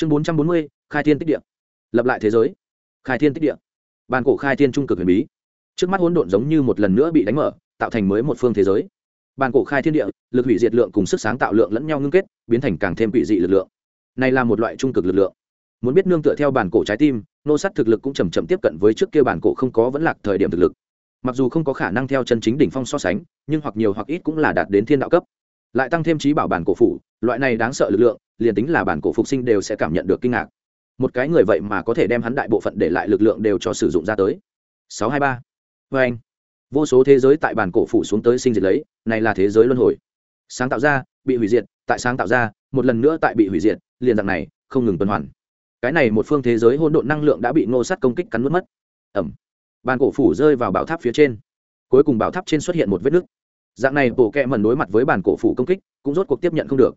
chương bốn trăm bốn mươi, khai thiên tích địa. Lập lại thế giới. Khai thiên tích địa. Bàn cổ khai thiên trung cực huyền bí. Trước mắt hỗn độn giống như một lần nữa bị đánh mở, tạo thành mới một phương thế giới. Bàn cổ khai thiên địa, lực hủy diệt lượng cùng sức sáng tạo lượng lẫn nhau ngưng kết, biến thành càng thêm quỷ dị lực lượng. Này là một loại trung cực lực lượng. Muốn biết nương tựa theo bản cổ trái tim, nô sắt thực lực cũng chầm chậm tiếp cận với trước kia bản cổ không có vẫn lạc thời điểm thực lực. Mặc dù không có khả năng theo chân chính đỉnh phong so sánh, nhưng hoặc nhiều hoặc ít cũng là đạt đến thiên đạo cấp. Lại tăng thêm trí bảo bản cổ phủ, loại này đáng sợ lực lượng liền tính là bản cổ phục sinh đều sẽ cảm nhận được kinh ngạc. Một cái người vậy mà có thể đem hắn đại bộ phận để lại lực lượng đều cho sử dụng ra tới. Sáu hai ba. Vê anh. Vô số thế giới tại bản cổ phủ xuống tới sinh diệt lấy, này là thế giới luân hồi. Sáng tạo ra, bị hủy diệt, tại sáng tạo ra, một lần nữa tại bị hủy diệt, liền dạng này, không ngừng tuần hoàn. Cái này một phương thế giới hỗn độn năng lượng đã bị ngô sát công kích cắn nuốt mất. Ẩm. Bàn cổ phủ rơi vào bảo tháp phía trên. Cuối cùng bảo tháp trên xuất hiện một vết nứt. Dạng này, bộ kẹ mẩn đối mặt với bàn cổ phủ công kích, cũng rốt cuộc tiếp nhận không được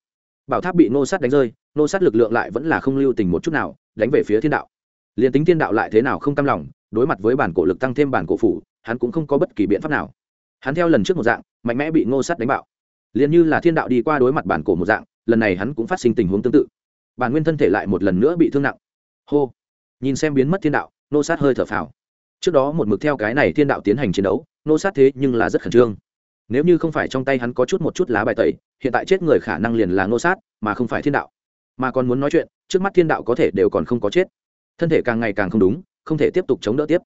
bảo tháp bị ngô sát đánh rơi ngô sát lực lượng lại vẫn là không lưu tình một chút nào, đánh về phía thiên đạo. Liền tính thiên đạo lại thế nào không cam lòng, đối mặt với bản cổ lực tăng thêm bản cổ phủ, hắn cũng không có bất kỳ biện pháp nào. Hắn theo lần trước một dạng, mạnh mẽ bị ngô sát đánh bạo. Liền như là thiên đạo đi qua đối mặt bản cổ một dạng, lần này hắn cũng phát sinh tình huống tương tự. Bản nguyên thân thể lại một lần nữa bị thương nặng. Hô. Nhìn xem biến mất thiên đạo, nô sát hơi thở phào. Trước đó một mực theo cái này thiên đạo tiến hành chiến đấu, nô sát thế nhưng là rất khẩn trương nếu như không phải trong tay hắn có chút một chút lá bài tẩy, hiện tại chết người khả năng liền là nô sát, mà không phải thiên đạo. Mà còn muốn nói chuyện, trước mắt thiên đạo có thể đều còn không có chết. Thân thể càng ngày càng không đúng, không thể tiếp tục chống đỡ tiếp.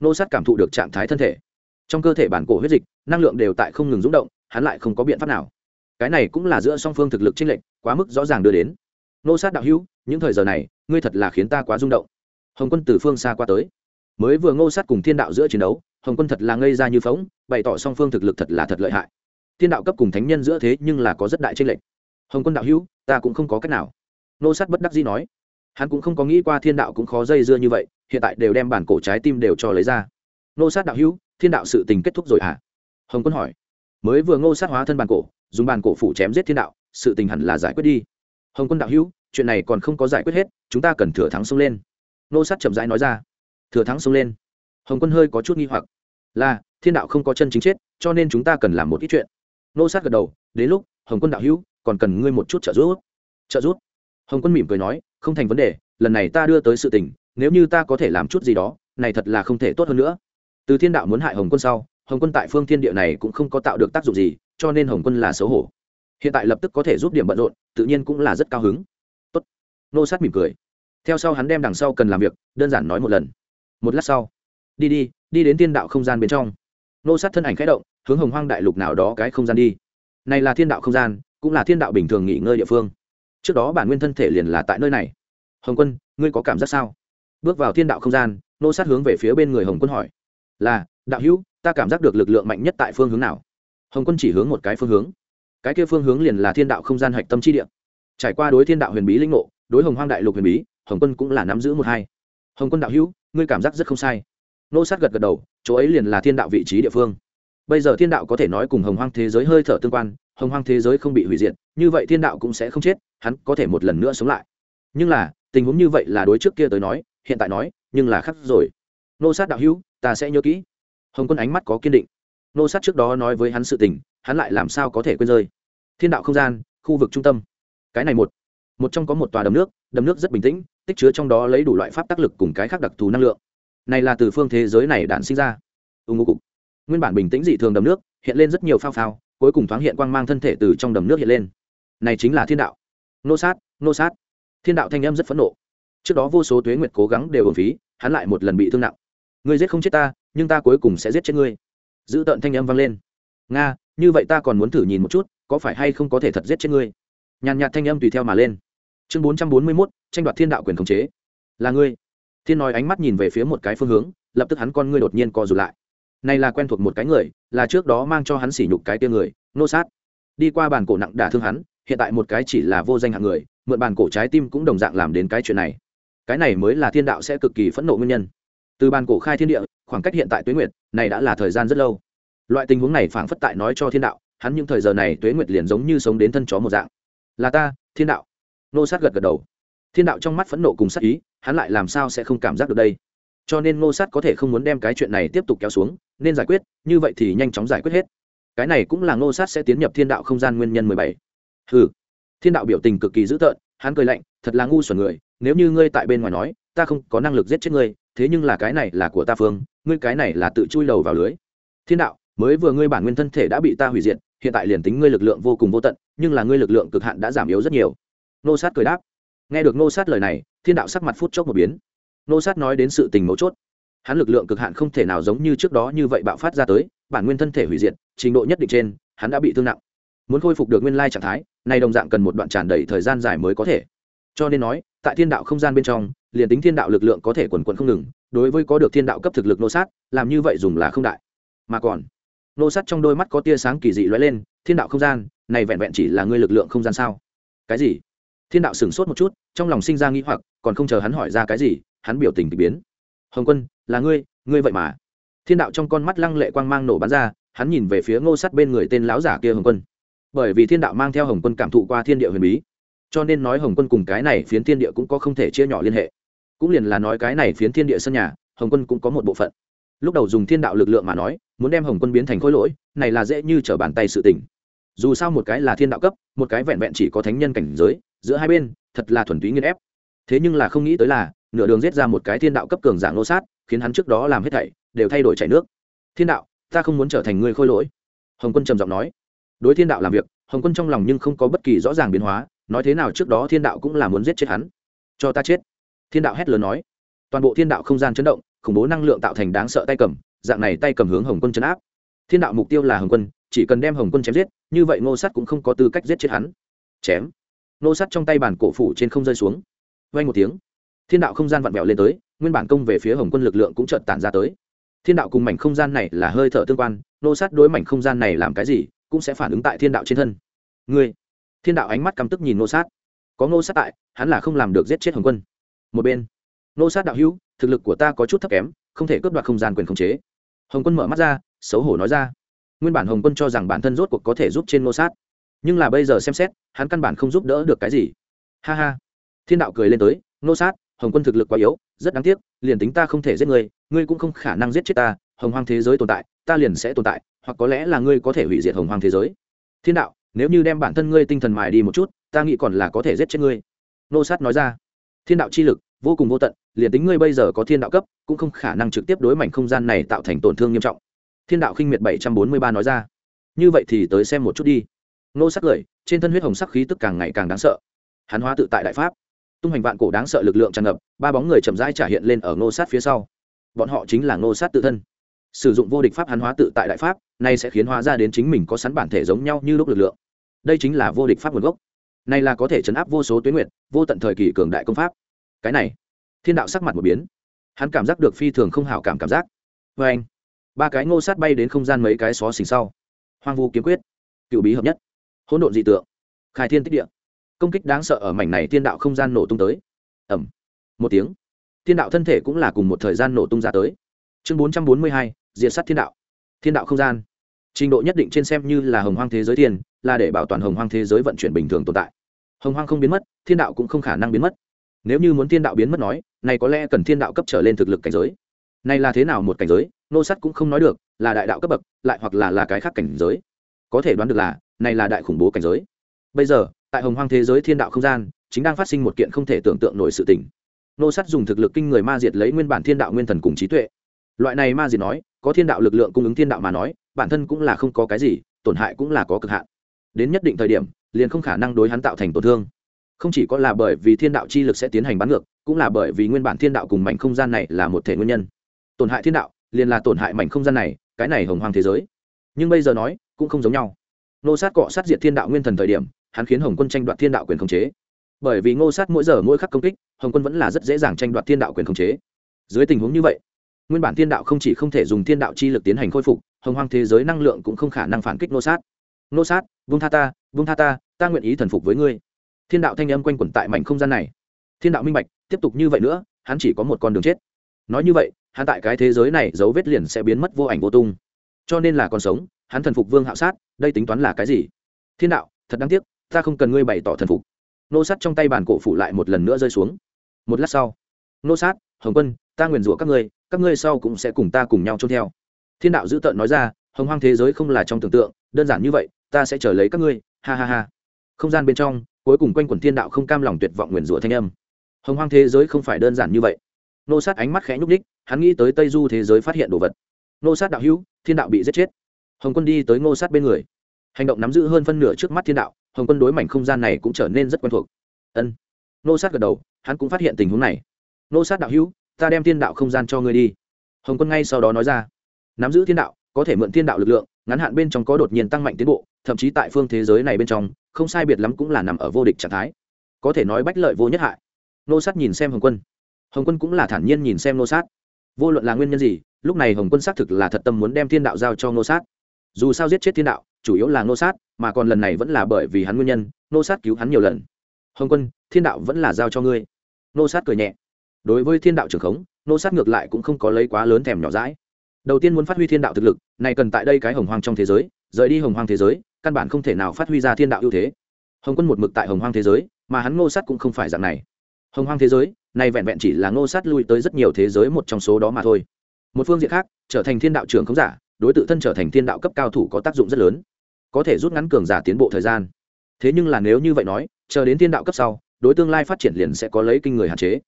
Nô sát cảm thụ được trạng thái thân thể. Trong cơ thể bản cổ huyết dịch, năng lượng đều tại không ngừng rúng động, hắn lại không có biện pháp nào. Cái này cũng là giữa song phương thực lực chênh lệch, quá mức rõ ràng đưa đến. Nô sát đạo hữu, những thời giờ này, ngươi thật là khiến ta quá rung động. Hồng quân từ phương xa qua tới. Mới vừa ngô sát cùng thiên đạo giữa chiến đấu hồng quân thật là ngây ra như phóng, bày tỏ song phương thực lực thật là thật lợi hại. Thiên đạo cấp cùng thánh nhân giữa thế nhưng là có rất đại tranh lệch. Hồng quân đạo hữu, ta cũng không có cách nào. Nô sát bất đắc dĩ nói. Hắn cũng không có nghĩ qua thiên đạo cũng khó dây dưa như vậy, hiện tại đều đem bản cổ trái tim đều cho lấy ra. Nô sát đạo hữu, thiên đạo sự tình kết thúc rồi hả? Hồng quân hỏi. Mới vừa ngô sát hóa thân bản cổ, dùng bản cổ phủ chém giết thiên đạo, sự tình hẳn là giải quyết đi. Hồng quân đạo hữu, chuyện này còn không có giải quyết hết, chúng ta cần thừa thắng xông lên. Nô sát chậm rãi nói ra. Thừa thắng xông lên. Hồng quân hơi có chút nghi hoặc là, thiên đạo không có chân chính chết, cho nên chúng ta cần làm một ít chuyện. Nô sát gật đầu, đến lúc, hồng quân đạo hữu, còn cần ngươi một chút trợ giúp. Trợ giúp? Hồng quân mỉm cười nói, không thành vấn đề, lần này ta đưa tới sự tình, nếu như ta có thể làm chút gì đó, này thật là không thể tốt hơn nữa. Từ thiên đạo muốn hại hồng quân sau, hồng quân tại phương thiên địa này cũng không có tạo được tác dụng gì, cho nên hồng quân là xấu hổ. Hiện tại lập tức có thể giúp điểm bận rộn, tự nhiên cũng là rất cao hứng. Tốt. Nô sát mỉm cười. Theo sau hắn đem đằng sau cần làm việc, đơn giản nói một lần. Một lát sau. Đi đi đi đến thiên đạo không gian bên trong. Nô sát thân ảnh khẽ động, hướng hồng hoang đại lục nào đó cái không gian đi. Này là thiên đạo không gian, cũng là thiên đạo bình thường nghỉ ngơi địa phương. Trước đó bản nguyên thân thể liền là tại nơi này. Hồng quân, ngươi có cảm giác sao? Bước vào thiên đạo không gian, nô sát hướng về phía bên người hồng quân hỏi. Là, đạo hữu, ta cảm giác được lực lượng mạnh nhất tại phương hướng nào? Hồng quân chỉ hướng một cái phương hướng. Cái kia phương hướng liền là thiên đạo không gian hạch tâm chi địa. Trải qua đối thiên đạo huyền bí linh ngộ, đối hồng hoang đại lục huyền bí, hồng quân cũng là nắm giữ một hai. Hồng quân đạo hữu, ngươi cảm giác rất không sai nô sát gật gật đầu, chỗ ấy liền là thiên đạo vị trí địa phương. Bây giờ thiên đạo có thể nói cùng hồng hoang thế giới hơi thở tương quan, hồng hoang thế giới không bị hủy diệt, như vậy thiên đạo cũng sẽ không chết, hắn có thể một lần nữa sống lại. Nhưng là, tình huống như vậy là đối trước kia tới nói, hiện tại nói, nhưng là khắc rồi. Nô sát đạo hữu, ta sẽ nhớ kỹ. Hồng quân ánh mắt có kiên định. Nô sát trước đó nói với hắn sự tình, hắn lại làm sao có thể quên rơi? Thiên đạo không gian, khu vực trung tâm. Cái này một một trong có một tòa đầm nước đầm nước rất bình tĩnh, tích chứa trong đó lấy đủ loại pháp tác lực cùng cái khác đặc thù năng lượng này là từ phương thế giới này đản sinh ra. Ưng ngô cục. Nguyên bản bình tĩnh dị thường đầm nước, hiện lên rất nhiều phao phao, cuối cùng thoáng hiện quang mang thân thể từ trong đầm nước hiện lên. Này chính là thiên đạo. Nô sát nô sát. Thiên đạo thanh âm rất phẫn nộ. Trước đó vô số tuế nguyệt cố gắng đều hồn phí, hắn lại một lần bị thương nặng. Ngươi giết không chết ta, nhưng ta cuối cùng sẽ giết chết ngươi. Giữ tợn thanh âm vang lên. Nga, như vậy ta còn muốn thử nhìn một chút, có phải hay không có thể thật giết chết ngươi? Nhàn nhạt thanh âm tùy theo mà lên. Chương bốn trăm bốn mươi mốt, tranh đoạt thiên đạo quyền khống chế. Là ngươi thiên nói ánh mắt nhìn về phía một cái phương hướng, lập tức hắn con ngươi đột nhiên co rụt lại. Này là quen thuộc một cái người, là trước đó mang cho hắn sỉ nhục cái tia người, nô sát. Đi qua bàn cổ nặng đả thương hắn, hiện tại một cái chỉ là vô danh hạng người, mượn bàn cổ trái tim cũng đồng dạng làm đến cái chuyện này. Cái này mới là thiên đạo sẽ cực kỳ phẫn nộ nguyên nhân. Từ bàn cổ khai thiên địa, khoảng cách hiện tại tuế nguyệt, này đã là thời gian rất lâu. Loại tình huống này phảng phất tại nói cho thiên đạo, hắn những thời giờ này tuế nguyệt liền giống như sống đến thân chó một dạng. Là ta, thiên đạo. Nô sát gật gật đầu thiên đạo trong mắt phẫn nộ cùng sát ý, hắn lại làm sao sẽ không cảm giác được đây? Cho nên ngô sát có thể không muốn đem cái chuyện này tiếp tục kéo xuống, nên giải quyết, như vậy thì nhanh chóng giải quyết hết. Cái này cũng là ngô sát sẽ tiến nhập thiên đạo không gian nguyên nhân mười bảy. Ừ thiên đạo biểu tình cực kỳ dữ tợn, hắn cười lạnh, thật là ngu xuẩn người, nếu như ngươi tại bên ngoài nói, ta không có năng lực giết chết ngươi, thế nhưng là cái này là của ta phương, ngươi cái này là tự chui đầu vào lưới. Thiên đạo, mới vừa ngươi bản nguyên thân thể đã bị ta hủy diệt, hiện tại liền tính ngươi lực lượng vô cùng vô tận, nhưng là ngươi lực lượng cực hạn đã giảm yếu rất nhiều. Nô sát cười đáp nghe được nô sát lời này, thiên đạo sắc mặt phút chốc một biến. Nô sát nói đến sự tình mấu chốt. Hắn lực lượng cực hạn không thể nào giống như trước đó như vậy bạo phát ra tới, bản nguyên thân thể hủy diệt, trình độ nhất định trên, hắn đã bị thương nặng. Muốn khôi phục được nguyên lai trạng thái này đồng dạng cần một đoạn tràn đầy thời gian dài mới có thể. Cho nên nói, tại thiên đạo không gian bên trong, liền tính thiên đạo lực lượng có thể quần quần không ngừng, đối với có được thiên đạo cấp thực lực nô sát, làm như vậy dùng là không đại. Mà còn nô sát trong đôi mắt có tia sáng kỳ dị lóe lên, thiên đạo không gian, này vẹn vẹn chỉ là ngươi lực lượng không gian sao? Cái gì? Thiên đạo sửng sốt một chút, trong lòng sinh ra nghĩ hoặc, còn không chờ hắn hỏi ra cái gì, hắn biểu tình k ỳ biến. Hồng quân, là ngươi ngươi vậy mà. Thiên đạo trong con mắt lăng lệ quang mang nổ bắn ra, hắn nhìn về phía ngô sắt bên người tên láo giả kia hồng quân. Bởi vì thiên đạo mang theo hồng quân cảm thụ qua thiên địa huyền bí, cho nên nói hồng quân cùng cái này phiến thiên địa cũng có không thể chia nhỏ liên hệ. Cũng liền là nói cái này phiến thiên địa sân nhà, hồng quân cũng có một bộ phận. Lúc đầu dùng thiên đạo lực lượng mà nói, muốn đem hồng quân biến thành khối lỗi, này là dễ như t r ở bàn tay sự tỉnh dù sao một cái là thiên đạo cấp, một cái vẹn vẹn chỉ có thánh nhân cảnh giới giữa hai bên, thật là thuần túy nghiên ép. Thế nhưng là không nghĩ tới là, nửa đường giết ra một cái thiên đạo cấp cường dạng nô sát, khiến hắn trước đó làm hết thảy, đều thay đổi chảy nước. Thiên đạo, ta không muốn trở thành người khôi lỗi. Hồng quân trầm giọng nói. Đối thiên đạo làm việc, hồng quân trong lòng nhưng không có bất kỳ rõ ràng biến hóa, nói thế nào trước đó thiên đạo cũng là muốn giết chết hắn. Cho ta chết. Thiên đạo hét lớn nói. Toàn bộ thiên đạo không gian chấn động, khủng bố năng lượng tạo thành đáng sợ tay cầm, dạng này tay cầm hướng hồng quân chấn áp. Thiên đạo mục tiêu là hồng quân, chỉ cần đem hồng quân chém giết, như vậy ngô sát cũng không có tư cách giết chết hắn. Chém. Nô sắt trong tay bản cổ phủ trên không rơi xuống. Vay một tiếng, thiên đạo không gian vặn vẹo lên tới, nguyên bản công về phía hồng quân lực lượng cũng chợt tản ra tới. Thiên đạo cùng mảnh không gian này là hơi thở tương quan, nô sát đối mảnh không gian này làm cái gì cũng sẽ phản ứng tại thiên đạo trên thân. Ngươi, thiên đạo ánh mắt căm tức nhìn nô sát. Có nô sát tại, hắn là không làm được giết chết hồng quân. Một bên, nô sát đạo hữu, thực lực của ta có chút thấp kém, không thể cướp đoạt không gian quyền khống chế. Hồng quân mở mắt ra, xấu hổ nói ra. Nguyên bản hồng quân cho rằng bản thân rốt cuộc có thể giúp trên nô sát nhưng là bây giờ xem xét, hắn căn bản không giúp đỡ được cái gì. Ha ha. Thiên đạo cười lên tới, nô sát, hồng quân thực lực quá yếu, rất đáng tiếc, liền tính ta không thể giết ngươi ngươi cũng không khả năng giết chết ta, hồng hoang thế giới tồn tại, ta liền sẽ tồn tại, hoặc có lẽ là ngươi có thể hủy diệt hồng hoang thế giới. Thiên đạo, nếu như đem bản thân ngươi tinh thần mài đi một chút, ta nghĩ còn là có thể giết chết ngươi. Nô sát nói ra. Thiên đạo chi lực, vô cùng vô tận, liền tính ngươi bây giờ có thiên đạo cấp, cũng không khả năng trực tiếp đối mảnh không gian này tạo thành tổn thương nghiêm trọng. Thiên đạo khinh miệt bảy trăm bốn mươi ba nói ra. Như vậy thì tới xem một chút đi nô sắc cười trên thân huyết hồng sắc khí tức càng ngày càng đáng sợ. Hắn hóa tự tại đại pháp. Tung hành vạn cổ đáng sợ lực lượng tràn ngập, ba bóng người chậm rãi trả hiện lên ở ngô sát phía sau. Bọn họ chính là ngô sát tự thân. Sử dụng vô địch pháp hắn hóa tự tại đại pháp, nay sẽ khiến hóa ra đến chính mình có sẵn bản thể giống nhau như lúc lực lượng. Đây chính là vô địch pháp nguồn gốc. Này là có thể chấn áp vô số tuyến nguyện vô tận thời kỳ cường đại công pháp. Cái này, thiên đạo sắc mặt một biến. Hắn cảm giác được phi thường không hảo cảm cảm giác. Vê anh, ba cái ngô sát bay đến không gian mấy cái xó xỉnh sau. Hoang vu kiếm quyết, cựu bí hợp nhất hỗn độn dị tượng, khai thiên tích địa. Công kích đáng sợ ở mảnh này thiên đạo không gian nổ tung tới. Ẩm một tiếng. Thiên đạo thân thể cũng là cùng một thời gian nổ tung ra tới. Chương bốn trăm bốn mươi hai, diệt s á t thiên đạo. Thiên đạo không gian. Trình độ nhất định trên xem như là hồng hoang thế giới thiên là để bảo toàn hồng hoang thế giới vận chuyển bình thường tồn tại. Hồng hoang không biến mất, thiên đạo cũng không khả năng biến mất. Nếu như muốn thiên đạo biến mất nói, này có lẽ cần thiên đạo cấp trở lên thực lực cảnh giới. Này là thế nào một cảnh giới, nô sắt cũng không nói được, là đại đạo cấp bậc, lại hoặc là là cái khác cảnh giới. Có thể đoán được là này là đại khủng bố cảnh giới. Bây giờ, tại hồng hoang thế giới thiên đạo không gian, chính đang phát sinh một kiện không thể tưởng tượng nổi sự tình. Nô sắt dùng thực lực kinh người ma diệt lấy nguyên bản thiên đạo nguyên thần cùng trí tuệ. Loại này ma diệt nói, có thiên đạo lực lượng cung ứng thiên đạo mà nói, bản thân cũng là không có cái gì, tổn hại cũng là có cực hạn. Đến nhất định thời điểm, liền không khả năng đối hắn tạo thành tổn thương. Không chỉ có là bởi vì thiên đạo chi lực sẽ tiến hành bắn ngược, cũng là bởi vì nguyên bản thiên đạo cùng mảnh không gian này là một thể nguyên nhân. Tổn hại thiên đạo, liền là tổn hại mảnh không gian này, cái này hồng hoàng thế giới. Nhưng bây giờ nói, cũng không giống nhau nô sát cọ sát diệt thiên đạo nguyên thần thời điểm, hắn khiến hồng quân tranh đoạt thiên đạo quyền khống chế. Bởi vì ngô sát mỗi giờ mỗi khắc công kích, hồng quân vẫn là rất dễ dàng tranh đoạt thiên đạo quyền khống chế. Dưới tình huống như vậy, nguyên bản thiên đạo không chỉ không thể dùng thiên đạo chi lực tiến hành khôi phục, hồng hoang thế giới năng lượng cũng không khả năng phản kích nô sát. Nô sát vung tha ta vung tha ta ta nguyện ý thần phục với ngươi. Thiên đạo thanh âm quanh quẩn tại mảnh không gian này. Thiên đạo minh bạch, tiếp tục như vậy nữa, hắn chỉ có một con đường chết. Nói như vậy, hắn tại cái thế giới này dấu vết liền sẽ biến mất vô ảnh vô tung. Cho nên là còn sống hắn thần phục vương hạo sát, đây tính toán là cái gì? Thiên đạo, thật đáng tiếc, ta không cần ngươi bày tỏ thần phục. Nô sát trong tay bàn cổ phủ lại một lần nữa rơi xuống. Một lát sau, nô sát, hồng quân, ta nguyền rủa các ngươi các ngươi sau cũng sẽ cùng ta cùng nhau trôn theo. Thiên đạo dữ tợn nói ra, hồng hoang thế giới không là trong tưởng tượng, đơn giản như vậy, ta sẽ trở lấy các ngươi. Ha ha ha. Không gian bên trong, cuối cùng quanh quần thiên đạo không cam lòng tuyệt vọng nguyền rủa thanh âm. Hồng hoang thế giới không phải đơn giản như vậy. Nô sát ánh mắt khẽ nhúc ních hắn nghĩ tới tây du thế giới phát hiện đồ vật. Nô sát đạo hữu, thiên đạo bị giết chết hồng quân đi tới nô sát bên người. Hành động nắm giữ hơn phân nửa trước mắt thiên đạo, hồng quân đối mảnh không gian này cũng trở nên rất quen thuộc. Ân. Nô sát gật đầu, hắn cũng phát hiện tình huống này. Nô sát đạo hữu, ta đem thiên đạo không gian cho ngươi đi. Hồng quân ngay sau đó nói ra. Nắm giữ thiên đạo, có thể mượn thiên đạo lực lượng, ngắn hạn bên trong có đột nhiên tăng mạnh tiến bộ, thậm chí tại phương thế giới này bên trong, không sai biệt lắm cũng là nằm ở vô địch trạng thái. Có thể nói bách lợi vô nhất hại. Nô sát nhìn xem hồng quân. Hồng quân cũng là thản nhiên nhìn xem nô sát. Vô luận là nguyên nhân gì, lúc này hồng quân xác thực là thật tâm muốn đem thiên đạo giao cho nô sát dù sao giết chết thiên đạo, chủ yếu là nô sát, mà còn lần này vẫn là bởi vì hắn nguyên nhân nô sát cứu hắn nhiều lần. Hồng quân, thiên đạo vẫn là giao cho ngươi. Nô sát cười nhẹ. Đối với thiên đạo trưởng khống nô sát ngược lại cũng không có lấy quá lớn thèm nhỏ rãi đầu tiên muốn phát huy thiên đạo thực lực này cần tại đây cái hồng hoang trong thế giới, rời đi hồng hoang thế giới, căn bản không thể nào phát huy ra thiên đạo ưu thế. Hồng quân một mực tại hồng hoang thế giới, mà hắn ngô sát cũng không phải dạng này. Hồng hoang thế giới này vẹn vẹn chỉ là ngô sát lui tới rất nhiều thế giới một trong số đó mà thôi. Một phương diện khác, trở thành thiên đạo trưởng khống giả đối tự thân trở thành thiên đạo cấp cao thủ có tác dụng rất lớn, có thể rút ngắn cường giả tiến bộ thời gian. Thế nhưng là nếu như vậy nói, chờ đến thiên đạo cấp sau, đối tương lai phát triển liền sẽ có lấy kinh người hạn chế.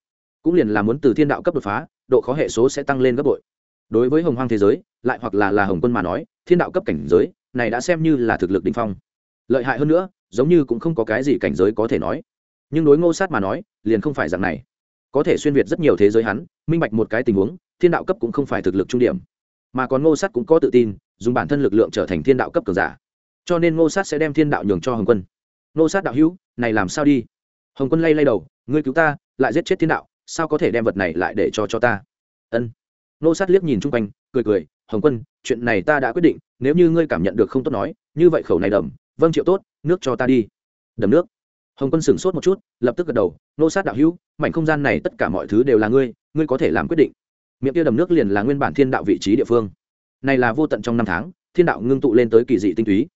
Cũng liền là muốn từ thiên đạo cấp đột phá, độ khó hệ số sẽ tăng lên gấp bội. Đối với hồng hoang thế giới, lại hoặc là là hồng quân mà nói, thiên đạo cấp cảnh giới này đã xem như là thực lực đ ỉ n h phong. Lợi hại hơn nữa, giống như cũng không có cái gì cảnh giới có thể nói. Nhưng đối ngô sát mà nói, liền không phải dạng này. Có thể xuyên việt rất nhiều thế giới hắn, minh bạch một cái tình huống, thiên đạo cấp cũng không phải thực lực trung điểm mà còn ngô sát cũng có tự tin, dùng bản thân lực lượng trở thành thiên đạo cấp cường giả. Cho nên ngô sát sẽ đem thiên đạo nhường cho hồng quân. Ngô sát đạo hữu, này làm sao đi? Hồng quân lay lay đầu, ngươi cứu ta, lại giết chết thiên đạo, sao có thể đem vật này lại để cho cho ta? Ân. Ngô sát liếc nhìn chung quanh, cười cười, hồng quân, chuyện này ta đã quyết định, nếu như ngươi cảm nhận được không tốt nói, như vậy khẩu này đầm vâng triệu tốt, nước cho ta đi. Đầm nước. Hồng quân sửng sốt một chút, lập tức gật đầu nô sát đạo hữu, mảnh không gian này tất cả mọi thứ đều là ngươi ngươi có thể làm quyết định miệng kia đầm nước liền là nguyên bản thiên đạo vị trí địa phương. Này là vô tận trong năm tháng, thiên đạo ngưng tụ lên tới kỳ dị tinh túy.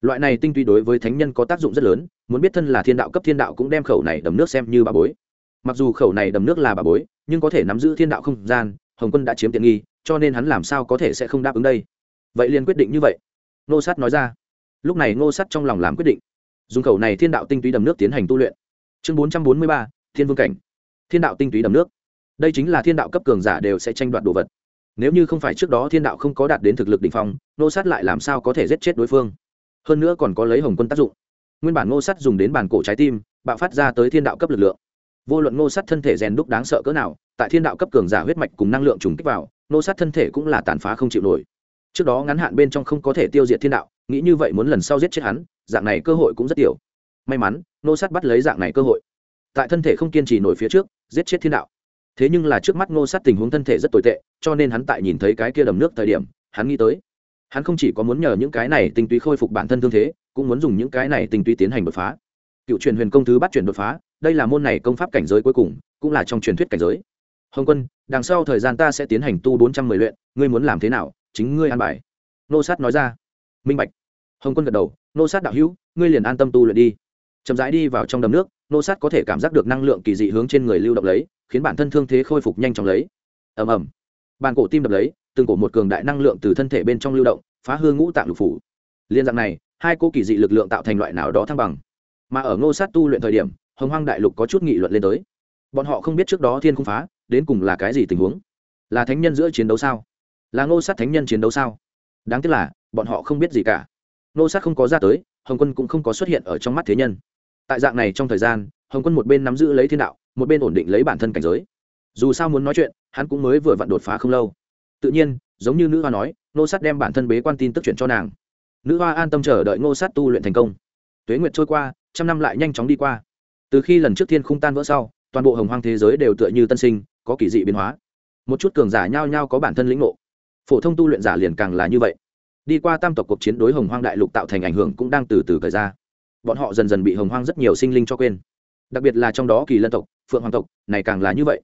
Loại này tinh túy đối với thánh nhân có tác dụng rất lớn, muốn biết thân là thiên đạo cấp thiên đạo cũng đem khẩu này đầm nước xem như bà bối. Mặc dù khẩu này đầm nước là bà bối, nhưng có thể nắm giữ thiên đạo không gian, hồng quân đã chiếm tiện nghi, cho nên hắn làm sao có thể sẽ không đáp ứng đây? Vậy liền quyết định như vậy. Nô sát nói ra. Lúc này ngô sát trong lòng làm quyết định. Dùng khẩu này thiên đạo tinh túy đầm nước tiến hành tu luyện. Chương bốn trăm bốn mươi ba, thiên vương cảnh. Thiên đạo tinh túy đầm nước đây chính là thiên đạo cấp cường giả đều sẽ tranh đoạt đồ vật. Nếu như không phải trước đó thiên đạo không có đạt đến thực lực đ ỉ n h phong nô sát lại làm sao có thể giết chết đối phương? Hơn nữa còn có lấy hồng quân tác dụng. Nguyên bản ngô Sát dùng đến bản cổ trái tim, bạo phát ra tới thiên đạo cấp lực lượng. Vô luận ngô Sát thân thể rèn đúc đáng sợ cỡ nào, tại thiên đạo cấp cường giả huyết mạch cùng năng lượng trùng kích vào, ngô Sát thân thể cũng là tàn phá không chịu nổi. Trước đó ngắn hạn bên trong không có thể tiêu diệt thiên đạo, nghĩ như vậy muốn lần sau giết chết hắn, dạng này cơ hội cũng rất tiểu. May mắn, ngô Sát bắt lấy dạng này cơ hội. Tại thân thể không kiên trì nổi phía trước, giết chết thiên đạo thế nhưng là trước mắt ngô Sát tình huống thân thể rất tồi tệ, cho nên hắn tại nhìn thấy cái kia đầm nước thời điểm, hắn nghĩ tới, hắn không chỉ có muốn nhờ những cái này tinh túy khôi phục bản thân thương thế, cũng muốn dùng những cái này tinh túy tiến hành đột phá. Cựu truyền huyền công thứ bắt chuyển đột phá, đây là môn này công pháp cảnh giới cuối cùng, cũng là trong truyền thuyết cảnh giới. Hồng quân, đằng sau thời gian ta sẽ tiến hành tu bốn trăm mười luyện, ngươi muốn làm thế nào? Chính ngươi an bài. Nô sát nói ra. Minh bạch. Hồng quân gật đầu. Nô sát đạo hữu, ngươi liền an tâm tu luyện đi. Chậm rãi đi vào trong đầm nước nô sát có thể cảm giác được năng lượng kỳ dị hướng trên người lưu động lấy khiến bản thân thương thế khôi phục nhanh chóng lấy. Ầm ầm. Bàn cổ tim đập lấy, từng cổ một cường đại năng lượng từ thân thể bên trong lưu động, phá hư ngũ tạng lục phủ. Liên dạng này, hai cô kỳ dị lực lượng tạo thành loại nào đó thăng bằng. Mà ở ngô sát tu luyện thời điểm, hồng hoang đại lục có chút nghị luận lên tới. Bọn họ không biết trước đó thiên không phá, đến cùng là cái gì tình huống? Là thánh nhân giữa chiến đấu sao? Là ngô sát thánh nhân chiến đấu sao? Đáng tiếc là, bọn họ không biết gì cả. Ngô sát không có ra tới, hồng quân cũng không có xuất hiện ở trong mắt thế nhân. Tại dạng này trong thời gian, hồng quân một bên nắm giữ lấy thiên đạo một bên ổn định lấy bản thân cảnh giới. Dù sao muốn nói chuyện, hắn cũng mới vừa vặn đột phá không lâu. Tự nhiên, giống như nữ hoa nói nô sát đem bản thân bế quan tin tức chuyển cho nàng. Nữ hoa an tâm chờ đợi ngô sát tu luyện thành công. Tuế nguyệt trôi qua, trăm năm lại nhanh chóng đi qua. Từ khi lần trước thiên không tan vỡ sau, toàn bộ hồng hoang thế giới đều tựa như tân sinh, có kỳ dị biến hóa. Một chút cường giả nhao nhao có bản thân lĩnh ngộ. Phổ thông tu luyện giả liền càng là như vậy. Đi qua tam tộc cuộc chiến đối hồng hoang đại lục tạo thành ảnh hưởng cũng đang từ từ cởi ra. Bọn họ dần dần bị hồng hoang rất nhiều sinh linh cho quên. Đặc biệt là trong đó kỳ lân tộc phượng hoàng tộc, này càng là như vậy.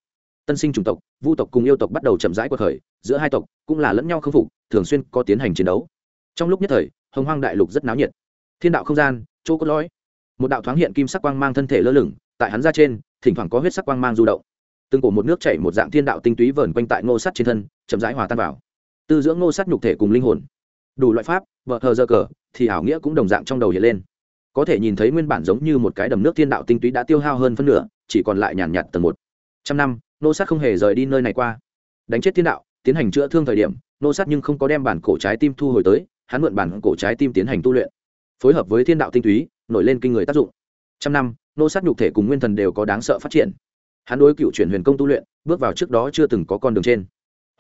Tân sinh chủng tộc, vu tộc cùng yêu tộc bắt đầu chậm rãi cuộc khởi giữa hai tộc cũng là lẫn nhau khâm phục, thường xuyên có tiến hành chiến đấu. Trong lúc nhất thời, hồng hoang đại lục rất náo nhiệt. Thiên đạo không gian, chỗ cốt lõi. Một đạo thoáng hiện kim sắc quang mang thân thể lơ lửng, tại hắn ra trên, thỉnh thoảng có huyết sắc quang mang du động. Từng cổ một nước chảy một dạng thiên đạo tinh túy vờn quanh tại ngô sắt trên thân, chậm rãi hòa tan vào. Tư dưỡng ngô sắt nhục thể cùng linh hồn. Đủ loại pháp, vợ thờ dơ cờ, thì ảo nghĩa cũng đồng dạng trong đầu hiện lên. Có thể nhìn thấy nguyên bản giống như một cái đầm nước thiên đạo tinh túy đã tiêu hao hơn phân nửa chỉ còn lại nhàn nhạt tầng một. Trăm năm, nô sát không hề rời đi nơi này qua. Đánh chết thiên đạo, tiến hành chữa thương thời điểm, nô sát nhưng không có đem bản cổ trái tim thu hồi tới, hắn mượn bản cổ trái tim tiến hành tu luyện. Phối hợp với thiên đạo tinh túy, nổi lên kinh người tác dụng. Trăm năm, nô sát nhục thể cùng nguyên thần đều có đáng sợ phát triển. Hắn đối cựu chuyển huyền công tu luyện, bước vào trước đó chưa từng có con đường trên.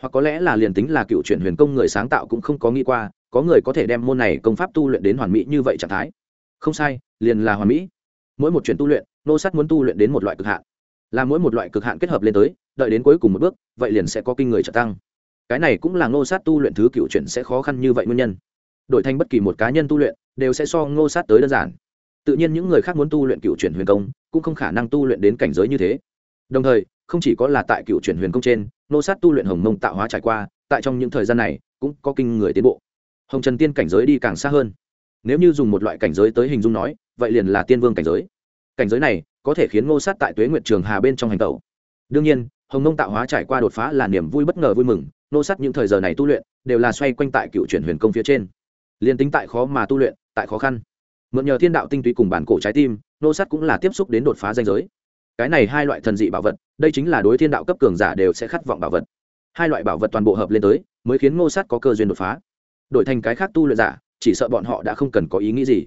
Hoặc có lẽ là liền tính là cựu chuyển huyền công người sáng tạo cũng không có nghĩ qua, có người có thể đem môn này công pháp tu luyện đến hoàn mỹ như vậy trạng thái. Không sai, liền là hoàn mỹ. Mỗi một chuyện tu luyện nô sát muốn tu luyện đến một loại cực hạn. Là mỗi một loại cực hạn kết hợp lên tới, đợi đến cuối cùng một bước, vậy liền sẽ có kinh người trợ tăng. Cái này cũng là ngô sát tu luyện thứ cựu chuyển sẽ khó khăn như vậy nguyên nhân. Đổi thành bất kỳ một cá nhân tu luyện, đều sẽ so ngô sát tới đơn giản. Tự nhiên những người khác muốn tu luyện cựu chuyển huyền công, cũng không khả năng tu luyện đến cảnh giới như thế. Đồng thời, không chỉ có là tại cựu chuyển huyền công trên ngô sát tu luyện hồng mông tạo hóa trải qua, tại trong những thời gian này, cũng có kinh người tiến bộ. Hồng trần tiên cảnh giới đi càng xa hơn. Nếu như dùng một loại cảnh giới tới hình dung nói, vậy liền là tiên vương cảnh giới cảnh giới này có thể khiến ngô sát tại tuế nguyệt trường hà bên trong hành tẩu. Đương nhiên, hồng Nông tạo hóa trải qua đột phá là niềm vui bất ngờ vui mừng, ngô sát những thời giờ này tu luyện đều là xoay quanh tại cựu chuyển huyền công phía trên. Liền tính tại khó mà tu luyện, tại khó khăn. Mượn nhờ thiên đạo tinh túy cùng bản cổ trái tim, ngô sát cũng là tiếp xúc đến đột phá danh giới. Cái này hai loại thần dị bảo vật, đây chính là đối thiên đạo cấp cường giả đều sẽ khát vọng bảo vật. Hai loại bảo vật toàn bộ hợp lên tới, mới khiến ngô sát có cơ duyên đột phá. Đổi thành cái khác tu luyện giả, chỉ sợ bọn họ đã không cần có ý nghĩ gì.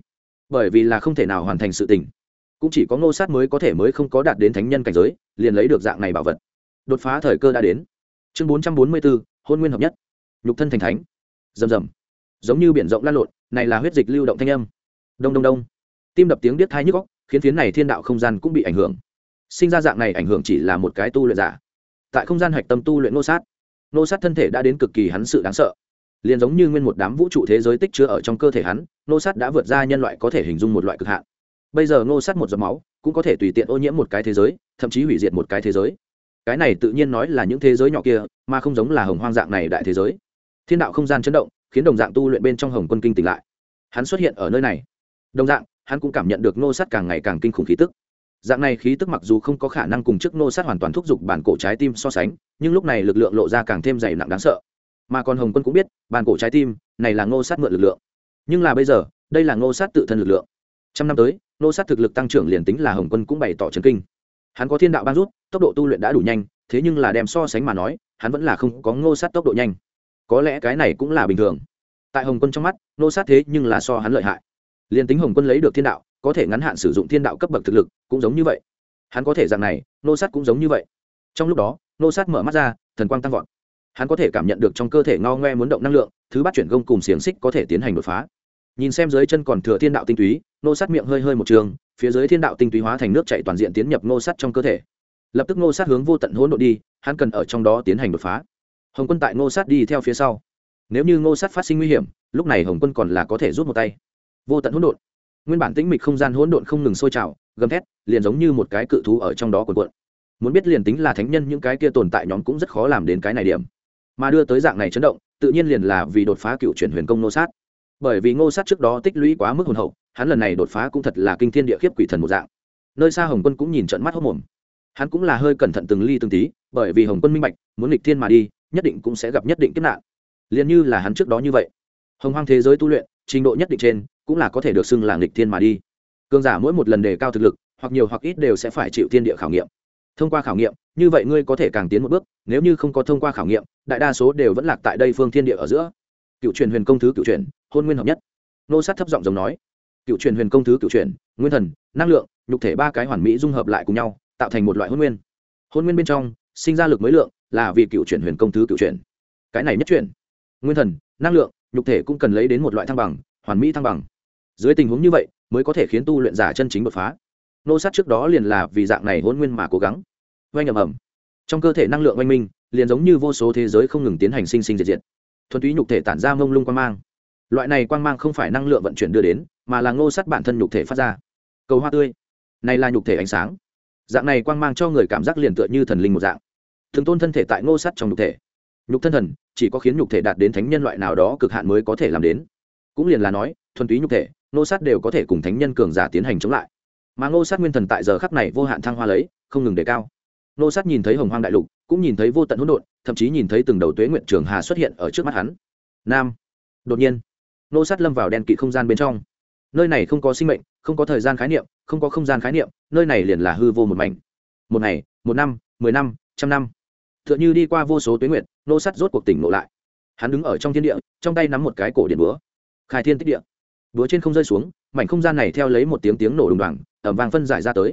Bởi vì là không thể nào hoàn thành sự tình cũng chỉ có ngô sát mới có thể mới không có đạt đến thánh nhân cảnh giới, liền lấy được dạng này bảo vật. Đột phá thời cơ đã đến. Chương bốn trăm bốn mươi bốn hôn nguyên hợp nhất. Nhục thân thành thánh. Rầm rầm. Giống như biển rộng lan lộn, này là huyết dịch lưu động thanh âm. Đông đông đông. Tim đập tiếng điếc thai nhức góc khiến phiến này thiên đạo không gian cũng bị ảnh hưởng. Sinh ra dạng này ảnh hưởng chỉ là một cái tu luyện giả. Tại không gian hạch tâm tu luyện nô sát nô sát thân thể đã đến cực kỳ hắn sự đáng sợ. Liền giống như nguyên một đám vũ trụ thế giới tích chứa ở trong cơ thể hắn nô sát đã vượt ra nhân loại có thể hình dung một loại cực hạn bây giờ nô sát một giọt máu cũng có thể tùy tiện ô nhiễm một cái thế giới, thậm chí hủy diệt một cái thế giới. Cái này tự nhiên nói là những thế giới nhỏ kia, mà không giống là hồng hoang dạng này đại thế giới. Thiên đạo không gian chấn động, khiến đồng dạng tu luyện bên trong hồng quân kinh tỉnh lại. Hắn xuất hiện ở nơi này. Đồng dạng, hắn cũng cảm nhận được nô sát càng ngày càng kinh khủng khí tức. Dạng này khí tức mặc dù không có khả năng cùng chức nô sát hoàn toàn thúc giục bản cổ trái tim so sánh, nhưng lúc này lực lượng lộ ra càng thêm dày nặng đáng sợ. Mà còn hồng quân cũng biết, bản cổ trái tim này là ngô sát mượn lực lượng. Nhưng là bây giờ, đây là ngô sát tự thân lực lượng. Trăm năm tới Nô sát thực lực tăng trưởng liền tính là hồng quân cũng bày tỏ trấn kinh. Hắn có thiên đạo ban rút, tốc độ tu luyện đã đủ nhanh, thế nhưng là đem so sánh mà nói, hắn vẫn là không có ngô sát tốc độ nhanh. Có lẽ cái này cũng là bình thường. Tại hồng quân trong mắt Nô sát thế nhưng là so hắn lợi hại. Liền tính hồng quân lấy được thiên đạo, có thể ngắn hạn sử dụng thiên đạo cấp bậc thực lực, cũng giống như vậy. Hắn có thể dạng này nô sát cũng giống như vậy. Trong lúc đó nô sát mở mắt ra, thần quang tăng vọt. Hắn có thể cảm nhận được trong cơ thể ngao ngoe muốn động năng lượng, thứ bắt chuyển gông cùng xiềng xích có thể tiến hành đột phá nhìn xem dưới chân còn thừa thiên đạo tinh túy nô sát miệng hơi hơi một trường, phía dưới thiên đạo tinh túy hóa thành nước chạy toàn diện tiến nhập nô sát trong cơ thể. Lập tức nô sát hướng vô tận hỗn độn đi, hắn cần ở trong đó tiến hành đột phá. Hồng quân tại nô sát đi theo phía sau. Nếu như nô sát phát sinh nguy hiểm, lúc này hồng quân còn là có thể rút một tay. Vô tận hỗn độn. Nguyên bản tĩnh mịch không gian hỗn độn không ngừng sôi trào, gầm thét, liền giống như một cái cự thú ở trong đó cuộn cuộn. Muốn biết liền tính là thánh nhân những cái kia tồn tại nhóm cũng rất khó làm đến cái này điểm. Mà đưa tới dạng này chấn động, tự nhiên liền là vì đột phá cựu chuyển huyền công nô sát bởi vì ngô sát trước đó tích lũy quá mức hồn hậu, hắn lần này đột phá cũng thật là kinh thiên địa khiếp quỷ thần một dạng. Nơi xa hồng quân cũng nhìn trận mắt hốc mồm. Hắn cũng là hơi cẩn thận từng ly từng tí, bởi vì hồng quân minh bạch, muốn lịch thiên mà đi, nhất định cũng sẽ gặp nhất định kiếp nạn. Liền như là hắn trước đó như vậy. Hồng hoang thế giới tu luyện, trình độ nhất định trên, cũng là có thể được xưng là lịch thiên mà đi. Cường giả mỗi một lần đề cao thực lực, hoặc nhiều hoặc ít đều sẽ phải chịu thiên địa khảo nghiệm. Thông qua khảo nghiệm, như vậy ngươi có thể càng tiến một bước, nếu như không có thông qua khảo nghiệm, đại đa số đều vẫn lạc tại đây phương thiên địa ở giữa cựu truyền huyền công thứ cựu truyền, hôn nguyên hợp nhất. Nô sát thấp giọng giống nói, cựu truyền huyền công thứ cựu truyền, nguyên thần, năng lượng, nhục thể ba cái hoàn mỹ dung hợp lại cùng nhau, tạo thành một loại hôn nguyên. Hôn nguyên bên trong, sinh ra lực mới lượng, là vì cựu truyền huyền công thứ cựu truyền. Cái này nhất truyền. Nguyên thần, năng lượng, nhục thể cũng cần lấy đến một loại thăng bằng, hoàn mỹ thăng bằng. Dưới tình huống như vậy, mới có thể khiến tu luyện giả chân chính đột phá. Nô sát trước đó liền là vì dạng này hôn nguyên mà cố gắng. Oanh ầm ầm. Trong cơ thể năng lượng oanh minh, liền giống như vô số thế giới không ngừng tiến hành sinh sinh diệt diệt thuần túy nhục thể tản ra mông lung quang mang. Loại này quang mang không phải năng lượng vận chuyển đưa đến, mà là ngô sắt bản thân nhục thể phát ra. Cầu hoa tươi. Này là nhục thể ánh sáng. Dạng này quang mang cho người cảm giác liền tựa như thần linh một dạng. Thường tôn thân thể tại ngô sắt trong nhục thể. Nhục thân thần, chỉ có khiến nhục thể đạt đến thánh nhân loại nào đó cực hạn mới có thể làm đến. Cũng liền là nói, thuần túy nhục thể, ngô Sắt đều có thể cùng thánh nhân cường giả tiến hành chống lại. Mà ngô sát nguyên thần tại giờ khắc này vô hạn thăng hoa lấy, không ngừng đề cao. Nô sát nhìn thấy hồng hoang đại lục, cũng nhìn thấy vô tận hỗn độn, thậm chí nhìn thấy từng đầu tuế nguyện trường hà xuất hiện ở trước mắt hắn. Nam. Đột nhiên, Nô sát lâm vào đen kỵ không gian bên trong. Nơi này không có sinh mệnh, không có thời gian khái niệm, không có không gian khái niệm, nơi này liền là hư vô một mảnh. Một ngày, một năm, mười năm, trăm năm. T h ư ợ n h ư đi qua vô số tuế nguyện nô sát rốt cuộc tỉnh nộ lại. Hắn đứng ở trong thiên địa, trong tay nắm một cái cổ điện búa. Khai thiên tích địa. Búa trên không rơi xuống, mảnh không gian này theo lấy một tiếng tiếng nổ đùng đoàng ẩm vàng phân giải ra tới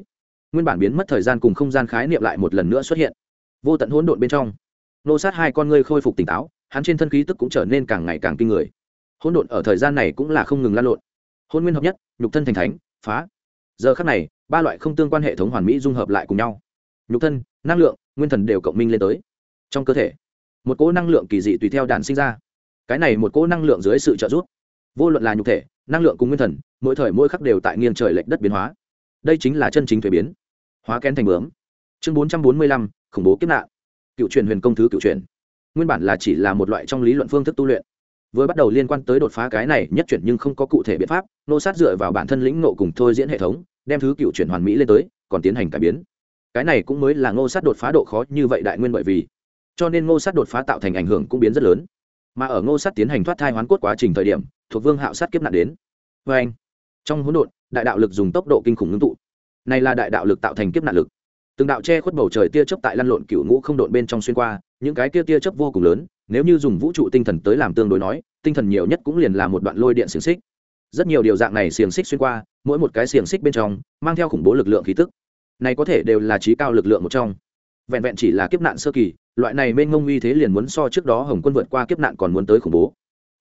nguyên bản biến mất thời gian cùng không gian khái niệm lại một lần nữa xuất hiện. Vô tận hỗn độn bên trong, nô sát hai con ngươi khôi phục tỉnh táo, hắn trên thân khí tức cũng trở nên càng ngày càng kinh người. Hỗn độn ở thời gian này cũng là không ngừng lan lộn. Hôn nguyên hợp nhất, nhục thân thành thánh, phá. Giờ khắc này, ba loại không tương quan hệ thống hoàn mỹ dung hợp lại cùng nhau. Nhục thân, năng lượng, nguyên thần đều cộng minh lên tới. Trong cơ thể, một cỗ năng lượng kỳ dị tùy theo đàn sinh ra. Cái này một cỗ năng lượng dưới sự trợ giúp. Vô luận là nhục thể, năng lượng cùng nguyên thần, mỗi thời mỗi khắc đều tại nghiêng trời lệch đất biến hóa. Đây chính là chân chính thuế biến hóa kén thành bướm. Chương bốn trăm bốn mươi lăm, khủng bố kiếp nạn. Cựu truyền huyền công thứ cựu truyền. Nguyên bản là chỉ là một loại trong lý luận phương thức tu luyện. Vừa bắt đầu liên quan tới đột phá cái này nhất chuyển nhưng không có cụ thể biện pháp, nô sát dựa vào bản thân lĩnh nộ cùng thôi diễn hệ thống, đem thứ cựu chuyển hoàn mỹ lên tới, còn tiến hành cải biến. Cái này cũng mới là ngô sát đột phá độ khó như vậy đại nguyên bởi vì. Cho nên ngô sát đột phá tạo thành ảnh hưởng cũng biến rất lớn. Mà ở ngô sát tiến hành thoát thai hoán cốt quá trình thời điểm, thuộc vương hạo sát kiếp nạn đến. Vê anh trong hỗn độn, đại đạo lực dùng tốc độ kinh khủng ngưng tụ này là đại đạo lực tạo thành kiếp nạn lực. Từng đạo che khuất bầu trời tia chớp tại lăn lộn cựu ngũ không độn bên trong xuyên qua, những cái tia tia chớp vô cùng lớn, nếu như dùng vũ trụ tinh thần tới làm tương đối nói, tinh thần nhiều nhất cũng liền là một đoạn lôi điện xiềng xích. Rất nhiều điều dạng này xiềng xích xuyên qua, mỗi một cái xiềng xích bên trong, mang theo khủng bố lực lượng khí tức. Này có thể đều là trí cao lực lượng một trong. Vẹn vẹn chỉ là kiếp nạn sơ kỳ, loại này mênh ngông uy thế liền muốn so trước đó hồng quân vượt qua kiếp nạn còn muốn tới khủng bố.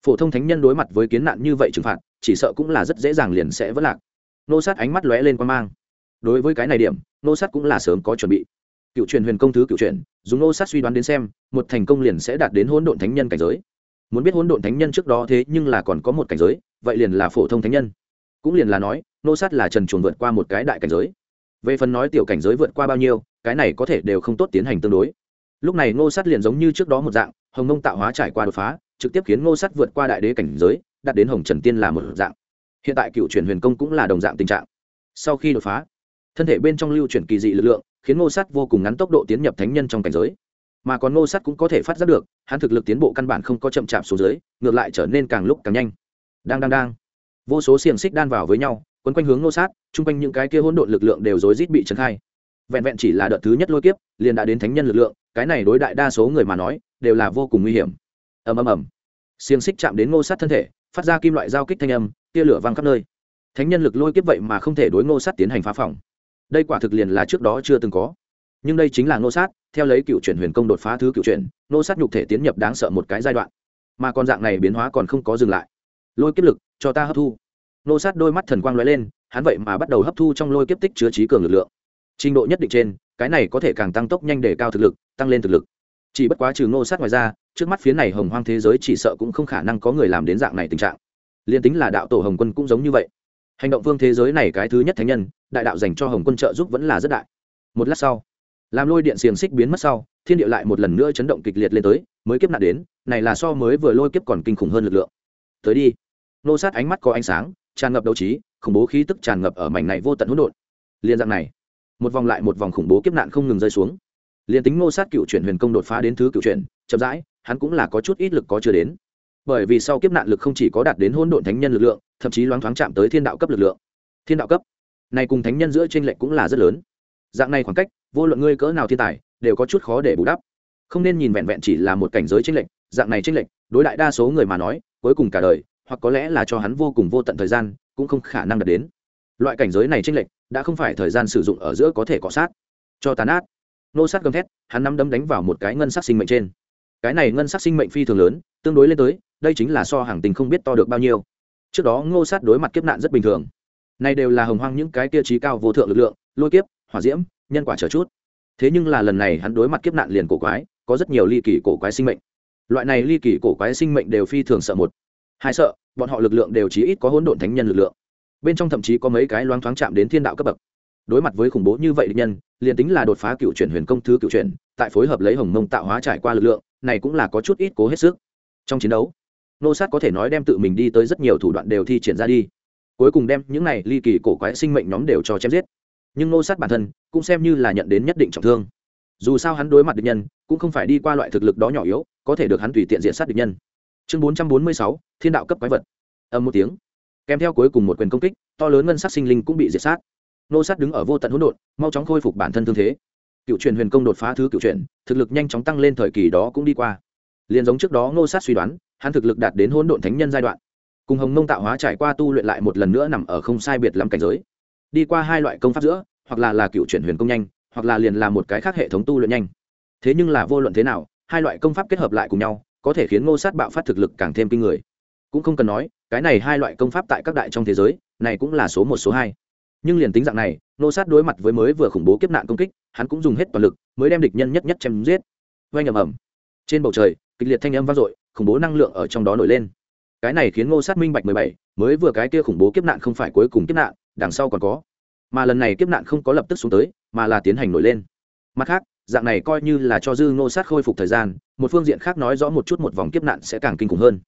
Phổ thông thánh nhân đối mặt với kiến nạn như vậy trừng phạt, chỉ sợ cũng là rất dễ dàng liền sẽ vất lạc. Nô sát ánh mắt lóe lên quan mang đối với cái này điểm, nô sát cũng là sớm có chuẩn bị. Cựu truyền huyền công thứ cựu truyền, dùng nô sát suy đoán đến xem, một thành công liền sẽ đạt đến hỗn độn thánh nhân cảnh giới. Muốn biết hỗn độn thánh nhân trước đó thế nhưng là còn có một cảnh giới, vậy liền là phổ thông thánh nhân. Cũng liền là nói, nô sát là trần chuồn vượt qua một cái đại cảnh giới. Về phần nói tiểu cảnh giới vượt qua bao nhiêu, cái này có thể đều không tốt tiến hành tương đối. Lúc này ngô sát liền giống như trước đó một dạng, hồng nông tạo hóa trải qua đột phá, trực tiếp khiến ngô sát vượt qua đại đế cảnh giới, đạt đến hồng trần tiên là một dạng. Hiện tại cựu truyền huyền công cũng là đồng dạng tình trạng. Sau khi đột phá thân thể bên trong lưu chuyển kỳ dị lực lượng, khiến ngô sát vô cùng ngắn tốc độ tiến nhập thánh nhân trong cảnh giới. Mà còn ngô sát cũng có thể phát giác được, hắn thực lực tiến bộ căn bản không có chậm chạp xuống dưới, ngược lại trở nên càng lúc càng nhanh. Đang đang đang. Vô số xiềng xích đan vào với nhau, quấn quanh hướng ngô sát, chung quanh những cái kia hỗn độn lực lượng đều rối rít bị trấn khai. Vẹn vẹn chỉ là đợt thứ nhất lôi kiếp, liền đã đến thánh nhân lực lượng, cái này đối đại đa số người mà nói, đều là vô cùng nguy hiểm. Ầm ầm ầm. Xiềng xích chạm đến ngô sát thân thể, phát ra kim loại giao kích thanh âm, tia lửa văng khắp nơi. Thánh nhân lực lôi kiếp vậy mà không thể đối ngô sát tiến hành phá phòng đây quả thực liền là trước đó chưa từng có. Nhưng đây chính là nô sát, theo lấy cựu chuyển huyền công đột phá thứ cựu chuyển nô sát nhục thể tiến nhập đáng sợ một cái giai đoạn. Mà con dạng này biến hóa còn không có dừng lại. Lôi kiếp lực, cho ta hấp thu. Nô sát đôi mắt thần quang lóe lên, hắn vậy mà bắt đầu hấp thu trong lôi kiếp tích chứa trí cường lực lượng. Trình độ nhất định trên, cái này có thể càng tăng tốc nhanh để cao thực lực, tăng lên thực lực. Chỉ bất quá trừ nô sát ngoài ra, trước mắt phía này hồng hoang thế giới chỉ sợ cũng không khả năng có người làm đến dạng này tình trạng. Liên tính là đạo tổ hồng quân cũng giống như vậy hành động vương thế giới này cái thứ nhất thánh nhân, đại đạo dành cho hồng quân trợ giúp vẫn là rất đại. Một lát sau, làm lôi điện xiềng xích biến mất sau, thiên địa lại một lần nữa chấn động kịch liệt lên tới, mới kiếp nạn đến, này là so mới vừa lôi kiếp còn kinh khủng hơn lực lượng. Tới đi. Nô sát ánh mắt có ánh sáng, tràn ngập đấu trí, khủng bố khí tức tràn ngập ở mảnh này vô tận hỗn độn. Liên dạng này, một vòng lại một vòng khủng bố kiếp nạn không ngừng rơi xuống. Liền tính nô sát cựu chuyển huyền công đột phá đến thứ cựu chuyển, chậm rãi, hắn cũng là có chút ít lực có chưa đến bởi vì sau kiếp nạn lực không chỉ có đạt đến hỗn độn thánh nhân lực lượng, thậm chí loáng thoáng chạm tới thiên đạo cấp lực lượng. Thiên đạo cấp. Này cùng thánh nhân giữa t r ê n lệch cũng là rất lớn. Dạng này khoảng cách, vô luận ngươi cỡ nào thiên tài, đều có chút khó để bù đắp. Không nên nhìn vẹn vẹn chỉ là một cảnh giới t r ê n lệch, dạng này t r ê n lệch, đối đại đa số người mà nói, cuối cùng cả đời, hoặc có lẽ là cho hắn vô cùng vô tận thời gian, cũng không khả năng đạt đến. Loại cảnh giới này t r ê n lệch, đã không phải thời gian sử dụng ở giữa có thể cọ sát. Cho tàn át nô sát gầm thét, hắn nắm đấm đánh vào một cái ngân sắc sinh mệnh trên. Cái này ngân sắc sinh mệnh phi thường lớn, tương đối lên tới đây chính là so hàng tình không biết to được bao nhiêu. Trước đó ngô sát đối mặt kiếp nạn rất bình thường. Này đều là hồng hoang những cái tiêu chí cao vô thượng lực lượng, lôi kiếp, hỏa diễm, nhân quả chờ chút. Thế nhưng là lần này hắn đối mặt kiếp nạn liền cổ quái, có rất nhiều ly kỳ cổ quái sinh mệnh. Loại này ly kỳ cổ quái sinh mệnh đều phi thường sợ một. Hai sợ, bọn họ lực lượng đều chí ít có hỗn độn thánh nhân lực lượng. Bên trong thậm chí có mấy cái loáng thoáng chạm đến thiên đạo cấp bậc. Đối mặt với khủng bố như vậy địch nhân, liền tính là đột phá cựu chuyển huyền công thứ cựu chuyển, tại phối hợp lấy hồng mông tạo hóa trải qua lực lượng, này cũng là có chút ít cố hết sức. Trong chiến đấu nô sát có thể nói đem tự mình đi tới rất nhiều thủ đoạn đều thi triển ra đi. Cuối cùng đem những này ly kỳ cổ quái sinh mệnh nhóm đều cho chém giết. Nhưng nô sát bản thân cũng xem như là nhận đến nhất định trọng thương. Dù sao hắn đối mặt địch nhân cũng không phải đi qua loại thực lực đó nhỏ yếu, có thể được hắn tùy tiện diện sát địch nhân. Chương bốn trăm bốn mươi sáu, thiên đạo cấp quái vật. Âm một tiếng. Kèm theo cuối cùng một quyền công kích, to lớn ngân sắc sinh linh cũng bị diệt sát. Nô sát đứng ở vô tận hỗn độn, mau chóng khôi phục bản thân thương thế. Cựu truyền huyền công đột phá thứ cựu truyền, thực lực nhanh chóng tăng lên thời kỳ đó cũng đi qua. Liền giống trước đó Nô sát suy đoán hắn thực lực đạt đến hỗn độn thánh nhân giai đoạn. Cùng hồng mông tạo hóa trải qua tu luyện lại một lần nữa nằm ở không sai biệt lắm cảnh giới. Đi qua hai loại công pháp giữa, hoặc là là cựu chuyển huyền công nhanh, hoặc là liền là một cái khác hệ thống tu luyện nhanh. Thế nhưng là vô luận thế nào, hai loại công pháp kết hợp lại cùng nhau, có thể khiến ngô sát bạo phát thực lực càng thêm kinh người. Cũng không cần nói, cái này hai loại công pháp tại các đại trong thế giới, này cũng là số một, số hai. Nhưng liền tính dạng này, ngô sát đối mặt với mới vừa khủng bố kiếp nạn công kích, hắn cũng dùng hết toàn lực, mới đem địch nhân nhất nhất chém giết. Oanh ầm ầm. Trên bầu trời, kịch liệt thanh âm vang dội khủng bố năng lượng ở trong đó nổi lên. Cái này khiến ngô sát minh bạch mười bảy, mới vừa cái kia khủng bố kiếp nạn không phải cuối cùng kiếp nạn, đằng sau còn có. Mà lần này kiếp nạn không có lập tức xuống tới, mà là tiến hành nổi lên. Mặt khác, dạng này coi như là cho dư ngô sát khôi phục thời gian, một phương diện khác nói rõ một chút một vòng kiếp nạn sẽ càng kinh khủng hơn.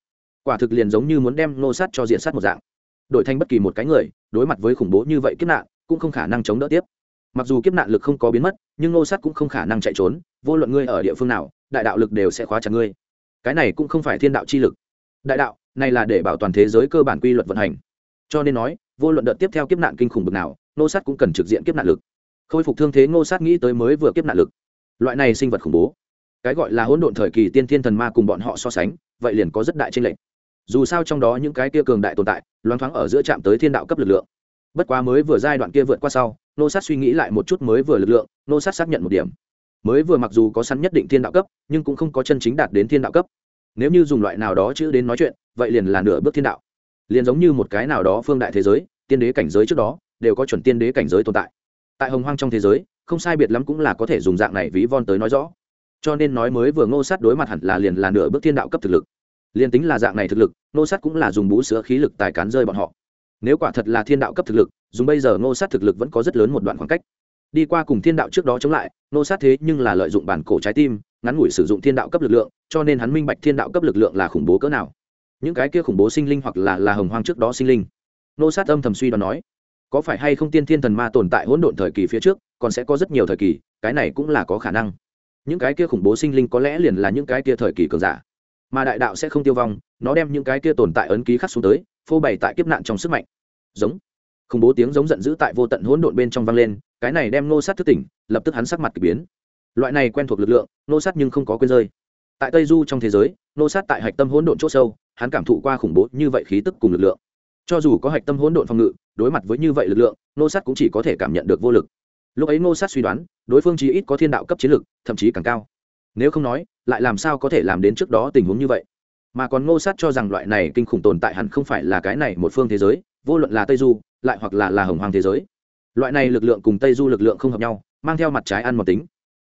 Quả thực liền giống như muốn đem ngô sát cho diện sát một dạng. Đổi thành bất kỳ một cái người, đối mặt với khủng bố như vậy kiếp nạn, cũng không khả năng chống đỡ tiếp. Mặc dù kiếp nạn lực không có biến mất, nhưng ngô sát cũng không khả năng chạy trốn, vô luận ngươi ở địa phương nào, đại đạo lực đều sẽ khóa chặt ngươi cái này cũng không phải thiên đạo chi lực. Đại đạo, này là để bảo toàn thế giới cơ bản quy luật vận hành. Cho nên nói, vô luận đợt tiếp theo kiếp nạn kinh khủng bực nào, ngô sát cũng cần trực diện kiếp nạn lực. Khôi phục thương thế ngô sát nghĩ tới mới vừa kiếp nạn lực. Loại này sinh vật khủng bố, cái gọi là hỗn độn thời kỳ tiên thiên thần ma cùng bọn họ so sánh, vậy liền có rất đại tranh lệch. Dù sao trong đó những cái kia cường đại tồn tại, loáng thoáng ở giữa trạm tới thiên đạo cấp lực lượng. Bất quá mới vừa giai đoạn kia vượt qua sau nô sát suy nghĩ lại một chút mới vừa lực lượng nô sát xác nhận một điểm mới vừa mặc dù có sẵn nhất định thiên đạo cấp, nhưng cũng không có chân chính đạt đến thiên đạo cấp. Nếu như dùng loại nào đó chữ đến nói chuyện, vậy liền là nửa bước thiên đạo. Liền giống như một cái nào đó phương đại thế giới, tiên đế cảnh giới trước đó, đều có chuẩn tiên đế cảnh giới tồn tại. Tại hồng hoang trong thế giới, không sai biệt lắm cũng là có thể dùng dạng này ví von tới nói rõ. Cho nên nói mới vừa ngô sát đối mặt hẳn là liền là nửa bước thiên đạo cấp thực lực. Liền tính là dạng này thực lực, ngô sát cũng là dùng bú sữa khí lực tài cán rơi bọn họ. Nếu quả thật là thiên đạo cấp thực lực, dùng bây giờ ngô sát thực lực vẫn có rất lớn một đoạn khoảng cách. Đi qua cùng thiên đạo trước đó chống lại Nô sát thế nhưng là lợi dụng bản cổ trái tim, ngắn ngủi sử dụng thiên đạo cấp lực lượng, cho nên hắn minh bạch thiên đạo cấp lực lượng là khủng bố cỡ nào. Những cái kia khủng bố sinh linh hoặc là là hồng hoang trước đó sinh linh. Nô sát âm thầm suy đoán nói, có phải hay không tiên thiên thần ma tồn tại hỗn độn thời kỳ phía trước, còn sẽ có rất nhiều thời kỳ, cái này cũng là có khả năng. Những cái kia khủng bố sinh linh có lẽ liền là những cái kia thời kỳ cường giả. Mà đại đạo sẽ không tiêu vong, nó đem những cái kia tồn tại ấn ký khắc xuống tới, phô bày tại kiếp nạn trong sức mạnh. Giống khủng bố tiếng giống giận dữ tại vô tận hỗn độn bên trong vang lên, cái này đem nô sát thức tỉnh, lập tức hắn sắc mặt k ỳ biến. Loại này quen thuộc lực lượng nô sát nhưng không có quên rơi. Tại tây du trong thế giới nô sát tại hạch tâm hỗn độn c h ỗ sâu, hắn cảm thụ qua khủng bố như vậy khí tức cùng lực lượng. Cho dù có hạch tâm hỗn độn phòng ngự, đối mặt với như vậy lực lượng nô sát cũng chỉ có thể cảm nhận được vô lực. Lúc ấy nô sát suy đoán, đối phương chỉ ít có thiên đạo cấp chiến lực, thậm chí càng cao. Nếu không nói, lại làm sao có thể làm đến trước đó tình huống như vậy? Mà còn ngô sát cho rằng loại này kinh khủng tồn tại hẳn không phải là cái này một phương thế giới, vô luận là tây du lại hoặc là là hồng hoàng thế giới. Loại này lực lượng cùng tây du lực lượng không hợp nhau, mang theo mặt trái ăn một tính.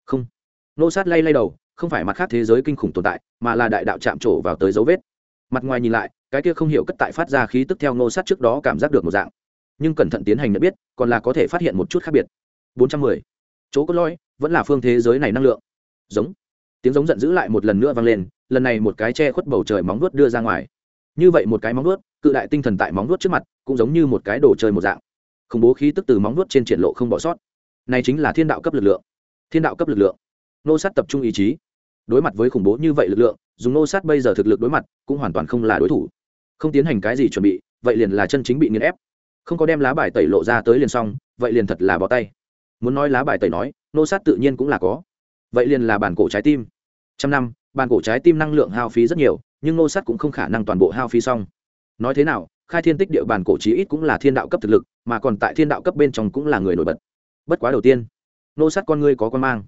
Không. Ngô sát lay lay đầu, không phải mặt khác thế giới kinh khủng tồn tại, mà là đại đạo chạm trổ vào tới dấu vết. Mặt ngoài nhìn lại, cái kia không hiểu cất tại phát ra khí tức theo ngô sát trước đó cảm giác được một dạng. Nhưng cẩn thận tiến hành nhận biết, còn là có thể phát hiện một chút khác biệt. 410. chỗ có lõi, vẫn là phương thế giới này năng lượng. Giống. Tiếng giống giận dữ lại một lần nữa vang lên, lần này một cái che khuất bầu trời móng vuốt đưa ra ngoài. Như vậy một cái móng vuốt, cự đại tinh thần tại móng vuốt trước mặt cũng giống như một cái đồ chơi một dạng. Khủng bố khí tức từ móng nuốt trên triển lộ không bỏ sót. Này chính là thiên đạo cấp lực lượng. Thiên đạo cấp lực lượng. Nô sát tập trung ý chí. Đối mặt với khủng bố như vậy lực lượng, dùng nô sát bây giờ thực lực đối mặt, cũng hoàn toàn không là đối thủ. Không tiến hành cái gì chuẩn bị, vậy liền là chân chính bị nghiền ép. Không có đem lá bài tẩy lộ ra tới liền xong, vậy liền thật là bỏ tay. Muốn nói lá bài tẩy nói, nô sát tự nhiên cũng là có. Vậy liền là bản cổ trái tim. Trăm năm, bản cổ trái tim năng lượng hao phí rất nhiều, nhưng nô sát cũng không khả năng toàn bộ hao phí xong. Nói thế nào khai thiên tích địa bản cổ chí ít cũng là thiên đạo cấp thực lực, mà còn tại thiên đạo cấp bên trong cũng là người nổi bật. Bất quá đầu tiên, nô sát con ngươi có con mang.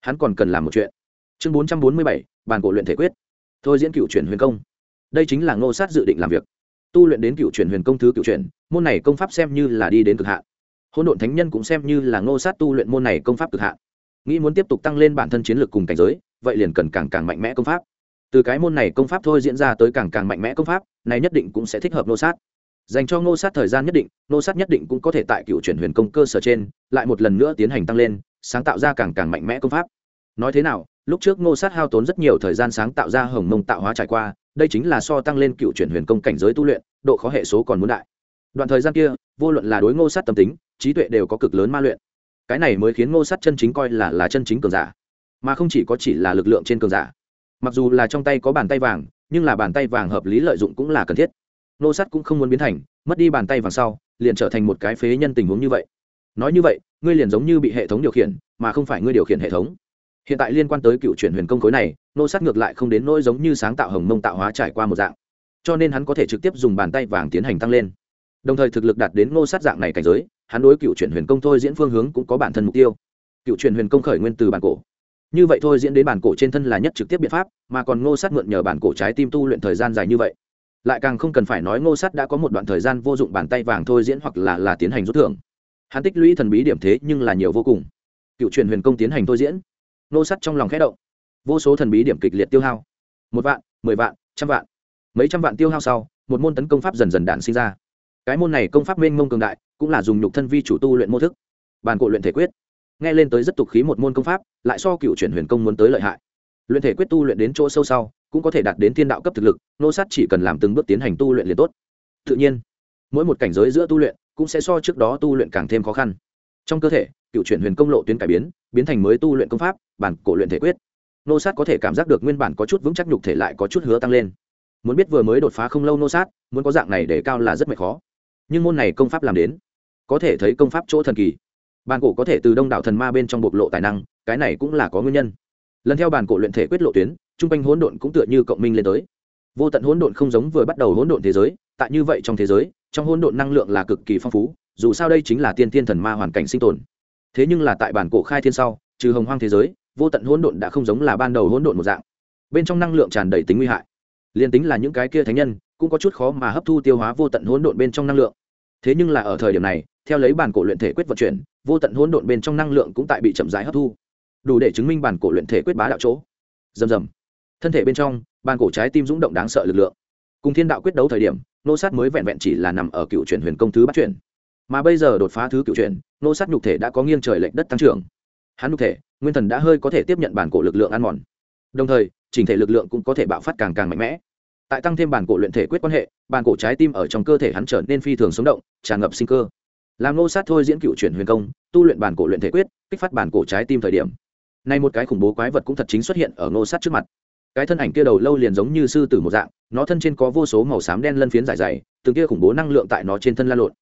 Hắn còn cần làm một chuyện. Chương bốn trăm bốn mươi bảy, bản cổ luyện thể quyết. Thôi diễn cựu chuyển huyền công. Đây chính là nô sát dự định làm việc. Tu luyện đến cựu chuyển huyền công thứ cựu chuyển, môn này công pháp xem như là đi đến cực hạn. Hôn độn thánh nhân cũng xem như là nô sát tu luyện môn này công pháp cực hạn. Nghĩ muốn tiếp tục tăng lên bản thân chiến lược cùng cảnh giới, vậy liền cần càng càng mạnh mẽ công pháp từ cái môn này công pháp thôi diễn ra tới càng càng mạnh mẽ công pháp, này nhất định cũng sẽ thích hợp nô sát. Dành cho nô sát thời gian nhất định, nô sát nhất định cũng có thể tại cựu chuyển huyền công cơ sở trên, lại một lần nữa tiến hành tăng lên, sáng tạo ra càng càng mạnh mẽ công pháp. Nói thế nào, lúc trước nô sát hao tốn rất nhiều thời gian sáng tạo ra hồng mông tạo hóa trải qua, đây chính là so tăng lên cựu chuyển huyền công cảnh giới tu luyện, độ khó hệ số còn muốn đại. Đoạn thời gian kia, vô luận là đối ngô sát tâm tính, trí tuệ đều có cực lớn ma luyện. Cái này mới khiến ngô sát chân chính coi là là chân chính cường giả. Mà không chỉ có chỉ là lực lượng trên cường giả mặc dù là trong tay có bàn tay vàng, nhưng là bàn tay vàng hợp lý lợi dụng cũng là cần thiết. Ngô sát cũng không muốn biến thành, mất đi bàn tay vàng sau, liền trở thành một cái phế nhân tình huống như vậy. Nói như vậy, ngươi liền giống như bị hệ thống điều khiển, mà không phải ngươi điều khiển hệ thống. Hiện tại liên quan tới cựu chuyển huyền công khối này, nô sát ngược lại không đến nỗi giống như sáng tạo hồng mông tạo hóa trải qua một dạng. Cho nên hắn có thể trực tiếp dùng bàn tay vàng tiến hành tăng lên. Đồng thời thực lực đạt đến nô sát dạng này cảnh giới, hắn đối cựu chuyển huyền công thôi diễn phương hướng cũng có bản thân mục tiêu. Cựu chuyển huyền công khởi nguyên từ bản cổ như vậy thôi diễn đến bản cổ trên thân là nhất trực tiếp biện pháp, mà còn ngô sát mượn nhờ bản cổ trái tim tu luyện thời gian dài như vậy. Lại càng không cần phải nói ngô sát đã có một đoạn thời gian vô dụng bàn tay vàng thôi diễn hoặc là là tiến hành rút thưởng. Hắn tích lũy thần bí điểm thế nhưng là nhiều vô cùng. Cựu truyền huyền công tiến hành thôi diễn. Ngô sát trong lòng khẽ động. Vô số thần bí điểm kịch liệt tiêu hao. Một vạn, mười vạn, trăm vạn. Mấy trăm vạn tiêu hao sau, một môn tấn công pháp dần dần đạn sinh ra. Cái môn này công pháp mênh mông cường đại, cũng là dùng nhục thân vi chủ tu luyện mô thức. Bàn cổ luyện thể quyết nghe lên tới rất tục khí một môn công pháp, lại so cựu chuyển huyền công muốn tới lợi hại. Luyện thể quyết tu luyện đến chỗ sâu sau, cũng có thể đạt đến thiên đạo cấp thực lực, nô sát chỉ cần làm từng bước tiến hành tu luyện liền tốt. Tự nhiên, mỗi một cảnh giới giữa tu luyện cũng sẽ so trước đó tu luyện càng thêm khó khăn. Trong cơ thể, cựu chuyển huyền công lộ tuyến cải biến biến thành mới tu luyện công pháp, bản cổ luyện thể quyết. Nô sát có thể cảm giác được nguyên bản có chút vững chắc nhục thể lại có chút hứa tăng lên. Muốn biết vừa mới đột phá không lâu nô sát, muốn có dạng này để cao là rất mệt khó. Nhưng môn này công pháp làm đến, có thể thấy công pháp chỗ thần kỳ bàn cổ có thể từ đông đảo thần ma bên trong bộc lộ tài năng, cái này cũng là có nguyên nhân. Lần theo bàn cổ luyện thể quyết lộ tuyến chung quanh hỗn độn cũng tựa như cộng minh lên tới. Vô tận hỗn độn không giống vừa bắt đầu hỗn độn thế giới, tại như vậy trong thế giới, trong hỗn độn năng lượng là cực kỳ phong phú, dù sao đây chính là tiên thiên thần ma hoàn cảnh sinh tồn. Thế nhưng là tại bản cổ khai thiên sau, trừ hồng hoang thế giới, vô tận hỗn độn đã không giống là ban đầu hỗn độn một dạng. Bên trong năng lượng tràn đầy tính nguy hại. Liền tính là những cái kia thánh nhân, cũng có chút khó mà hấp thu tiêu hóa vô tận hỗn độn bên trong năng lượng. Thế nhưng là ở thời điểm này, theo lấy bản cổ luyện thể quyết vận chuyển vô tận hỗn độn bên trong năng lượng cũng tại bị chậm rãi hấp thu. Đủ để chứng minh bản cổ luyện thể quyết bá đạo chỗ. Dầm dầm, thân thể bên trong bản cổ trái tim rung động đáng sợ lực lượng. Cùng thiên đạo quyết đấu thời điểm nô sát mới vẹn vẹn chỉ là nằm ở cựu chuyển huyền công thứ bắt chuyển. Mà bây giờ đột phá thứ cựu chuyển nô sát nhục thể đã có nghiêng trời lệnh đất tăng trưởng. Hắn nhục thể nguyên thần đã hơi có thể tiếp nhận bản cổ lực lượng ăn mòn. Đồng thời chỉnh thể lực lượng cũng có thể bạo phát càng càng mạnh mẽ. Tại tăng thêm bản cổ luyện thể quyết quan hệ bản cổ trái tim ở trong cơ thể hắn trở nên phi thường sống động tràn ngập sinh cơ làm nô sát thôi diễn cựu chuyển huyền công, tu luyện bản cổ luyện thể quyết, kích phát bản cổ trái tim thời điểm. Nay một cái khủng bố quái vật cũng thật chính xuất hiện ở nô sát trước mặt. Cái thân ảnh kia đầu lâu liền giống như sư tử một dạng, nó thân trên có vô số màu xám đen lân phiến dài dày, từng kia khủng bố năng lượng tại nó trên thân lan lộn.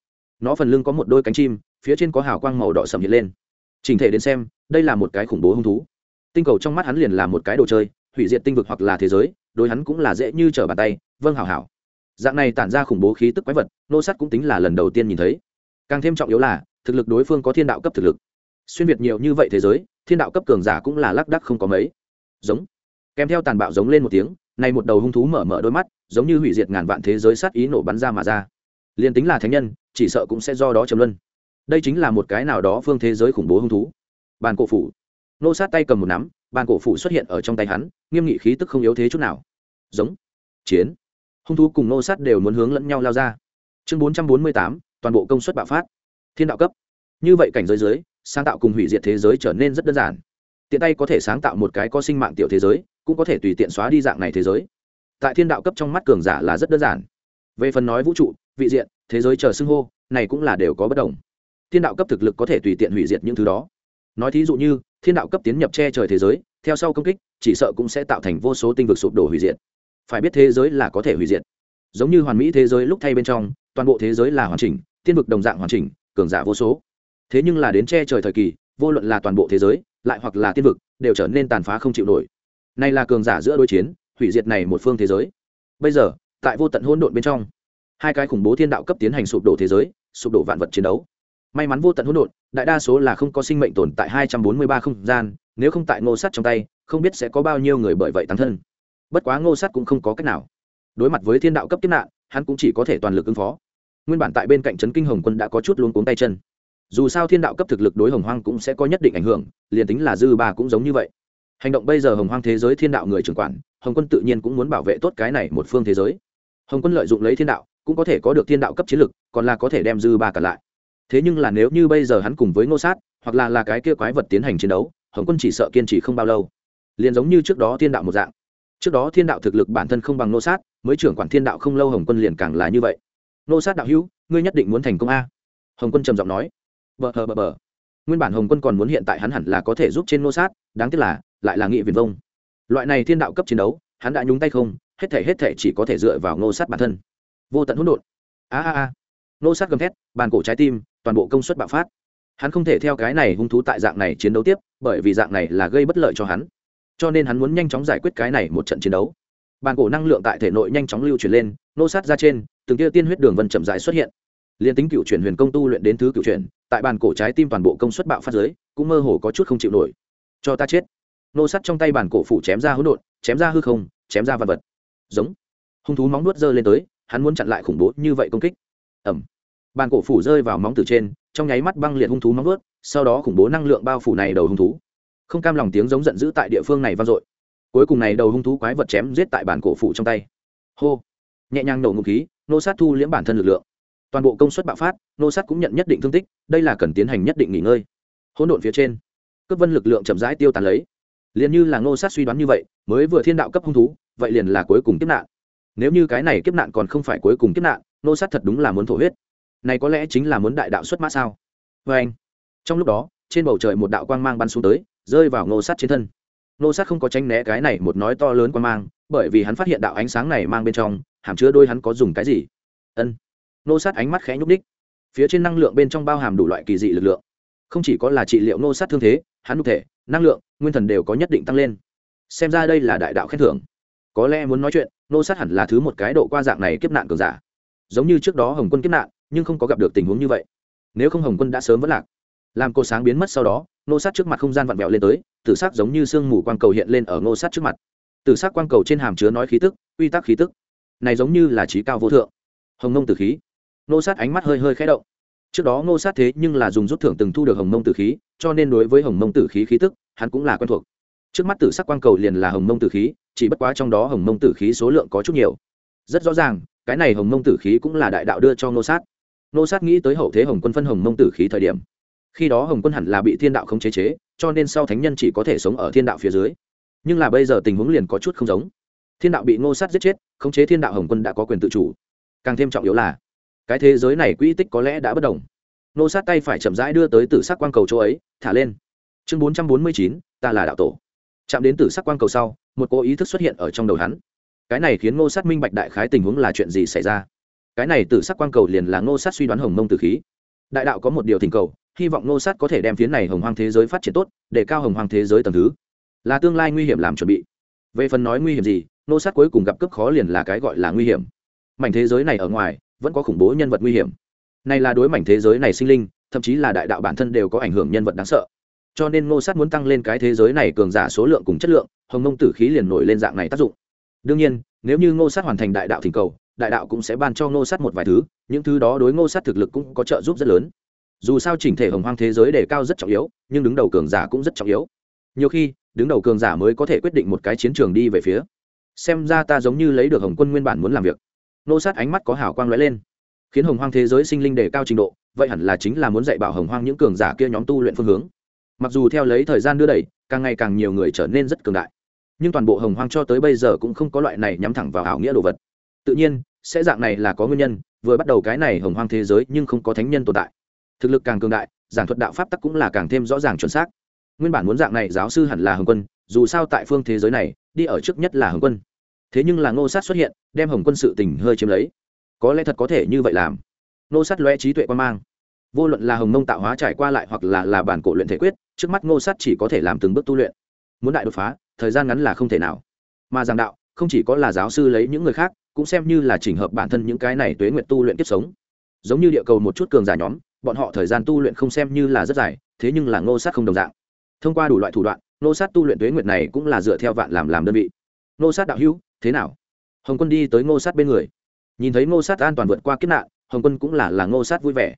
Nó phần lưng có một đôi cánh chim, phía trên có hào quang màu đỏ sầm hiện lên. Trình thể đến xem, đây là một cái khủng bố hung thú. Tinh cầu trong mắt hắn liền là một cái đồ chơi, hủy diệt tinh vực hoặc là thế giới, đối hắn cũng là dễ như trở bàn tay vâng hảo hảo. Dạng này tản ra khủng bố khí tức quái vật, nô sắt cũng tính là lần đầu tiên nhìn thấy càng thêm trọng yếu là, thực lực đối phương có thiên đạo cấp thực lực. Xuyên việt nhiều như vậy thế giới, thiên đạo cấp cường giả cũng là lác đắc không có mấy. Giống. Kèm theo tàn bạo giống lên một tiếng nay một đầu hung thú mở mở đôi mắt, giống như hủy diệt ngàn vạn thế giới sát ý nổ bắn ra mà ra. Liền tính là thánh nhân, chỉ sợ cũng sẽ do đó trầm luân. Đây chính là một cái nào đó phương thế giới khủng bố hung thú. Bàn cổ phủ. Nô sát tay cầm một nắm, bàn cổ phủ xuất hiện ở trong tay hắn, nghiêm nghị khí tức không yếu thế chút nào. Giống. Chiến. Hung thú cùng nô sát đều muốn hướng lẫn nhau lao ra. Chương bốn trăm bốn mươi tám toàn bộ công suất bạo phát. Thiên đạo cấp. Như vậy cảnh giới dưới, sáng tạo cùng hủy diệt thế giới trở nên rất đơn giản. Tiện tay có thể sáng tạo một cái có sinh mạng tiểu thế giới, cũng có thể tùy tiện xóa đi dạng này thế giới. Tại thiên đạo cấp trong mắt cường giả là rất đơn giản. Về phần nói vũ trụ, vị diện, thế giới chờ xưng hô, này cũng là đều có bất đồng. Thiên đạo cấp thực lực có thể tùy tiện hủy diệt những thứ đó. Nói thí dụ như, thiên đạo cấp tiến nhập che trời thế giới, theo sau công kích, chỉ sợ cũng sẽ tạo thành vô số tinh vực sụp đổ hủy diệt. Phải biết thế giới là có thể hủy diệt. Giống như hoàn mỹ thế giới lúc thay bên trong, toàn bộ thế giới là hoàn chỉnh Tiên vực đồng dạng hoàn chỉnh, cường giả vô số. Thế nhưng là đến che trời thời kỳ, vô luận là toàn bộ thế giới, lại hoặc là tiên vực, đều trở nên tàn phá không chịu nổi. Này là cường giả giữa đối chiến, hủy diệt này một phương thế giới. Bây giờ, tại vô tận hỗn độn bên trong, hai cái khủng bố thiên đạo cấp tiến hành sụp đổ thế giới, sụp đổ vạn vật chiến đấu. May mắn vô tận hỗn độn, đại đa số là không có sinh mệnh tồn tại hai trăm bốn mươi ba không gian, nếu không tại ngô Sát trong tay, không biết sẽ có bao nhiêu người bởi vậy tăng thân. Bất quá ngô Sát cũng không có cách nào. Đối mặt với thiên đạo cấp kiếp nạn, hắn cũng chỉ có thể toàn lực ứng phó nguyên bản tại bên cạnh trấn kinh hồng quân đã có chút luống cuống tay chân. Dù sao thiên đạo cấp thực lực đối hồng hoang cũng sẽ có nhất định ảnh hưởng, liền tính là dư ba cũng giống như vậy. Hành động bây giờ hồng hoang thế giới thiên đạo người trưởng quản, hồng quân tự nhiên cũng muốn bảo vệ tốt cái này một phương thế giới. Hồng quân lợi dụng lấy thiên đạo, cũng có thể có được thiên đạo cấp chiến lực, còn là có thể đem dư ba cả lại. Thế nhưng là nếu như bây giờ hắn cùng với ngô sát, hoặc là là cái kia quái vật tiến hành chiến đấu, hồng quân chỉ sợ kiên trì không bao lâu. Liền giống như trước đó thiên đạo một dạng. Trước đó thiên đạo thực lực bản thân không bằng ngô sát, mới trưởng quản thiên đạo không lâu hồng quân liền càng là như vậy. Nô sát đạo hữu, ngươi nhất định muốn thành công a. Hồng quân trầm giọng nói. Bờ, hờ, bờ bờ. Nguyên bản hồng quân còn muốn hiện tại hắn hẳn là có thể giúp trên Nô sát, đáng tiếc là, lại là nghị viền vông. Loại này thiên đạo cấp chiến đấu, hắn đã nhúng tay không, hết thể hết thể chỉ có thể dựa vào Nô sát bản thân. Vô tận hỗn độn. A a a. Nô sát gầm thét, bàn cổ trái tim, toàn bộ công suất bạo phát. Hắn không thể theo cái này hung thú tại dạng này chiến đấu tiếp, bởi vì dạng này là gây bất lợi cho hắn. Cho nên hắn muốn nhanh chóng giải quyết cái này một trận chiến đấu. Bàn cổ năng lượng tại thể nội nhanh chóng lưu chuyển lên nô sát ra trên, từng tia tiên huyết đường vân chậm rãi xuất hiện. Liên tính cựu chuyển huyền công tu luyện đến thứ cựu chuyển, tại bàn cổ trái tim toàn bộ công suất bạo phát giới cũng mơ hồ có chút không chịu nổi. Cho ta chết. Nô sắt trong tay bàn cổ phủ chém ra hỗn độn, chém ra hư không, chém ra vật vật. Giống. Hung thú móng nuốt giơ lên tới, hắn muốn chặn lại khủng bố như vậy công kích. Ẩm bàn cổ phủ rơi vào móng từ trên, trong nháy mắt băng liệt hung thú móng nuốt, sau đó khủng bố năng lượng bao phủ này đầu hung thú. Không cam lòng tiếng giống giận dữ tại địa phương này vang dội. Cuối cùng này đầu hung thú quái vật chém giết tại bàn cổ phủ trong tay. Hô nhẹ nhàng nổ ngục khí, nô sát thu liễm bản thân lực lượng. Toàn bộ công suất bạo phát, nô sát cũng nhận nhất định thương tích, đây là cần tiến hành nhất định nghỉ ngơi. Hỗn độn phía trên cấp vân lực lượng chậm rãi tiêu tán lấy. Liền như là nô sát suy đoán như vậy, mới vừa thiên đạo cấp hung thú, vậy liền là cuối cùng kiếp nạn. Nếu như cái này kiếp nạn còn không phải cuối cùng kiếp nạn, nô sát thật đúng là muốn thổ huyết. Này có lẽ chính là muốn đại đạo xuất mã sao? Vê anh, trong lúc đó, trên bầu trời một đạo quang mang bắn xuống tới, rơi vào nô sát trên thân. Nô sát không có tránh né cái này một nói to lớn quang mang, bởi vì hắn phát hiện đạo ánh sáng này mang bên trong hàm chứa đôi hắn có dùng cái gì? Ân. Nô sát ánh mắt khẽ nhúc ních phía trên năng lượng bên trong bao hàm đủ loại kỳ dị lực lượng. Không chỉ có là trị liệu nô sát thương thế, hắn đục thể, năng lượng, nguyên thần đều có nhất định tăng lên. Xem ra đây là đại đạo khen thưởng. Có lẽ muốn nói chuyện, nô sát hẳn là thứ một cái độ qua dạng này kiếp nạn cường giả. Giống như trước đó hồng quân kiếp nạn, nhưng không có gặp được tình huống như vậy. Nếu không hồng quân đã sớm vẫn lạc. Làm cô sáng biến mất sau đó, nô sát trước mặt không gian vặn vẹo lên tới, tử sắc giống như sương mù quang cầu hiện lên ở nô sát trước mặt. Tử sắc quang cầu trên hàm chứa nói khí tức uy tắc khí tức này giống như là trí cao vô thượng. Hồng nông tử khí. Nô sát ánh mắt hơi hơi khẽ động. Trước đó nô sát thế nhưng là dùng rút thưởng từng thu được hồng nông tử khí, cho nên đối với hồng nông tử khí khí tức, hắn cũng là quen thuộc. Trước mắt tử sắc quang cầu liền là hồng nông tử khí, chỉ bất quá trong đó hồng nông tử khí số lượng có chút nhiều. Rất rõ ràng, cái này hồng nông tử khí cũng là đại đạo đưa cho nô sát. Nô sát nghĩ tới hậu thế hồng quân phân hồng nông tử khí thời điểm. Khi đó hồng quân hẳn là bị thiên đạo không chế chế, cho nên sau thánh nhân chỉ có thể sống ở thiên đạo phía dưới. Nhưng là bây giờ tình huống liền có chút không giống thiên đạo bị ngô sát giết chết, khống chế thiên đạo hồng quân đã có quyền tự chủ. Càng thêm trọng yếu là, cái thế giới này quỹ tích có lẽ đã bất đồng. Ngô sát tay phải chậm rãi đưa tới tử sắc quang cầu chỗ ấy, thả lên. Chương bốn trăm bốn mươi chín, ta là đạo tổ. Chạm đến tử sắc quang cầu sau, một cố ý thức xuất hiện ở trong đầu hắn. Cái này khiến ngô sát minh bạch đại khái tình huống là chuyện gì xảy ra. Cái này tử sắc quang cầu liền là ngô sát suy đoán hồng mông từ khí. Đại đạo có một điều thỉnh cầu, hy vọng ngô sát có thể đem phiến này hồng hoang thế giới phát triển tốt, để cao hồng hoang thế giới tầng thứ. Là tương lai nguy hiểm làm chuẩn bị. Về phần nói nguy hiểm gì Nô sát cuối cùng gặp cấp khó liền là cái gọi là nguy hiểm. Mảnh thế giới này ở ngoài, vẫn có khủng bố nhân vật nguy hiểm. Này là đối mảnh thế giới này sinh linh, thậm chí là đại đạo bản thân đều có ảnh hưởng nhân vật đáng sợ. Cho nên Nô sát muốn tăng lên cái thế giới này cường giả số lượng cùng chất lượng, hồng mông tử khí liền nổi lên dạng này tác dụng. Đương nhiên, nếu như ngô sát hoàn thành đại đạo thỉnh cầu, đại đạo cũng sẽ ban cho ngô sát một vài thứ, những thứ đó đối ngô sát thực lực cũng có trợ giúp rất lớn. Dù sao chỉnh thể hồng hoang thế giới đề cao rất trọng yếu, nhưng đứng đầu cường giả cũng rất trọng yếu. Nhiều khi, đứng đầu cường giả mới có thể quyết định một cái chiến trường đi về phía xem ra ta giống như lấy được hồng quân nguyên bản muốn làm việc. Nô sát ánh mắt có hào quang lóe lên. Khiến hồng hoang thế giới sinh linh đề cao trình độ, vậy hẳn là chính là muốn dạy bảo hồng hoang những cường giả kia nhóm tu luyện phương hướng. Mặc dù theo lấy thời gian đưa đẩy, càng ngày càng nhiều người trở nên rất cường đại. Nhưng toàn bộ hồng hoang cho tới bây giờ cũng không có loại này nhắm thẳng vào ảo nghĩa đồ vật. Tự nhiên, sẽ dạng này là có nguyên nhân, vừa bắt đầu cái này hồng hoang thế giới nhưng không có thánh nhân tồn tại. Thực lực càng cường đại, giảng thuật đạo pháp tắc cũng là càng thêm rõ ràng chuẩn xác. Nguyên bản muốn dạng này giáo sư hẳn là hồng quân, dù sao tại phương thế giới này đi ở trước nhất là hồng quân. Thế nhưng là ngô sát xuất hiện, đem hồng quân sự tình hơi chiếm lấy. Có lẽ thật có thể như vậy làm. Ngô sát loe trí tuệ quan mang. Vô luận là hồng mông tạo hóa trải qua lại hoặc là là bản cổ luyện thể quyết, trước mắt ngô sát chỉ có thể làm từng bước tu luyện. Muốn đại đột phá, thời gian ngắn là không thể nào. Mà giảng đạo, không chỉ có là giáo sư lấy những người khác, cũng xem như là chỉnh hợp bản thân những cái này tuế nguyện tu luyện kiếp sống. Giống như địa cầu một chút cường giả nhóm, bọn họ thời gian tu luyện không xem như là rất dài, thế nhưng là ngô sát không đồng dạng. Thông qua đủ loại thủ đoạn Nô sát tu luyện tuế nguyệt này cũng là dựa theo vạn làm làm đơn vị. Nô sát đạo hữu, thế nào? Hồng quân đi tới ngô sát bên người. Nhìn thấy ngô sát an toàn vượt qua kiếp nạn, hồng quân cũng là là ngô sát vui vẻ.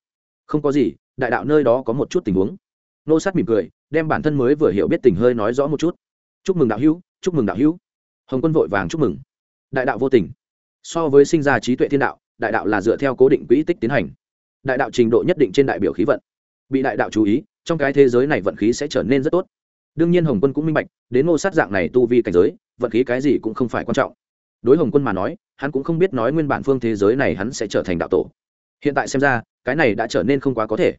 Không có gì, đại đạo nơi đó có một chút tình huống. Ngô sát mỉm cười, đem bản thân mới vừa hiểu biết tình hơi nói rõ một chút. Chúc mừng đạo hữu, chúc mừng đạo hữu. Hồng quân vội vàng chúc mừng. Đại đạo vô tình. So với sinh ra trí tuệ thiên đạo, đại đạo là dựa theo cố định quỹ tích tiến hành. Đại đạo trình độ nhất định trên đại biểu khí vận. Bị đại đạo chú ý, trong cái thế giới này vận khí sẽ trở nên rất tốt đương nhiên hồng quân cũng minh bạch, đến ngô sát dạng này tu vi cảnh giới, vận khí cái gì cũng không phải quan trọng. Đối hồng quân mà nói, hắn cũng không biết nói nguyên bản phương thế giới này hắn sẽ trở thành đạo tổ. Hiện tại xem ra, cái này đã trở nên không quá có thể.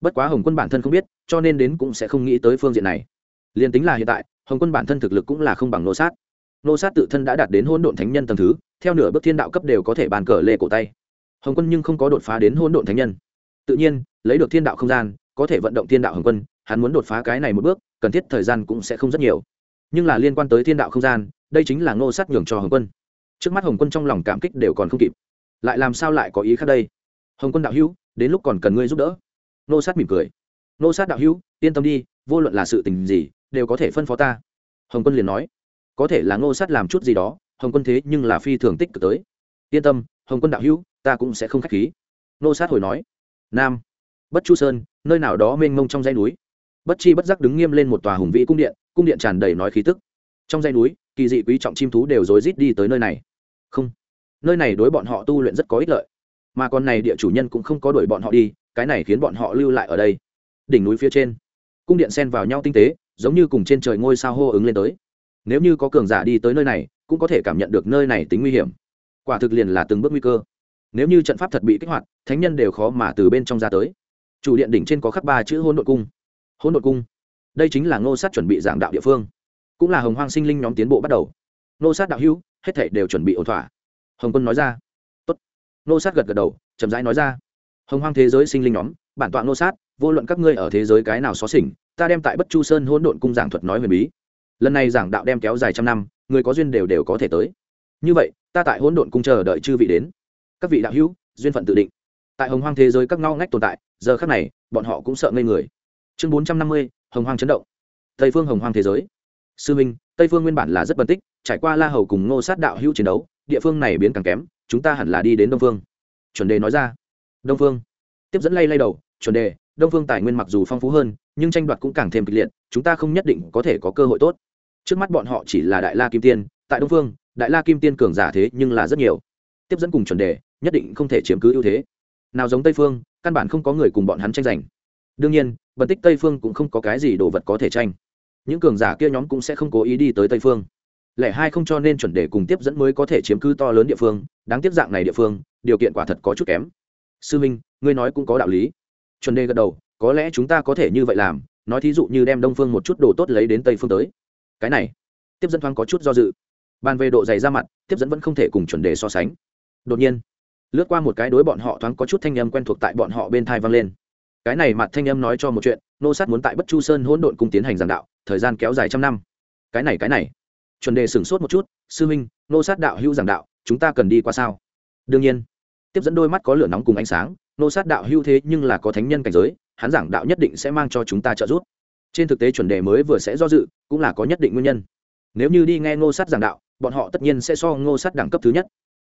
Bất quá hồng quân bản thân không biết, cho nên đến cũng sẽ không nghĩ tới phương diện này. Liền tính là hiện tại, hồng quân bản thân thực lực cũng là không bằng nô sát. Nô sát tự thân đã đạt đến hôn độn thánh nhân tầng thứ, theo nửa bước thiên đạo cấp đều có thể bàn cờ lê cổ tay. Hồng quân nhưng không có đột phá đến hôn độn thánh nhân. Tự nhiên, lấy được thiên đạo không gian có thể vận động thiên đạo hồng quân, hắn muốn đột phá cái này một bước, cần thiết thời gian cũng sẽ không rất nhiều. Nhưng là liên quan tới thiên đạo không gian, đây chính là ngô sát nhường cho hồng quân. Trước mắt hồng quân trong lòng cảm kích đều còn không kịp. Lại làm sao lại có ý khác đây? Hồng quân đạo hữu, đến lúc còn cần ngươi giúp đỡ. Ngô sát mỉm cười. Ngô sát đạo hữu, yên tâm đi, vô luận là sự tình gì, đều có thể phân phó ta. Hồng quân liền nói. Có thể là ngô sát làm chút gì đó, hồng quân thế nhưng là phi thường tích cực tới. Yên tâm, hồng quân đạo hữu, ta cũng sẽ không k h á c h khí. Ngô sát hồi nói. Nam bất chu sơn, nơi nào đó mênh mông trong dãy núi. Bất chi bất giác đứng nghiêm lên một tòa hùng vĩ cung điện cung điện tràn đầy nói khí tức. Trong dãy núi, kỳ dị quý trọng chim thú đều rối rít đi tới nơi này. Không, nơi này đối bọn họ tu luyện rất có ích lợi. Mà con này địa chủ nhân cũng không có đuổi bọn họ đi, cái này khiến bọn họ lưu lại ở đây. Đỉnh núi phía trên, cung điện xen vào nhau tinh tế, giống như cùng trên trời ngôi sao hô ứng lên tới. Nếu như có cường giả đi tới nơi này, cũng có thể cảm nhận được nơi này tính nguy hiểm. Quả thực liền là từng bước nguy cơ. Nếu như trận pháp thật bị kích hoạt, thánh nhân đều khó mà từ bên trong ra tới chủ điện đỉnh trên có khắc ba chữ hôn đội cung. Hôn đội cung. Đây chính là ngô sát chuẩn bị giảng đạo địa phương. Cũng là hồng hoang sinh linh nhóm tiến bộ bắt đầu. Ngô sát đạo hữu, hết thảy đều chuẩn bị ổn thỏa. Hồng quân nói ra. Tốt. Ngô sát gật gật đầu, chậm rãi nói ra. Hồng hoang thế giới sinh linh nhóm, bản tọa ngô sát, vô luận các ngươi ở thế giới cái nào xó xỉnh, ta đem tại bất chu sơn Hôn độn cung giảng thuật nói huyền bí. Lần này giảng đạo đem kéo dài trăm năm, người có duyên đều đều có thể tới. Như vậy, ta tại hỗn độn cung chờ đợi chư vị đến. Các vị đạo hữu, duyên phận tự định. Tại hồng hoang thế giới các ngao ngách tồn tại giờ khác này, bọn họ cũng sợ ngây người. Chương bốn trăm năm mươi, hồng hoang chấn động. Tây phương hồng hoang thế giới. Sư minh, tây phương nguyên bản là rất bần tích, trải qua la hầu cùng ngô sát đạo hữu chiến đấu, địa phương này biến càng kém, chúng ta hẳn là đi đến đông phương. Chuẩn đề nói ra. Đông phương. Tiếp dẫn lay lay đầu, chuẩn đề, đông phương tài nguyên mặc dù phong phú hơn, nhưng tranh đoạt cũng càng thêm kịch liệt, chúng ta không nhất định có thể có cơ hội tốt. Trước mắt bọn họ chỉ là đại la kim tiên, tại đông phương, đại la kim tiên cường giả thế nhưng là rất nhiều. Tiếp dẫn cùng chuẩn đề, nhất định không thể chiếm cứ ưu thế. Nào giống tây phương căn bản không có người cùng bọn hắn tranh giành. Đương nhiên, bần tích tây phương cũng không có cái gì đồ vật có thể tranh. Những cường giả kia nhóm cũng sẽ không cố ý đi tới tây phương. Lẻ hai không cho nên chuẩn đề cùng tiếp dẫn mới có thể chiếm cứ to lớn địa phương, đáng tiếc dạng này địa phương, điều kiện quả thật có chút kém. Sư minh, ngươi nói cũng có đạo lý. Chuẩn đề gật đầu, có lẽ chúng ta có thể như vậy làm, nói thí dụ như đem đông phương một chút đồ tốt lấy đến tây phương tới. Cái này, tiếp dẫn thoáng có chút do dự. Bàn về độ dày ra mặt, tiếp dẫn vẫn không thể cùng chuẩn đề so sánh. Đột nhiên lướt qua một cái đối bọn họ thoáng có chút thanh âm quen thuộc tại bọn họ bên thai vang lên. Cái này mặt thanh âm nói cho một chuyện, nô sát muốn tại bất chu sơn hỗn độn cùng tiến hành giảng đạo, thời gian kéo dài trăm năm. Cái này cái này. Chuẩn đề sửng sốt một chút, sư minh, nô sát đạo hữu giảng đạo, chúng ta cần đi qua sao? Đương nhiên. Tiếp dẫn đôi mắt có lửa nóng cùng ánh sáng, nô sát đạo hữu thế nhưng là có thánh nhân cảnh giới, hắn giảng đạo nhất định sẽ mang cho chúng ta trợ giúp. Trên thực tế chuẩn đề mới vừa sẽ do dự, cũng là có nhất định nguyên nhân. Nếu như đi nghe ngô sát giảng đạo, bọn họ tất nhiên sẽ so ngô sát đẳng cấp thứ nhất.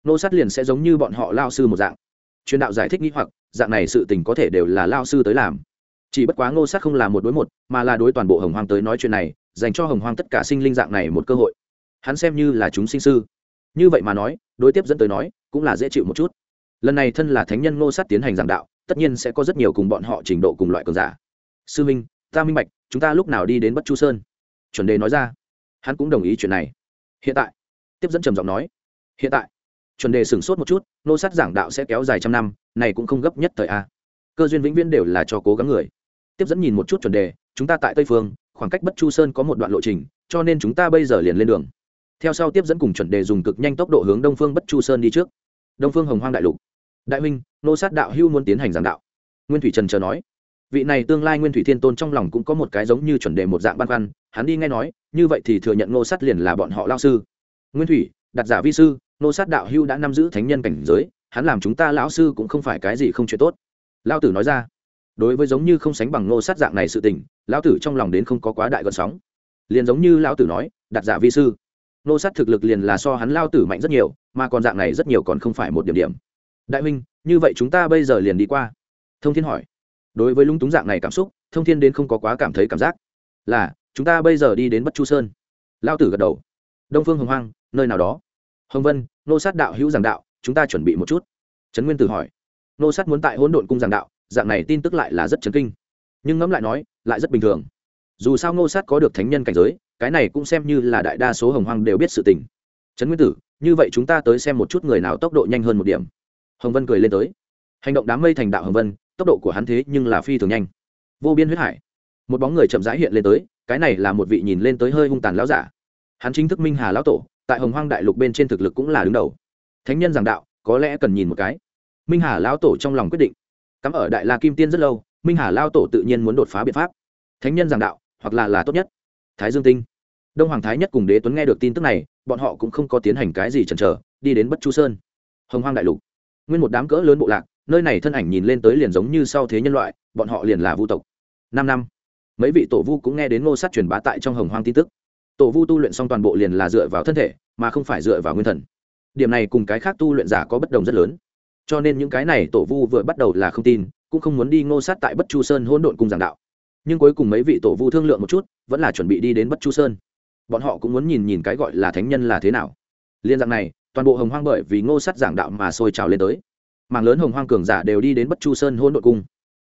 Nô sát liền sẽ giống như bọn họ lao sư một dạng. Truyền đạo giải thích nghĩ hoặc, dạng này sự tình có thể đều là lao sư tới làm. Chỉ bất quá ngô sát không là một đối một, mà là đối toàn bộ hồng hoang tới nói chuyện này, dành cho hồng hoang tất cả sinh linh dạng này một cơ hội. Hắn xem như là chúng sinh sư. Như vậy mà nói, đối tiếp dẫn tới nói, cũng là dễ chịu một chút. Lần này thân là thánh nhân ngô sát tiến hành giảng đạo, tất nhiên sẽ có rất nhiều cùng bọn họ trình độ cùng loại cường giả. Sư minh, ta minh bạch, chúng ta lúc nào đi đến bất chu sơn? Chuẩn đề nói ra. Hắn cũng đồng ý chuyện này. Hiện tại, tiếp dẫn trầm giọng nói. Hiện tại chuẩn đề sửng sốt một chút, nô sát giảng đạo sẽ kéo dài trăm năm, này cũng không gấp nhất thời a. Cơ duyên vĩnh viễn đều là cho cố gắng người. Tiếp dẫn nhìn một chút chuẩn đề, chúng ta tại tây phương, khoảng cách bất chu sơn có một đoạn lộ trình, cho nên chúng ta bây giờ liền lên đường. Theo sau tiếp dẫn cùng chuẩn đề dùng cực nhanh tốc độ hướng đông phương bất chu sơn đi trước. Đông phương hồng hoang đại lục. Đại huynh, nô sát đạo hưu muốn tiến hành giảng đạo. Nguyên thủy trần chờ nói. Vị này tương lai nguyên thủy thiên tôn trong lòng cũng có một cái giống như chuẩn đề một dạng băn khoăn, hắn đi nghe nói, như vậy thì thừa nhận nô sát liền là bọn họ lao sư. Nguyên thủy, đặt giả vi sư nô sát đạo hưu đã nắm giữ thánh nhân cảnh giới, hắn làm chúng ta lão sư cũng không phải cái gì không chuyện tốt. Lao tử nói ra. Đối với giống như không sánh bằng nô sát dạng này sự tình, lão tử trong lòng đến không có quá đại gợn sóng. Liền giống như lão tử nói, đặt giả vi sư. Nô sát thực lực liền là so hắn lao tử mạnh rất nhiều, mà còn dạng này rất nhiều còn không phải một điểm điểm. Đại huynh, như vậy chúng ta bây giờ liền đi qua. Thông thiên hỏi. Đối với lung túng dạng này cảm xúc, thông thiên đến không có quá cảm thấy cảm giác. Là, chúng ta bây giờ đi đến bất chu sơn. Lao tử gật đầu. Đông phương hồng hoang, nơi nào đó hồng vân, nô sát đạo hữu giảng đạo, chúng ta chuẩn bị một chút. Trấn nguyên tử hỏi. Nô sát muốn tại hỗn độn cung giảng đạo, dạng này tin tức lại là rất chấn kinh. Nhưng ngẫm lại nói, lại rất bình thường. Dù sao nô sát có được thánh nhân cảnh giới, cái này cũng xem như là đại đa số hồng hoang đều biết sự tình. Trấn nguyên tử, như vậy chúng ta tới xem một chút người nào tốc độ nhanh hơn một điểm. Hồng vân cười lên tới. Hành động đám mây thành đạo hồng vân, tốc độ của hắn thế nhưng là phi thường nhanh. Vô biên huyết hải. Một bóng người chậm rãi hiện lên tới, cái này là một vị nhìn lên tới hơi hung tàn lão giả. Hắn chính thức minh hà lão tổ tại hồng hoang đại lục bên trên thực lực cũng là đứng đầu. Thánh nhân giảng đạo, có lẽ cần nhìn một cái. Minh hà lão tổ trong lòng quyết định. Cắm ở đại la kim tiên rất lâu, minh hà lao tổ tự nhiên muốn đột phá biện pháp. Thánh nhân giảng đạo, hoặc là là tốt nhất. Thái dương tinh. Đông hoàng thái nhất cùng đế tuấn nghe được tin tức này, bọn họ cũng không có tiến hành cái gì chần chờ, đi đến bất chu sơn. Hồng hoang đại lục. Nguyên một đám cỡ lớn bộ lạc, nơi này thân ảnh nhìn lên tới liền giống như sau thế nhân loại, bọn họ liền là vu tộc. Năm năm. Mấy vị tổ vu cũng nghe đến ngô sát truyền bá tại trong hồng hoang tin tức tổ vu tu luyện xong toàn bộ liền là dựa vào thân thể, mà không phải dựa vào nguyên thần. Điểm này cùng cái khác tu luyện giả có bất đồng rất lớn. Cho nên những cái này tổ vu vừa bắt đầu là không tin, cũng không muốn đi ngô sát tại bất chu sơn hỗn độn cùng giảng đạo. Nhưng cuối cùng mấy vị tổ vu thương lượng một chút, vẫn là chuẩn bị đi đến bất chu sơn. Bọn họ cũng muốn nhìn nhìn cái gọi là thánh nhân là thế nào. Liên dạng này, toàn bộ hồng hoang bởi vì ngô sát giảng đạo mà sôi trào lên tới. Mảng lớn hồng hoang cường giả đều đi đến bất chu sơn hôn đội cung.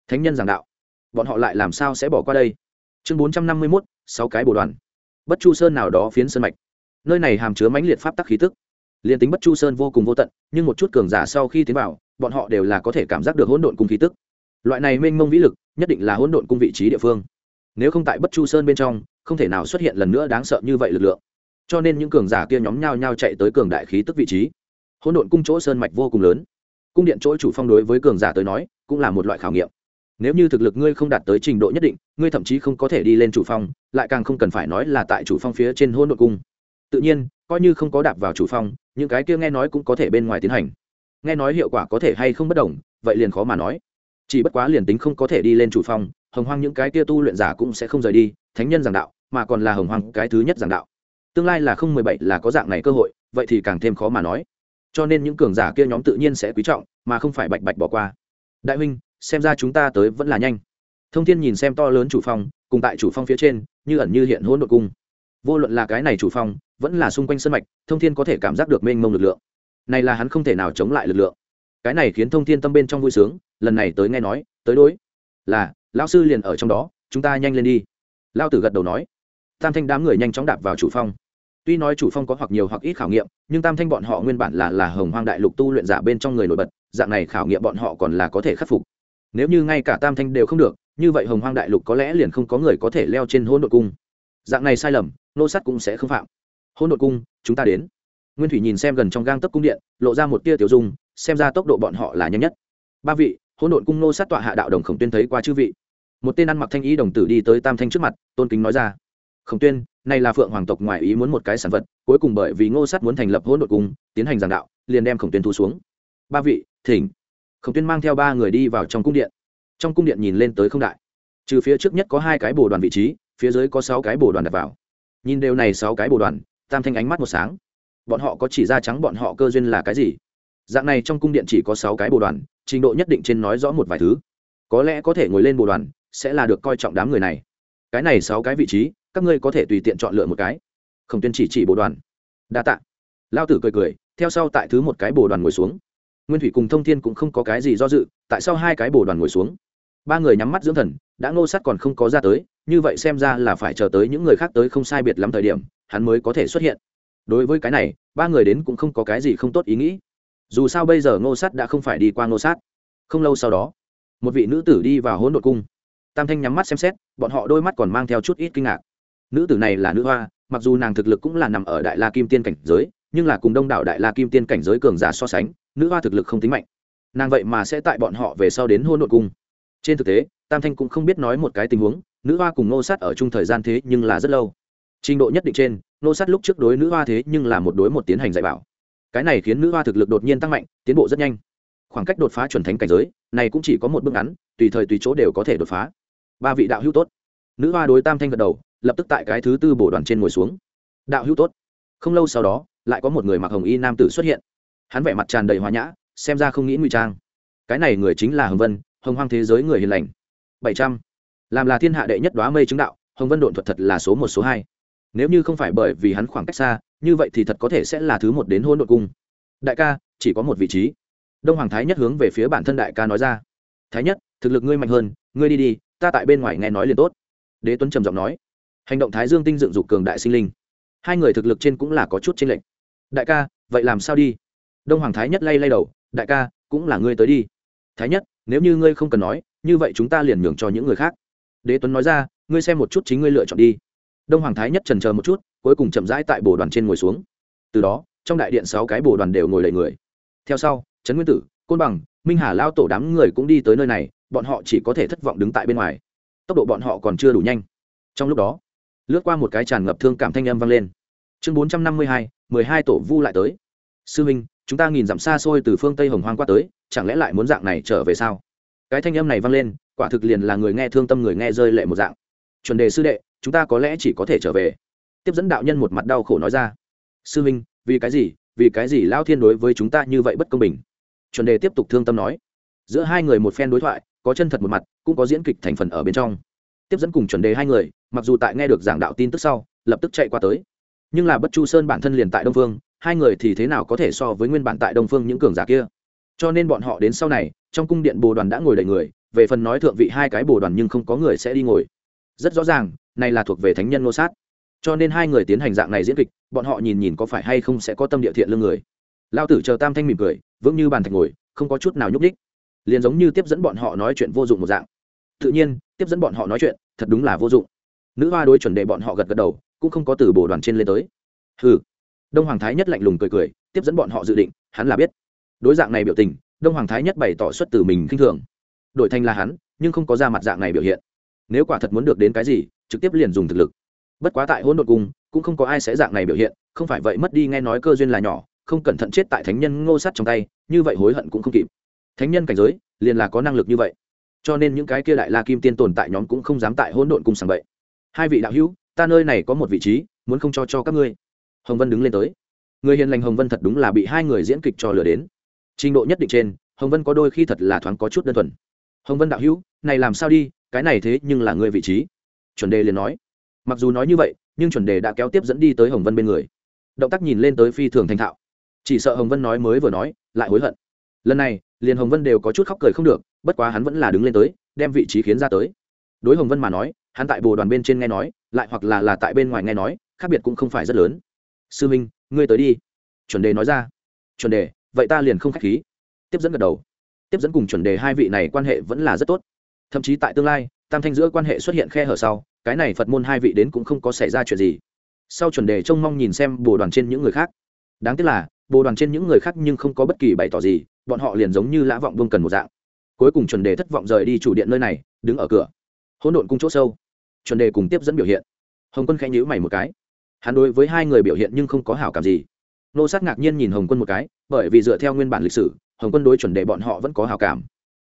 Thánh nhân giảng đạo. Bọn họ lại làm sao sẽ bỏ qua đây? Chương bốn trăm năm mươi mốt, sáu cái bồ đoàn bất chu sơn nào đó phiến sơn mạch. Nơi này hàm chứa mãnh liệt pháp tắc khí tức. Liền tính bất chu sơn vô cùng vô tận, nhưng một chút cường giả sau khi tiến vào, bọn họ đều là có thể cảm giác được hỗn độn cung khí tức. Loại này mênh mông vĩ lực, nhất định là hỗn độn cung vị trí địa phương. Nếu không tại bất chu sơn bên trong, không thể nào xuất hiện lần nữa đáng sợ như vậy lực lượng. Cho nên những cường giả kia nhóm nhau nhau chạy tới cường đại khí tức vị trí. Hỗn độn cung chỗ sơn mạch vô cùng lớn. Cung điện chỗ chủ phong đối với cường giả tới nói, cũng là một loại khảo nghiệm nếu như thực lực ngươi không đạt tới trình độ nhất định, ngươi thậm chí không có thể đi lên chủ phong, lại càng không cần phải nói là tại chủ phong phía trên hôn nội cung. Tự nhiên, coi như không có đạp vào chủ phong, những cái kia nghe nói cũng có thể bên ngoài tiến hành. Nghe nói hiệu quả có thể hay không bất đồng, vậy liền khó mà nói. Chỉ bất quá liền tính không có thể đi lên chủ phong, hồng hoang những cái kia tu luyện giả cũng sẽ không rời đi, thánh nhân giảng đạo, mà còn là hồng hoang cái thứ nhất giảng đạo. Tương lai là không mười bảy là có dạng này cơ hội, vậy thì càng thêm khó mà nói. Cho nên những cường giả kia nhóm tự nhiên sẽ quý trọng, mà không phải bạch bạch bỏ qua. Đại huynh xem ra chúng ta tới vẫn là nhanh. Thông thiên nhìn xem to lớn chủ phong cùng tại chủ phong phía trên, như ẩn như hiện hỗn độn cung. Vô luận là cái này chủ phong vẫn là xung quanh sân mạch, thông thiên có thể cảm giác được mênh mông lực lượng. Này là hắn không thể nào chống lại lực lượng. Cái này khiến thông thiên tâm bên trong vui sướng, lần này tới nghe nói, tới đối. Là, lão sư liền ở trong đó, chúng ta nhanh lên đi. Lao tử gật đầu nói. Tam thanh đám người nhanh chóng đạp vào chủ phong tuy nói chủ phong có hoặc nhiều hoặc ít khảo nghiệm, nhưng tam thanh bọn họ nguyên bản là là hồng hoang đại lục tu luyện giả bên trong người nổi bật, dạng này khảo nghiệm bọn họ còn là có thể khắc phục nếu như ngay cả tam thanh đều không được, như vậy hồng hoang đại lục có lẽ liền không có người có thể leo trên hôn đội cung. Dạng này sai lầm, nô sắt cũng sẽ không phạm. Hôn đội cung, chúng ta đến. Nguyên thủy nhìn xem gần trong gang tấp cung điện, lộ ra một tia tiểu dung, xem ra tốc độ bọn họ là nhanh nhất. Ba vị hôn đội cung nô sát tọa hạ đạo đồng khổng tuyên thấy qua chư vị. Một tên ăn mặc thanh ý đồng tử đi tới tam thanh trước mặt, tôn kính nói ra, khổng tuyên, này là phượng hoàng tộc ngoài ý muốn một cái sản vật, cuối cùng bởi vì ngô sát muốn thành lập hỗn độn cung, tiến hành giảng đạo, liền đem khổng tuyên thu xuống. Ba vị, thỉnh khổng tuyên mang theo ba người đi vào trong cung điện. Trong cung điện nhìn lên tới không đại. Trừ phía trước nhất có hai cái bồ đoàn vị trí, phía dưới có sáu cái bồ đoàn đặt vào. Nhìn đều này sáu cái bồ đoàn, tam thanh ánh mắt một sáng. Bọn họ có chỉ ra trắng, bọn họ cơ duyên là cái gì? Dạng này trong cung điện chỉ có sáu cái bồ đoàn, trình độ nhất định trên nói rõ một vài thứ. Có lẽ có thể ngồi lên bồ đoàn, sẽ là được coi trọng đám người này. Cái này sáu cái vị trí, các ngươi có thể tùy tiện chọn lựa một cái. Không tuyên chỉ chỉ bồ đoàn. Đa tạ. Lao tử cười cười, theo sau tại thứ một cái bồ đoàn ngồi xuống nguyên thủy cùng thông thiên cũng không có cái gì do dự, tại sao hai cái bồ đoàn ngồi xuống. Ba người nhắm mắt dưỡng thần, đã ngô sắt còn không có ra tới, như vậy xem ra là phải chờ tới những người khác tới không sai biệt lắm thời điểm, hắn mới có thể xuất hiện. Đối với cái này, ba người đến cũng không có cái gì không tốt ý nghĩ. Dù sao bây giờ ngô sắt đã không phải đi qua ngô sát. Không lâu sau đó, một vị nữ tử đi vào hỗn độn cung. Tam thanh nhắm mắt xem xét, bọn họ đôi mắt còn mang theo chút ít kinh ngạc. Nữ tử này là nữ hoa, mặc dù nàng thực lực cũng là nằm ở đại la kim tiên cảnh giới, nhưng là cùng đông đảo đại la kim tiên cảnh giới cường giả so sánh nữ hoa thực lực không tính mạnh. Nàng vậy mà sẽ tại bọn họ về sau đến hôn nội cung. Trên thực tế, tam thanh cũng không biết nói một cái tình huống, nữ hoa cùng nô sát ở chung thời gian thế nhưng là rất lâu. Trình độ nhất định trên nô sát lúc trước đối nữ hoa thế nhưng là một đối một tiến hành dạy bảo. Cái này khiến nữ hoa thực lực đột nhiên tăng mạnh, tiến bộ rất nhanh. Khoảng cách đột phá chuẩn thánh cảnh giới, này cũng chỉ có một bước ngắn, tùy thời tùy chỗ đều có thể đột phá. Ba vị đạo hữu tốt. Nữ hoa đối tam thanh gật đầu, lập tức tại cái thứ tư bổ đoàn trên ngồi xuống. Đạo hữu tốt. Không lâu sau đó, lại có một người mặc hồng y nam tử xuất hiện hắn vẻ mặt tràn đầy hòa nhã, xem ra không nghĩ ngụy trang. Cái này người chính là hồng vân, hồng hoang thế giới người hiền lành. Bảy trăm. Làm là thiên hạ đệ nhất đoá mây chứng đạo, hồng vân độn thuật thật là số một, số hai. Nếu như không phải bởi vì hắn khoảng cách xa, như vậy thì thật có thể sẽ là thứ một đến hôn đội cung. Đại ca, chỉ có một vị trí. Đông hoàng thái nhất hướng về phía bản thân đại ca nói ra. Thái nhất, thực lực ngươi mạnh hơn, ngươi đi đi, ta tại bên ngoài nghe nói liền tốt. Đế tuấn trầm giọng nói. Hành động thái dương tinh dựng dục cường đại sinh linh. Hai người thực lực trên cũng là có chút chênh lệch. Đại ca, vậy làm sao đi? Đông hoàng thái nhất lay lay đầu, đại ca, cũng là ngươi tới đi. Thái nhất, nếu như ngươi không cần nói, như vậy chúng ta liền nhường cho những người khác. Đế tuấn nói ra, ngươi xem một chút chính ngươi lựa chọn đi. Đông hoàng thái nhất trần chờ một chút, cuối cùng chậm rãi tại bồ đoàn trên ngồi xuống. Từ đó, trong đại điện sáu cái bồ đoàn đều ngồi lầy người. Theo sau, trấn nguyên tử, côn bằng, minh hà lao tổ đám người cũng đi tới nơi này, bọn họ chỉ có thể thất vọng đứng tại bên ngoài. Tốc độ bọn họ còn chưa đủ nhanh. Trong lúc đó, lướt qua một cái tràn ngập thương cảm thanh âm vang lên. Chương bốn trăm năm mươi hai, mười hai tổ vu lại tới. Sư huynh chúng ta nhìn dặm xa xôi từ phương tây hồng hoang qua tới, chẳng lẽ lại muốn dạng này trở về sao? Cái thanh âm này vang lên, quả thực liền là người nghe thương tâm người nghe rơi lệ một dạng. Chuẩn đề sư đệ, chúng ta có lẽ chỉ có thể trở về. Tiếp dẫn đạo nhân một mặt đau khổ nói ra. Sư huynh vì cái gì, vì cái gì lao thiên đối với chúng ta như vậy bất công bình? Chuẩn đề tiếp tục thương tâm nói. Giữa hai người một phen đối thoại, có chân thật một mặt, cũng có diễn kịch thành phần ở bên trong. Tiếp dẫn cùng chuẩn đề hai người, mặc dù tại nghe được giảng đạo tin tức sau, lập tức chạy qua tới. Nhưng là bất chu sơn bản thân liền tại đông phương hai người thì thế nào có thể so với nguyên bản tại đông phương những cường giả kia? Cho nên bọn họ đến sau này, trong cung điện bồ đoàn đã ngồi đầy người, về phần nói thượng vị hai cái bồ đoàn nhưng không có người sẽ đi ngồi. Rất rõ ràng, này là thuộc về thánh nhân nô sát. Cho nên hai người tiến hành dạng này diễn kịch, bọn họ nhìn nhìn có phải hay không sẽ có tâm địa thiện lương người. Lao tử chờ tam thanh mỉm cười, vững như bàn thạch ngồi, không có chút nào nhúc đích liền giống như tiếp dẫn bọn họ nói chuyện vô dụng một dạng. Tự nhiên, tiếp dẫn bọn họ nói chuyện, thật đúng là vô dụng. Nữ hoa đối chuẩn đệ bọn họ gật gật đầu, cũng không có từ bồ đoàn trên lên tới. Hừ đông hoàng thái nhất lạnh lùng cười cười, tiếp dẫn bọn họ dự định, hắn là biết. Đối dạng này biểu tình, đông hoàng thái nhất bày tỏ xuất từ mình khinh thường. Đổi thành là hắn, nhưng không có ra mặt dạng này biểu hiện. Nếu quả thật muốn được đến cái gì, trực tiếp liền dùng thực lực. Bất quá tại hỗn độn cung, cũng không có ai sẽ dạng này biểu hiện, không phải vậy mất đi nghe nói cơ duyên là nhỏ, không cẩn thận chết tại thánh nhân ngô Sắt trong tay, như vậy hối hận cũng không kịp. Thánh nhân cảnh giới, liền là có năng lực như vậy. Cho nên những cái kia đại la kim tiên tồn tại nhóm cũng không dám tại hỗn độn cung sàng bậy. Hai vị đạo hữu, ta nơi này có một vị trí, muốn không cho cho các ngươi hồng vân đứng lên tới. Người hiền lành hồng vân thật đúng là bị hai người diễn kịch cho lừa đến. Trình độ nhất định trên, hồng vân có đôi khi thật là thoáng có chút đơn thuần. Hồng vân đạo hữu, này làm sao đi, cái này thế nhưng là người vị trí. Chuẩn đề liền nói. Mặc dù nói như vậy, nhưng chuẩn đề đã kéo tiếp dẫn đi tới hồng vân bên người. Động tác nhìn lên tới phi thường thành thạo. Chỉ sợ hồng vân nói mới vừa nói, lại hối hận. Lần này, liền hồng vân đều có chút khóc cười không được, bất quá hắn vẫn là đứng lên tới, đem vị trí khiến ra tới. Đối hồng vân mà nói, hắn tại bồ đoàn bên trên nghe nói, lại hoặc là là tại bên ngoài nghe nói, khác biệt cũng không phải rất lớn sư minh ngươi tới đi. Chuẩn đề nói ra. Chuẩn đề, vậy ta liền không k h á c h khí. Tiếp dẫn gật đầu. Tiếp dẫn cùng chuẩn đề hai vị này quan hệ vẫn là rất tốt. Thậm chí tại tương lai, tam thanh giữa quan hệ xuất hiện khe hở sau, cái này phật môn hai vị đến cũng không có xảy ra chuyện gì. Sau chuẩn đề trông mong nhìn xem bồ đoàn trên những người khác. Đáng tiếc là, bồ đoàn trên những người khác nhưng không có bất kỳ bày tỏ gì, bọn họ liền giống như lã vọng vương cần một dạng. Cuối cùng chuẩn đề thất vọng rời đi chủ điện nơi này, đứng ở cửa. Hỗn độn cung chỗ sâu. Chuẩn đề cùng tiếp dẫn biểu hiện. Hồng quân khẽ nhữ mày một cái hắn đối với hai người biểu hiện nhưng không có hảo cảm gì. Nô sát ngạc nhiên nhìn hồng quân một cái, bởi vì dựa theo nguyên bản lịch sử, hồng quân đối chuẩn đề bọn họ vẫn có hảo cảm.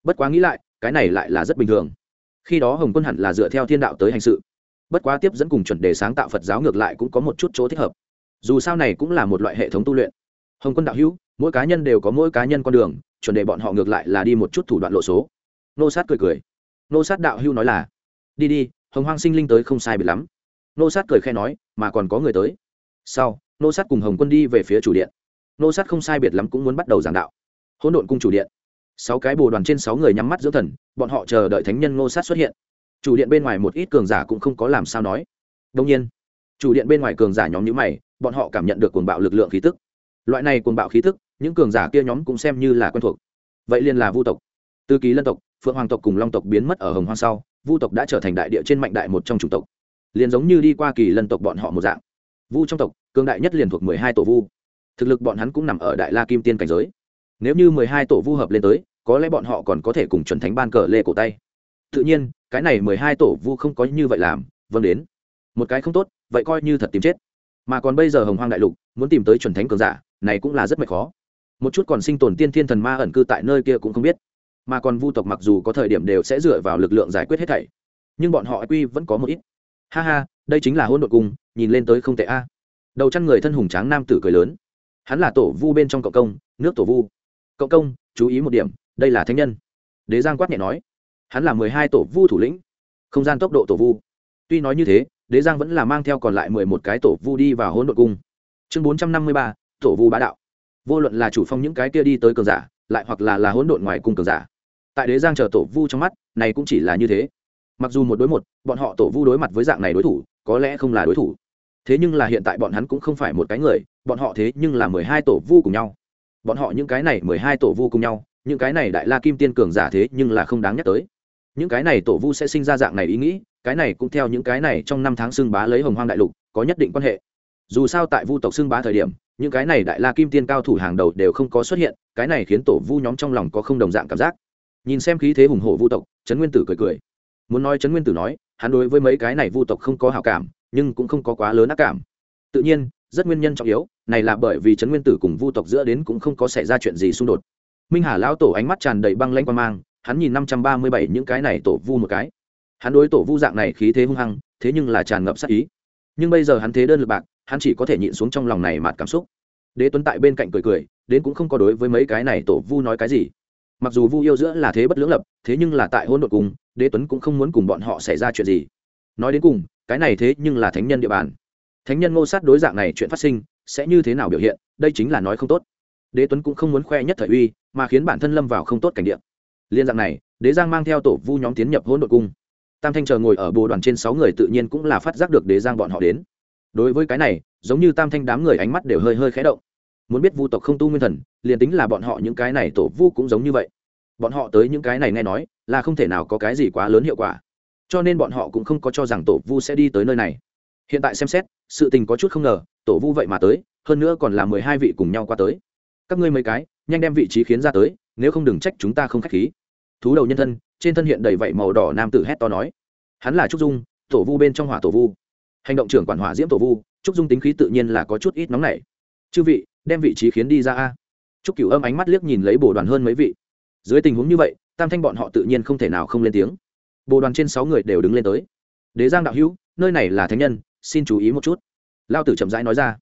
Bất quá nghĩ lại, cái này lại là rất bình thường. Khi đó hồng quân hẳn là dựa theo thiên đạo tới hành sự. Bất quá tiếp dẫn cùng chuẩn đề sáng tạo phật giáo ngược lại cũng có một chút chỗ thích hợp. Dù sao này cũng là một loại hệ thống tu luyện. Hồng quân đạo hữu, mỗi cá nhân đều có mỗi cá nhân con đường, chuẩn đề bọn họ ngược lại là đi một chút thủ đoạn lộ số. Nô sát cười cười. Nô sát đạo hữu nói là, đi đi, hồng hoang sinh linh tới không sai bị lắm nô sát cười khe nói, mà còn có người tới. Sau, nô sát cùng hồng quân đi về phía chủ điện. Nô sát không sai biệt lắm cũng muốn bắt đầu giảng đạo. Hỗn độn cung chủ điện. Sáu cái bồ đoàn trên sáu người nhắm mắt dưỡng thần, bọn họ chờ đợi thánh nhân nô sát xuất hiện. Chủ điện bên ngoài một ít cường giả cũng không có làm sao nói. Đông nhiên, chủ điện bên ngoài cường giả nhóm nhữ mày, bọn họ cảm nhận được cuồng bạo lực lượng khí tức. Loại này cuồng bạo khí tức, những cường giả kia nhóm cũng xem như là quen thuộc. Vậy liền là vu tộc. Tư ký lân tộc, phượng hoàng tộc cùng long tộc biến mất ở hồng hoang sau, vu tộc đã trở thành đại địa trên mạnh đại một trong chủng tộc liền giống như đi qua kỳ lân tộc bọn họ một dạng. Vu trong tộc, cường đại nhất liền thuộc mười hai tổ vu. Thực lực bọn hắn cũng nằm ở đại la kim tiên cảnh giới. Nếu như mười hai tổ vu hợp lên tới, có lẽ bọn họ còn có thể cùng chuẩn thánh ban cờ lê cổ tay. Tự nhiên, cái này mười hai tổ vu không có như vậy làm vâng đến. Một cái không tốt, vậy coi như thật tìm chết. Mà còn bây giờ hồng hoang đại lục, muốn tìm tới chuẩn thánh cường giả, này cũng là rất mệt khó. Một chút còn sinh tồn tiên thiên thần ma ẩn cư tại nơi kia cũng không biết. Mà còn vu tộc mặc dù có thời điểm đều sẽ dựa vào lực lượng giải quyết hết thảy, nhưng bọn họ quy vẫn có một ít ha ha, đây chính là hôn đội cung, nhìn lên tới không tệ a. Đầu chăn người thân hùng tráng nam tử cười lớn. Hắn là tổ vu bên trong cộng công, nước tổ vu. Cộng công, chú ý một điểm, đây là thánh nhân. Đế giang quát nhẹ nói. Hắn là mười hai tổ vu thủ lĩnh. Không gian tốc độ tổ vu. Tuy nói như thế, đế giang vẫn là mang theo còn lại mười một cái tổ vu đi vào hỗn đội cung. Chương bốn trăm năm mươi ba, tổ vu bá đạo. Vô luận là chủ phong những cái kia đi tới cường giả, lại hoặc là là hỗn độn ngoài cung cường giả. Tại đế giang chờ tổ vu trong mắt, này cũng chỉ là như thế mặc dù một đối một, bọn họ tổ vu đối mặt với dạng này đối thủ, có lẽ không là đối thủ. Thế nhưng là hiện tại bọn hắn cũng không phải một cái người, bọn họ thế nhưng là mười hai tổ vu cùng nhau. Bọn họ những cái này mười hai tổ vu cùng nhau, những cái này đại la kim tiên cường giả thế nhưng là không đáng nhắc tới. Những cái này tổ vu sẽ sinh ra dạng này ý nghĩ, cái này cũng theo những cái này trong năm tháng xưng bá lấy hồng hoang đại lục, có nhất định quan hệ. Dù sao tại vu tộc xưng bá thời điểm, những cái này đại la kim tiên cao thủ hàng đầu đều không có xuất hiện, cái này khiến tổ vu nhóm trong lòng có không đồng dạng cảm giác. Nhìn xem khí thế hùng hổ vu tộc, trấn nguyên tử cười cười muốn nói trấn nguyên tử nói, hắn đối với mấy cái này vu tộc không có hảo cảm, nhưng cũng không có quá lớn ác cảm. Tự nhiên, rất nguyên nhân trọng yếu, này là bởi vì trấn nguyên tử cùng vu tộc giữa đến cũng không có xảy ra chuyện gì xung đột. Minh hà lão tổ ánh mắt tràn đầy băng lanh quan mang, hắn nhìn năm trăm ba mươi bảy những cái này tổ vu một cái. Hắn đối tổ vu dạng này khí thế hung hăng, thế nhưng là tràn ngập sát ý. Nhưng bây giờ hắn thế đơn lực bạc, hắn chỉ có thể nhịn xuống trong lòng này mạt cảm xúc. Đế tuấn tại bên cạnh cười cười, đến cũng không có đối với mấy cái này tổ vu nói cái gì mặc dù vu yêu giữa là thế bất lưỡng lập, thế nhưng là tại hôn đột cùng, đế tuấn cũng không muốn cùng bọn họ xảy ra chuyện gì. Nói đến cùng, cái này thế nhưng là thánh nhân địa bàn. Thánh nhân ngô sát đối dạng này chuyện phát sinh, sẽ như thế nào biểu hiện, đây chính là nói không tốt. Đế tuấn cũng không muốn khoe nhất thời uy, mà khiến bản thân lâm vào không tốt cảnh địa. Liên dạng này, đế giang mang theo tổ vu nhóm tiến nhập hôn đội cung. Tam thanh chờ ngồi ở bồ đoàn trên sáu người tự nhiên cũng là phát giác được đế giang bọn họ đến. Đối với cái này, giống như tam thanh đám người ánh mắt đều hơi hơi khé động muốn biết vu tộc không tu nguyên thần, liền tính là bọn họ những cái này tổ vu cũng giống như vậy. Bọn họ tới những cái này nghe nói, là không thể nào có cái gì quá lớn hiệu quả. Cho nên bọn họ cũng không có cho rằng tổ vu sẽ đi tới nơi này. Hiện tại xem xét, sự tình có chút không ngờ, tổ vu vậy mà tới, hơn nữa còn là mười hai vị cùng nhau qua tới. Các ngươi mấy cái, nhanh đem vị trí khiến ra tới, nếu không đừng trách chúng ta không k h á c h khí. Thú đầu nhân thân, trên thân hiện đầy vảy màu đỏ nam tử hét to nói. Hắn là trúc dung, tổ vu bên trong hỏa tổ vu. Hành động trưởng quản hỏa diễm tổ vu, trúc dung tính khí tự nhiên là có chút ít nóng nảy. Chư vị đem vị trí khiến đi ra a. Trúc cửu âm ánh mắt liếc nhìn lấy bồ đoàn hơn mấy vị. Dưới tình huống như vậy, tam thanh bọn họ tự nhiên không thể nào không lên tiếng. Bồ đoàn trên sáu người đều đứng lên tới. Đế giang đạo hữu, nơi này là thánh nhân, xin chú ý một chút. Lao tử chậm rãi nói ra.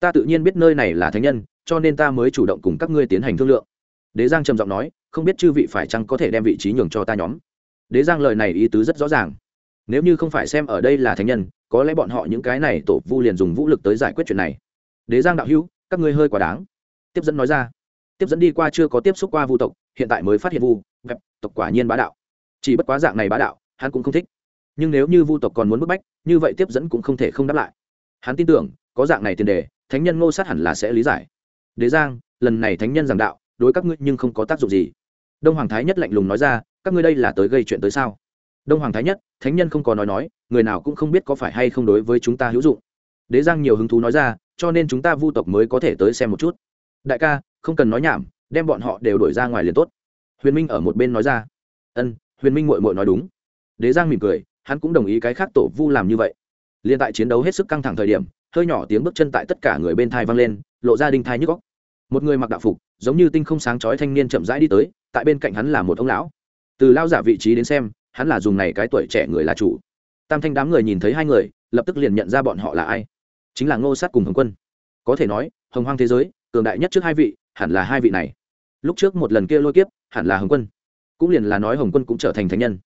Ta tự nhiên biết nơi này là thánh nhân, cho nên ta mới chủ động cùng các ngươi tiến hành thương lượng. Đế giang trầm giọng nói, không biết chư vị phải chăng có thể đem vị trí nhường cho ta nhóm? Đế giang lời này ý tứ rất rõ ràng. Nếu như không phải xem ở đây là thánh nhân, có lẽ bọn họ những cái này tổ vu liền dùng vũ lực tới giải quyết chuyện này. Đế giang đạo hữu các ngươi hơi quá đáng. Tiếp dẫn nói ra. Tiếp dẫn đi qua chưa có tiếp xúc qua vu tộc, hiện tại mới phát hiện vu vẹp tộc quả nhiên bá đạo. Chỉ bất quá dạng này bá đạo, hắn cũng không thích. Nhưng nếu như vu tộc còn muốn bức bách, như vậy tiếp dẫn cũng không thể không đáp lại. Hắn tin tưởng, có dạng này tiền đề, thánh nhân ngô sát hẳn là sẽ lý giải. Đế giang, lần này thánh nhân giảng đạo, đối các ngươi nhưng không có tác dụng gì. Đông hoàng thái nhất lạnh lùng nói ra, các ngươi đây là tới gây chuyện tới sao? Đông hoàng thái nhất, thánh nhân không có nói nói, người nào cũng không biết có phải hay không đối với chúng ta hữu dụng. Đế giang nhiều hứng thú nói ra cho nên chúng ta vu tộc mới có thể tới xem một chút. Đại ca, không cần nói nhảm, đem bọn họ đều đổi ra ngoài liền tốt. Huyền minh ở một bên nói ra. Ân, huyền minh mội mội nói đúng. Đế giang mỉm cười, hắn cũng đồng ý cái khác tổ vu làm như vậy. Liên tại chiến đấu hết sức căng thẳng thời điểm, hơi nhỏ tiếng bước chân tại tất cả người bên thai vang lên, lộ ra đinh thai nhức góc một người mặc đạo phục, giống như tinh không sáng chói thanh niên chậm rãi đi tới, tại bên cạnh hắn là một ông lão. Từ lao giả vị trí đến xem, hắn là dùng này cái tuổi trẻ người là chủ. Tam thanh đám người nhìn thấy hai người, lập tức liền nhận ra bọn họ là ai chính là ngô sát cùng hồng quân. Có thể nói, hồng hoang thế giới, cường đại nhất trước hai vị, hẳn là hai vị này. Lúc trước một lần kia lôi kiếp, hẳn là hồng quân. Cũng liền là nói hồng quân cũng trở thành thánh nhân.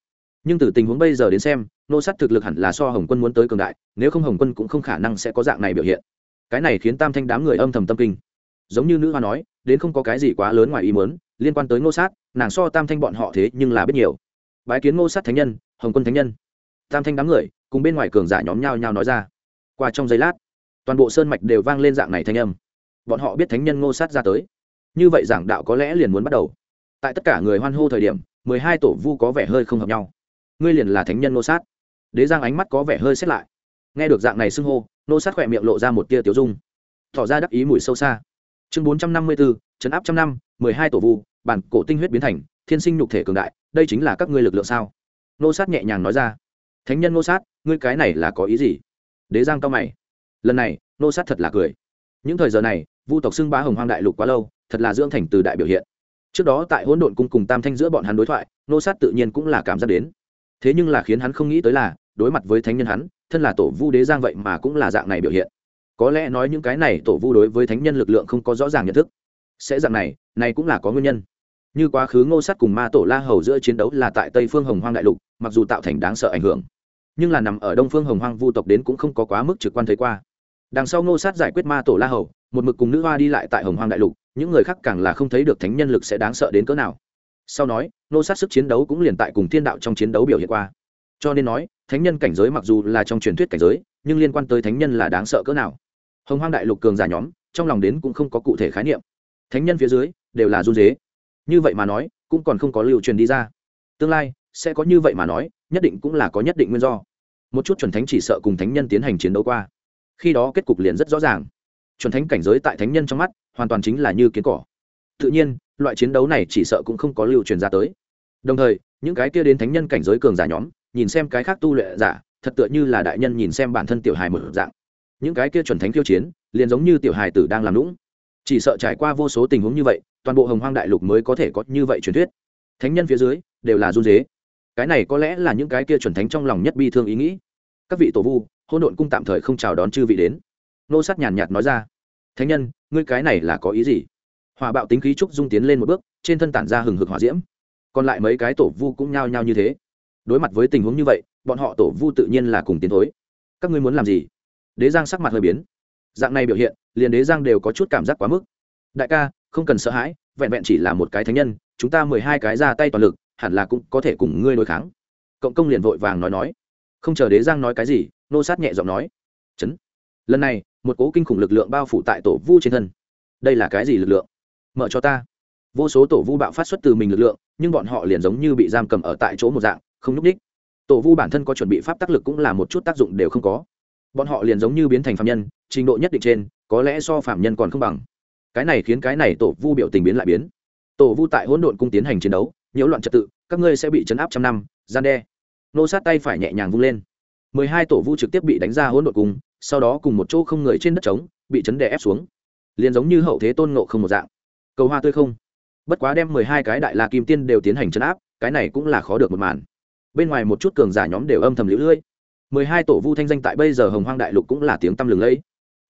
Nhưng từ tình huống bây giờ đến xem nô sát thực lực hẳn là so hồng quân muốn tới cường đại, nếu không hồng quân cũng không khả năng sẽ có dạng này biểu hiện. Cái này khiến tam thanh đám người âm thầm tâm kinh. Giống như nữ hoa nói, đến không có cái gì quá lớn ngoài ý muốn, liên quan tới ngô sát, nàng so tam thanh bọn họ thế nhưng là biết nhiều. Bái kiến ngô sát thánh nhân, hồng quân thánh nhân. Tam thanh đám người, cùng bên ngoài cường giả nhóm nhau nhau nói ra. Qua trong giây lát toàn bộ sơn mạch đều vang lên dạng này thanh âm. Bọn họ biết thánh nhân ngô sát ra tới. Như vậy giảng đạo có lẽ liền muốn bắt đầu. Tại tất cả người hoan hô thời điểm, mười hai tổ vu có vẻ hơi không hợp nhau. Ngươi liền là thánh nhân ngô sát. Đế giang ánh mắt có vẻ hơi xét lại. Nghe được dạng này xưng hô, Ngô sát khỏe miệng lộ ra một tia tiểu dung. Tỏ ra đắc ý mùi sâu xa. Chương bốn trăm năm mươi bốn, chấn áp trăm năm, mười hai tổ vu, bản cổ tinh huyết biến thành, thiên sinh nhục thể cường đại, đây chính là các ngươi lực lượng sao? Ngô sát nhẹ nhàng nói ra. Thánh nhân Ngô sát, ngươi cái này là có ý gì? Đế giang cao mày lần này, nô sát thật là cười. Những thời giờ này, vu tộc xưng bá hồng hoang đại lục quá lâu, thật là dưỡng thành từ đại biểu hiện. Trước đó tại hỗn độn cung cùng tam thanh giữa bọn hắn đối thoại, nô sát tự nhiên cũng là cảm giác đến. Thế nhưng là khiến hắn không nghĩ tới là, đối mặt với thánh nhân hắn, thân là tổ vu đế giang vậy mà cũng là dạng này biểu hiện. Có lẽ nói những cái này tổ vu đối với thánh nhân lực lượng không có rõ ràng nhận thức. Sẽ dạng này này cũng là có nguyên nhân. Như quá khứ ngô sát cùng ma tổ la hầu giữa chiến đấu là tại tây phương hồng hoang đại lục, mặc dù tạo thành đáng sợ ảnh hưởng nhưng là nằm ở đông phương hồng hoang vu tộc đến cũng không có quá mức trực quan thấy qua. Đằng sau ngô sát giải quyết ma tổ la hầu, một mực cùng nữ hoa đi lại tại hồng hoang đại lục, những người khác càng là không thấy được thánh nhân lực sẽ đáng sợ đến cỡ nào. Sau nói, ngô sát sức chiến đấu cũng liền tại cùng thiên đạo trong chiến đấu biểu hiện qua. Cho nên nói, thánh nhân cảnh giới mặc dù là trong truyền thuyết cảnh giới, nhưng liên quan tới thánh nhân là đáng sợ cỡ nào. Hồng hoang đại lục cường giả nhóm, trong lòng đến cũng không có cụ thể khái niệm. Thánh nhân phía dưới, đều là run dế như vậy mà nói, cũng còn không có lưu truyền đi ra. Tương lai, sẽ có như vậy mà nói nhất định cũng là có nhất định nguyên do. Một chút chuẩn thánh chỉ sợ cùng thánh nhân tiến hành chiến đấu qua. Khi đó kết cục liền rất rõ ràng. Chuẩn thánh cảnh giới tại thánh nhân trong mắt, hoàn toàn chính là như kiến cỏ. Tự nhiên, loại chiến đấu này chỉ sợ cũng không có lưu truyền ra tới. Đồng thời, những cái kia đến thánh nhân cảnh giới cường giả nhóm, nhìn xem cái khác tu luyện giả, thật tựa như là đại nhân nhìn xem bản thân tiểu hài một dạng. Những cái kia chuẩn thánh tiêu chiến, liền giống như tiểu hài tử đang làm lũng chỉ sợ trải qua vô số tình huống như vậy, toàn bộ hồng hoang đại lục mới có thể có như vậy truyền thuyết. Thánh nhân phía dưới, đều là run dế cái này có lẽ là những cái kia chuẩn thánh trong lòng nhất bi thương ý nghĩ. Các vị tổ vu hôn độn cung tạm thời không chào đón chư vị đến. Nô sát nhàn nhạt nói ra. Thánh nhân, ngươi cái này là có ý gì? Hòa bạo tính khí trúc dung tiến lên một bước, trên thân tản ra hừng hực hỏa diễm. Còn lại mấy cái tổ vu cũng nhao nhao như thế. Đối mặt với tình huống như vậy, bọn họ tổ vu tự nhiên là cùng tiến thối. Các ngươi muốn làm gì? Đế giang sắc mặt hơi biến. Dạng này biểu hiện, liền đế giang đều có chút cảm giác quá mức. Đại ca, không cần sợ hãi, vẹn vẹn chỉ là một cái thánh nhân, chúng ta mười hai cái ra tay toàn lực hẳn là cũng có thể cùng ngươi đối kháng. Cộng công liền vội vàng nói nói. Không chờ đế giang nói cái gì, nô sát nhẹ giọng nói. Chấn. Lần này, một cố kinh khủng lực lượng bao phủ tại tổ vu trên thân. Đây là cái gì lực lượng? Mở cho ta. Vô số tổ vu bạo phát xuất từ mình lực lượng, nhưng bọn họ liền giống như bị giam cầm ở tại chỗ một dạng, không n ú c đích tổ vu bản thân có chuẩn bị pháp tác lực cũng là một chút tác dụng đều không có. Bọn họ liền giống như biến thành phạm nhân, trình độ nhất định trên, có lẽ so phạm nhân còn không bằng. Cái này khiến cái này tổ vu biểu tình biến lại biến. Tổ vu tại hỗn độn cung tiến hành chiến đấu nhiễu loạn trật tự các ngươi sẽ bị chấn áp trăm năm gian đe. Nô sát tay phải nhẹ nhàng vung lên. Mười hai tổ vu trực tiếp bị đánh ra hỗn độn cùng, sau đó cùng một chỗ không người trên đất trống bị chấn đè ép xuống. Liền giống như hậu thế tôn ngộ không một dạng. Cầu hoa tươi không. Bất quá đem mười hai cái đại la kim tiên đều tiến hành chấn áp cái này cũng là khó được một màn. Bên ngoài một chút cường giả nhóm đều âm thầm lũ lưỡi mười hai tổ vu thanh danh tại bây giờ hồng hoang đại lục cũng là tiếng tăm lừng lẫy.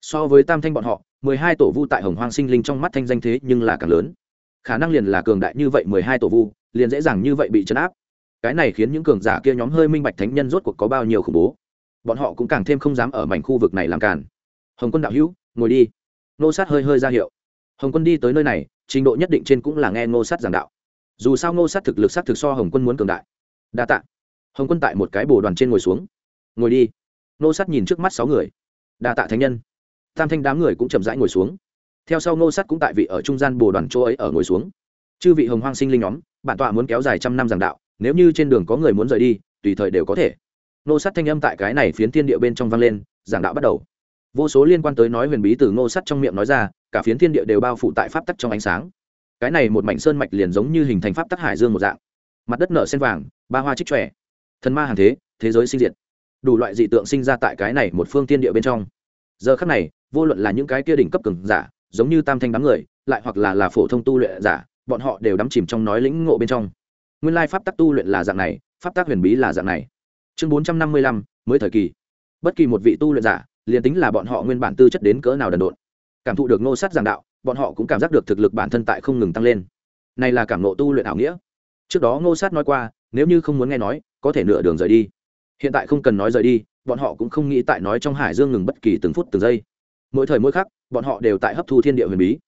So với tam thanh bọn họ mười hai tổ vu tại hồng hoang sinh linh trong mắt thanh danh thế nhưng là càng lớn. Khả năng liền là cường đại như vậy mười hai tổ vu liền dễ dàng như vậy bị chấn áp. Cái này khiến những cường giả kia nhóm hơi minh bạch thánh nhân rốt cuộc có bao nhiêu khủng bố. Bọn họ cũng càng thêm không dám ở mảnh khu vực này làm cản hồng quân đạo hữu, ngồi đi. Nô sát hơi hơi ra hiệu. Hồng quân đi tới nơi này, trình độ nhất định trên cũng là nghe ngô sát giảng đạo. Dù sao ngô sát thực lực sát thực so hồng quân muốn cường đại. Đa t ạ hồng quân tại một cái bồ đoàn trên ngồi xuống. Ngồi đi. Ngô sát nhìn trước mắt sáu người. Đa tạ thánh nhân. Tam thanh đám người cũng chậm rãi ngồi xuống. Theo sau ngô sát cũng tại vị ở trung gian bồ đoàn chỗ ấy ở ngồi xuống. Chư vị hồng hoang sinh linh nhóm bản tọa muốn kéo dài trăm năm giảng đạo nếu như trên đường có người muốn rời đi tùy thời đều có thể. Ngô sát thanh âm tại cái này phiến thiên địa bên trong vang lên giảng đạo bắt đầu. Vô số liên quan tới nói huyền bí từ ngô sắt trong miệng nói ra cả phiến thiên địa đều bao phủ tại pháp tắc trong ánh sáng. Cái này một mảnh sơn mạch liền giống như hình thành pháp tắc hải dương một dạng. Mặt đất nở sen vàng ba hoa trích trẻ, thần ma hàng thế thế giới sinh diệt. Đủ loại dị tượng sinh ra tại cái này một phương thiên địa bên trong. Giờ khắc này vô luận là những cái kia đỉnh cấp cường giả giống như tam thanh đám người lại hoặc là là phổ thông tu luyện giả bọn họ đều đắm chìm trong nói lĩnh ngộ bên trong. Nguyên lai pháp tắc tu luyện là dạng này, pháp tắc huyền bí là dạng này. Chương bốn trăm năm mươi lăm, mới thời kỳ. Bất kỳ một vị tu luyện giả, liền tính là bọn họ nguyên bản tư chất đến cỡ nào đần độn, cảm thụ được nô sát giảng đạo, bọn họ cũng cảm giác được thực lực bản thân tại không ngừng tăng lên. Này là cảm nộ tu luyện ảo nghĩa. Trước đó ngô sát nói qua, nếu như không muốn nghe nói, có thể nửa đường rời đi. Hiện tại không cần nói rời đi, bọn họ cũng không nghĩ tại nói trong hải dương ngừng bất kỳ từng phút từng giây. Mỗi thời mỗi khắc, bọn họ đều tại hấp thu thiên địa huyền bí.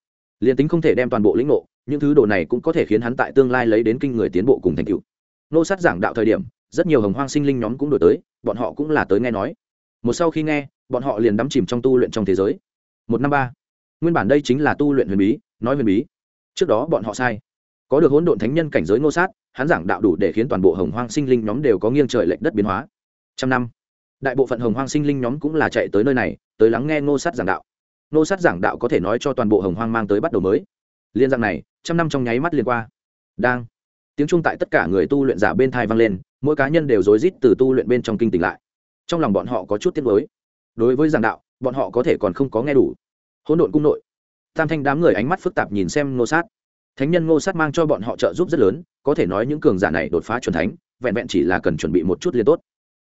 Liền tính không thể đem toàn bộ lĩnh ngộ những thứ đồ này cũng có thể khiến hắn tại tương lai lấy đến kinh người tiến bộ cùng thành tựu. Nô sát giảng đạo thời điểm, rất nhiều hồng hoang sinh linh nhóm cũng đổi tới, bọn họ cũng là tới nghe nói. Một sau khi nghe, bọn họ liền đắm chìm trong tu luyện trong thế giới. Một năm ba. Nguyên bản đây chính là tu luyện huyền bí, nói huyền bí. Trước đó bọn họ sai. Có được hỗn độn thánh nhân cảnh giới ngô sát, hắn giảng đạo đủ để khiến toàn bộ hồng hoang sinh linh nhóm đều có nghiêng trời lệch đất biến hóa. Trăm năm. Đại bộ phận hồng hoang sinh linh nhóm cũng là chạy tới nơi này, tới lắng nghe ngô sát giảng đạo. Ngô sát giảng đạo có thể nói cho toàn bộ hồng hoang mang tới bắt đầu mới liên dạng này, trăm năm trong nháy mắt liền qua. Đang. Tiếng trung tại tất cả người tu luyện giả bên thai vang lên, mỗi cá nhân đều rối rít từ tu luyện bên trong kinh tỉnh lại. Trong lòng bọn họ có chút tiếc nuối. Đối với giảng đạo, bọn họ có thể còn không có nghe đủ. Hỗn độn cung nội. Tam thanh đám người ánh mắt phức tạp nhìn xem ngô sát. Thánh nhân ngô sát mang cho bọn họ trợ giúp rất lớn, có thể nói những cường giả này đột phá c thánh, vẹn vẹn chỉ là cần chuẩn bị một chút liền tốt.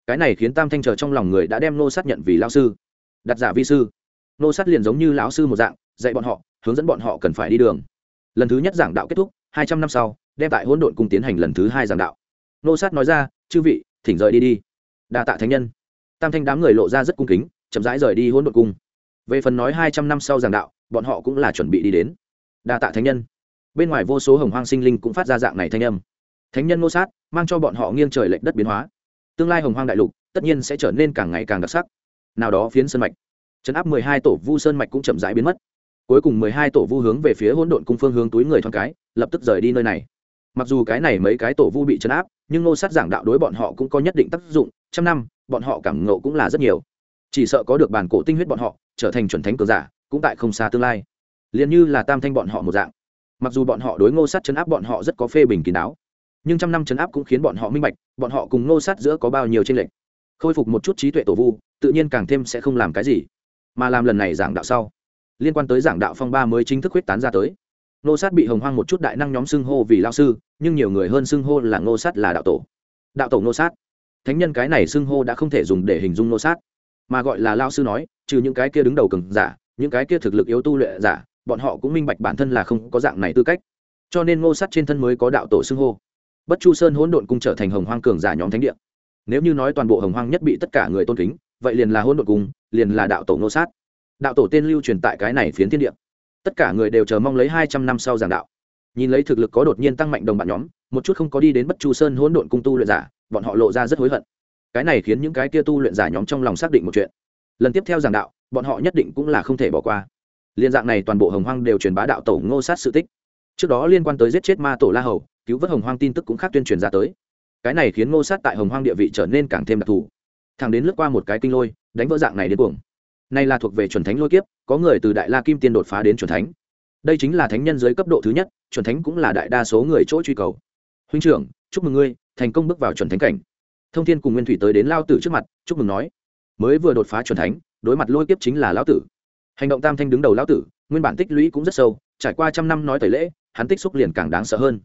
Cái này khiến tam thanh chờ trong lòng người đã đem ngô sát nhận vì lao sư. Đặt giả vi sư. Ngô sát liền giống như lão sư một dạng, dạy bọn họ, hướng dẫn bọn họ cần phải đi đường lần thứ nhất giảng đạo kết thúc, hai trăm năm sau, đem tại hỗn độn cung tiến hành lần thứ hai giảng đạo. Nô sát nói ra, chư vị, thỉnh rời đi đi. Đa tạ thánh nhân. Tam thanh đám người lộ ra rất cung kính, chậm rãi rời đi hỗn độn cung. Về phần nói hai trăm năm sau giảng đạo, bọn họ cũng là chuẩn bị đi đến. Đa tạ thánh nhân. Bên ngoài vô số hồng hoang sinh linh cũng phát ra dạng này thanh âm. Thánh nhân Nô sát, mang cho bọn họ nghiêng trời lệch đất biến hóa. Tương lai hồng hoang đại lục, tất nhiên sẽ trở nên càng ngày càng đặc sắc. Nào đó phiến sơn mạch. Chấn áp mười hai tổ vu sơn mạch cũng chậm rãi biến mất cuối cùng mười hai tổ vu hướng về phía hỗn độn cung phương hướng túi người thoáng cái, lập tức rời đi nơi này. Mặc dù cái này mấy cái tổ vu bị chấn áp, nhưng ngô sát giảng đạo đối bọn họ cũng có nhất định tác dụng, trăm năm, bọn họ cảm ngộ cũng là rất nhiều. Chỉ sợ có được bản cổ tinh huyết bọn họ, trở thành chuẩn thánh cường giả, cũng tại không xa tương lai. Liền như là tam thanh bọn họ một dạng. Mặc dù bọn họ đối ngô sát chấn áp bọn họ rất có phê bình kín đáo, nhưng trăm năm chấn áp cũng khiến bọn họ minh bạch, bọn họ cùng ngô sát giữa có bao nhiêu tranh lệch. Khôi phục một chút trí tuệ tổ vu, tự nhiên càng thêm sẽ không làm cái gì, mà làm lần này giảng đạo sau liên quan tới giảng đạo phong ba mới chính thức huyết tán ra tới. Ngô sát bị hồng hoang một chút đại năng nhóm xưng hô vì lao sư, nhưng nhiều người hơn xưng hô là ngô sát là đạo tổ. Đạo tổ ngô sát. Thánh nhân cái này xưng hô đã không thể dùng để hình dung ngô sát. Mà gọi là lao sư nói, trừ những cái kia đứng đầu cường giả, những cái kia thực lực yếu tu luyện giả, bọn họ cũng minh bạch bản thân là không có dạng này tư cách. Cho nên ngô sát trên thân mới có đạo tổ xưng hô. Bất chu sơn hỗn độn cung trở thành hồng hoang cường giả nhóm thánh địa. Nếu như nói toàn bộ hồng hoang nhất bị tất cả người tôn kính, vậy liền là hỗn độn cung, liền là đạo tổ ngô sát đạo tổ tên lưu truyền tại cái này phiến thiên địa. Tất cả người đều chờ mong lấy hai trăm năm sau giảng đạo. Nhìn lấy thực lực có đột nhiên tăng mạnh đồng bạn nhóm, một chút không có đi đến bất chu sơn hỗn độn cung tu luyện giả, bọn họ lộ ra rất hối hận. Cái này khiến những cái kia tu luyện giả nhóm trong lòng xác định một chuyện. Lần tiếp theo giảng đạo, bọn họ nhất định cũng là không thể bỏ qua. Liên dạng này toàn bộ hồng hoang đều truyền bá đạo tổ ngô sát sự tích. Trước đó liên quan tới giết chết ma tổ la hầu, cứu vớt hồng hoang tin tức cũng khác tuyên truyền ra tới. Cái này khiến ngô sát tại hồng hoang địa vị trở nên càng thêm đặc thù. Thằng đến lướt qua một cái kinh lôi, đánh vỡ dạng này đến cuồng này là thuộc về chuẩn thánh lôi kiếp, có người từ đại la kim tiên đột phá đến chuẩn thánh. Đây chính là thánh nhân dưới cấp độ thứ nhất, chuẩn thánh cũng là đại đa số người chỗ truy cầu. Huynh trưởng, chúc mừng ngươi, thành công bước vào chuẩn thánh cảnh. Thông thiên cùng nguyên thủy tới đến lao tử trước mặt, chúc mừng nói. Mới vừa đột phá chuẩn thánh, đối mặt lôi kiếp chính là lão tử. Hành động tam thanh đứng đầu lão tử, nguyên bản tích lũy cũng rất sâu, trải qua trăm năm nói tẩy lễ, hắn tích xúc liền càng đáng sợ hơn.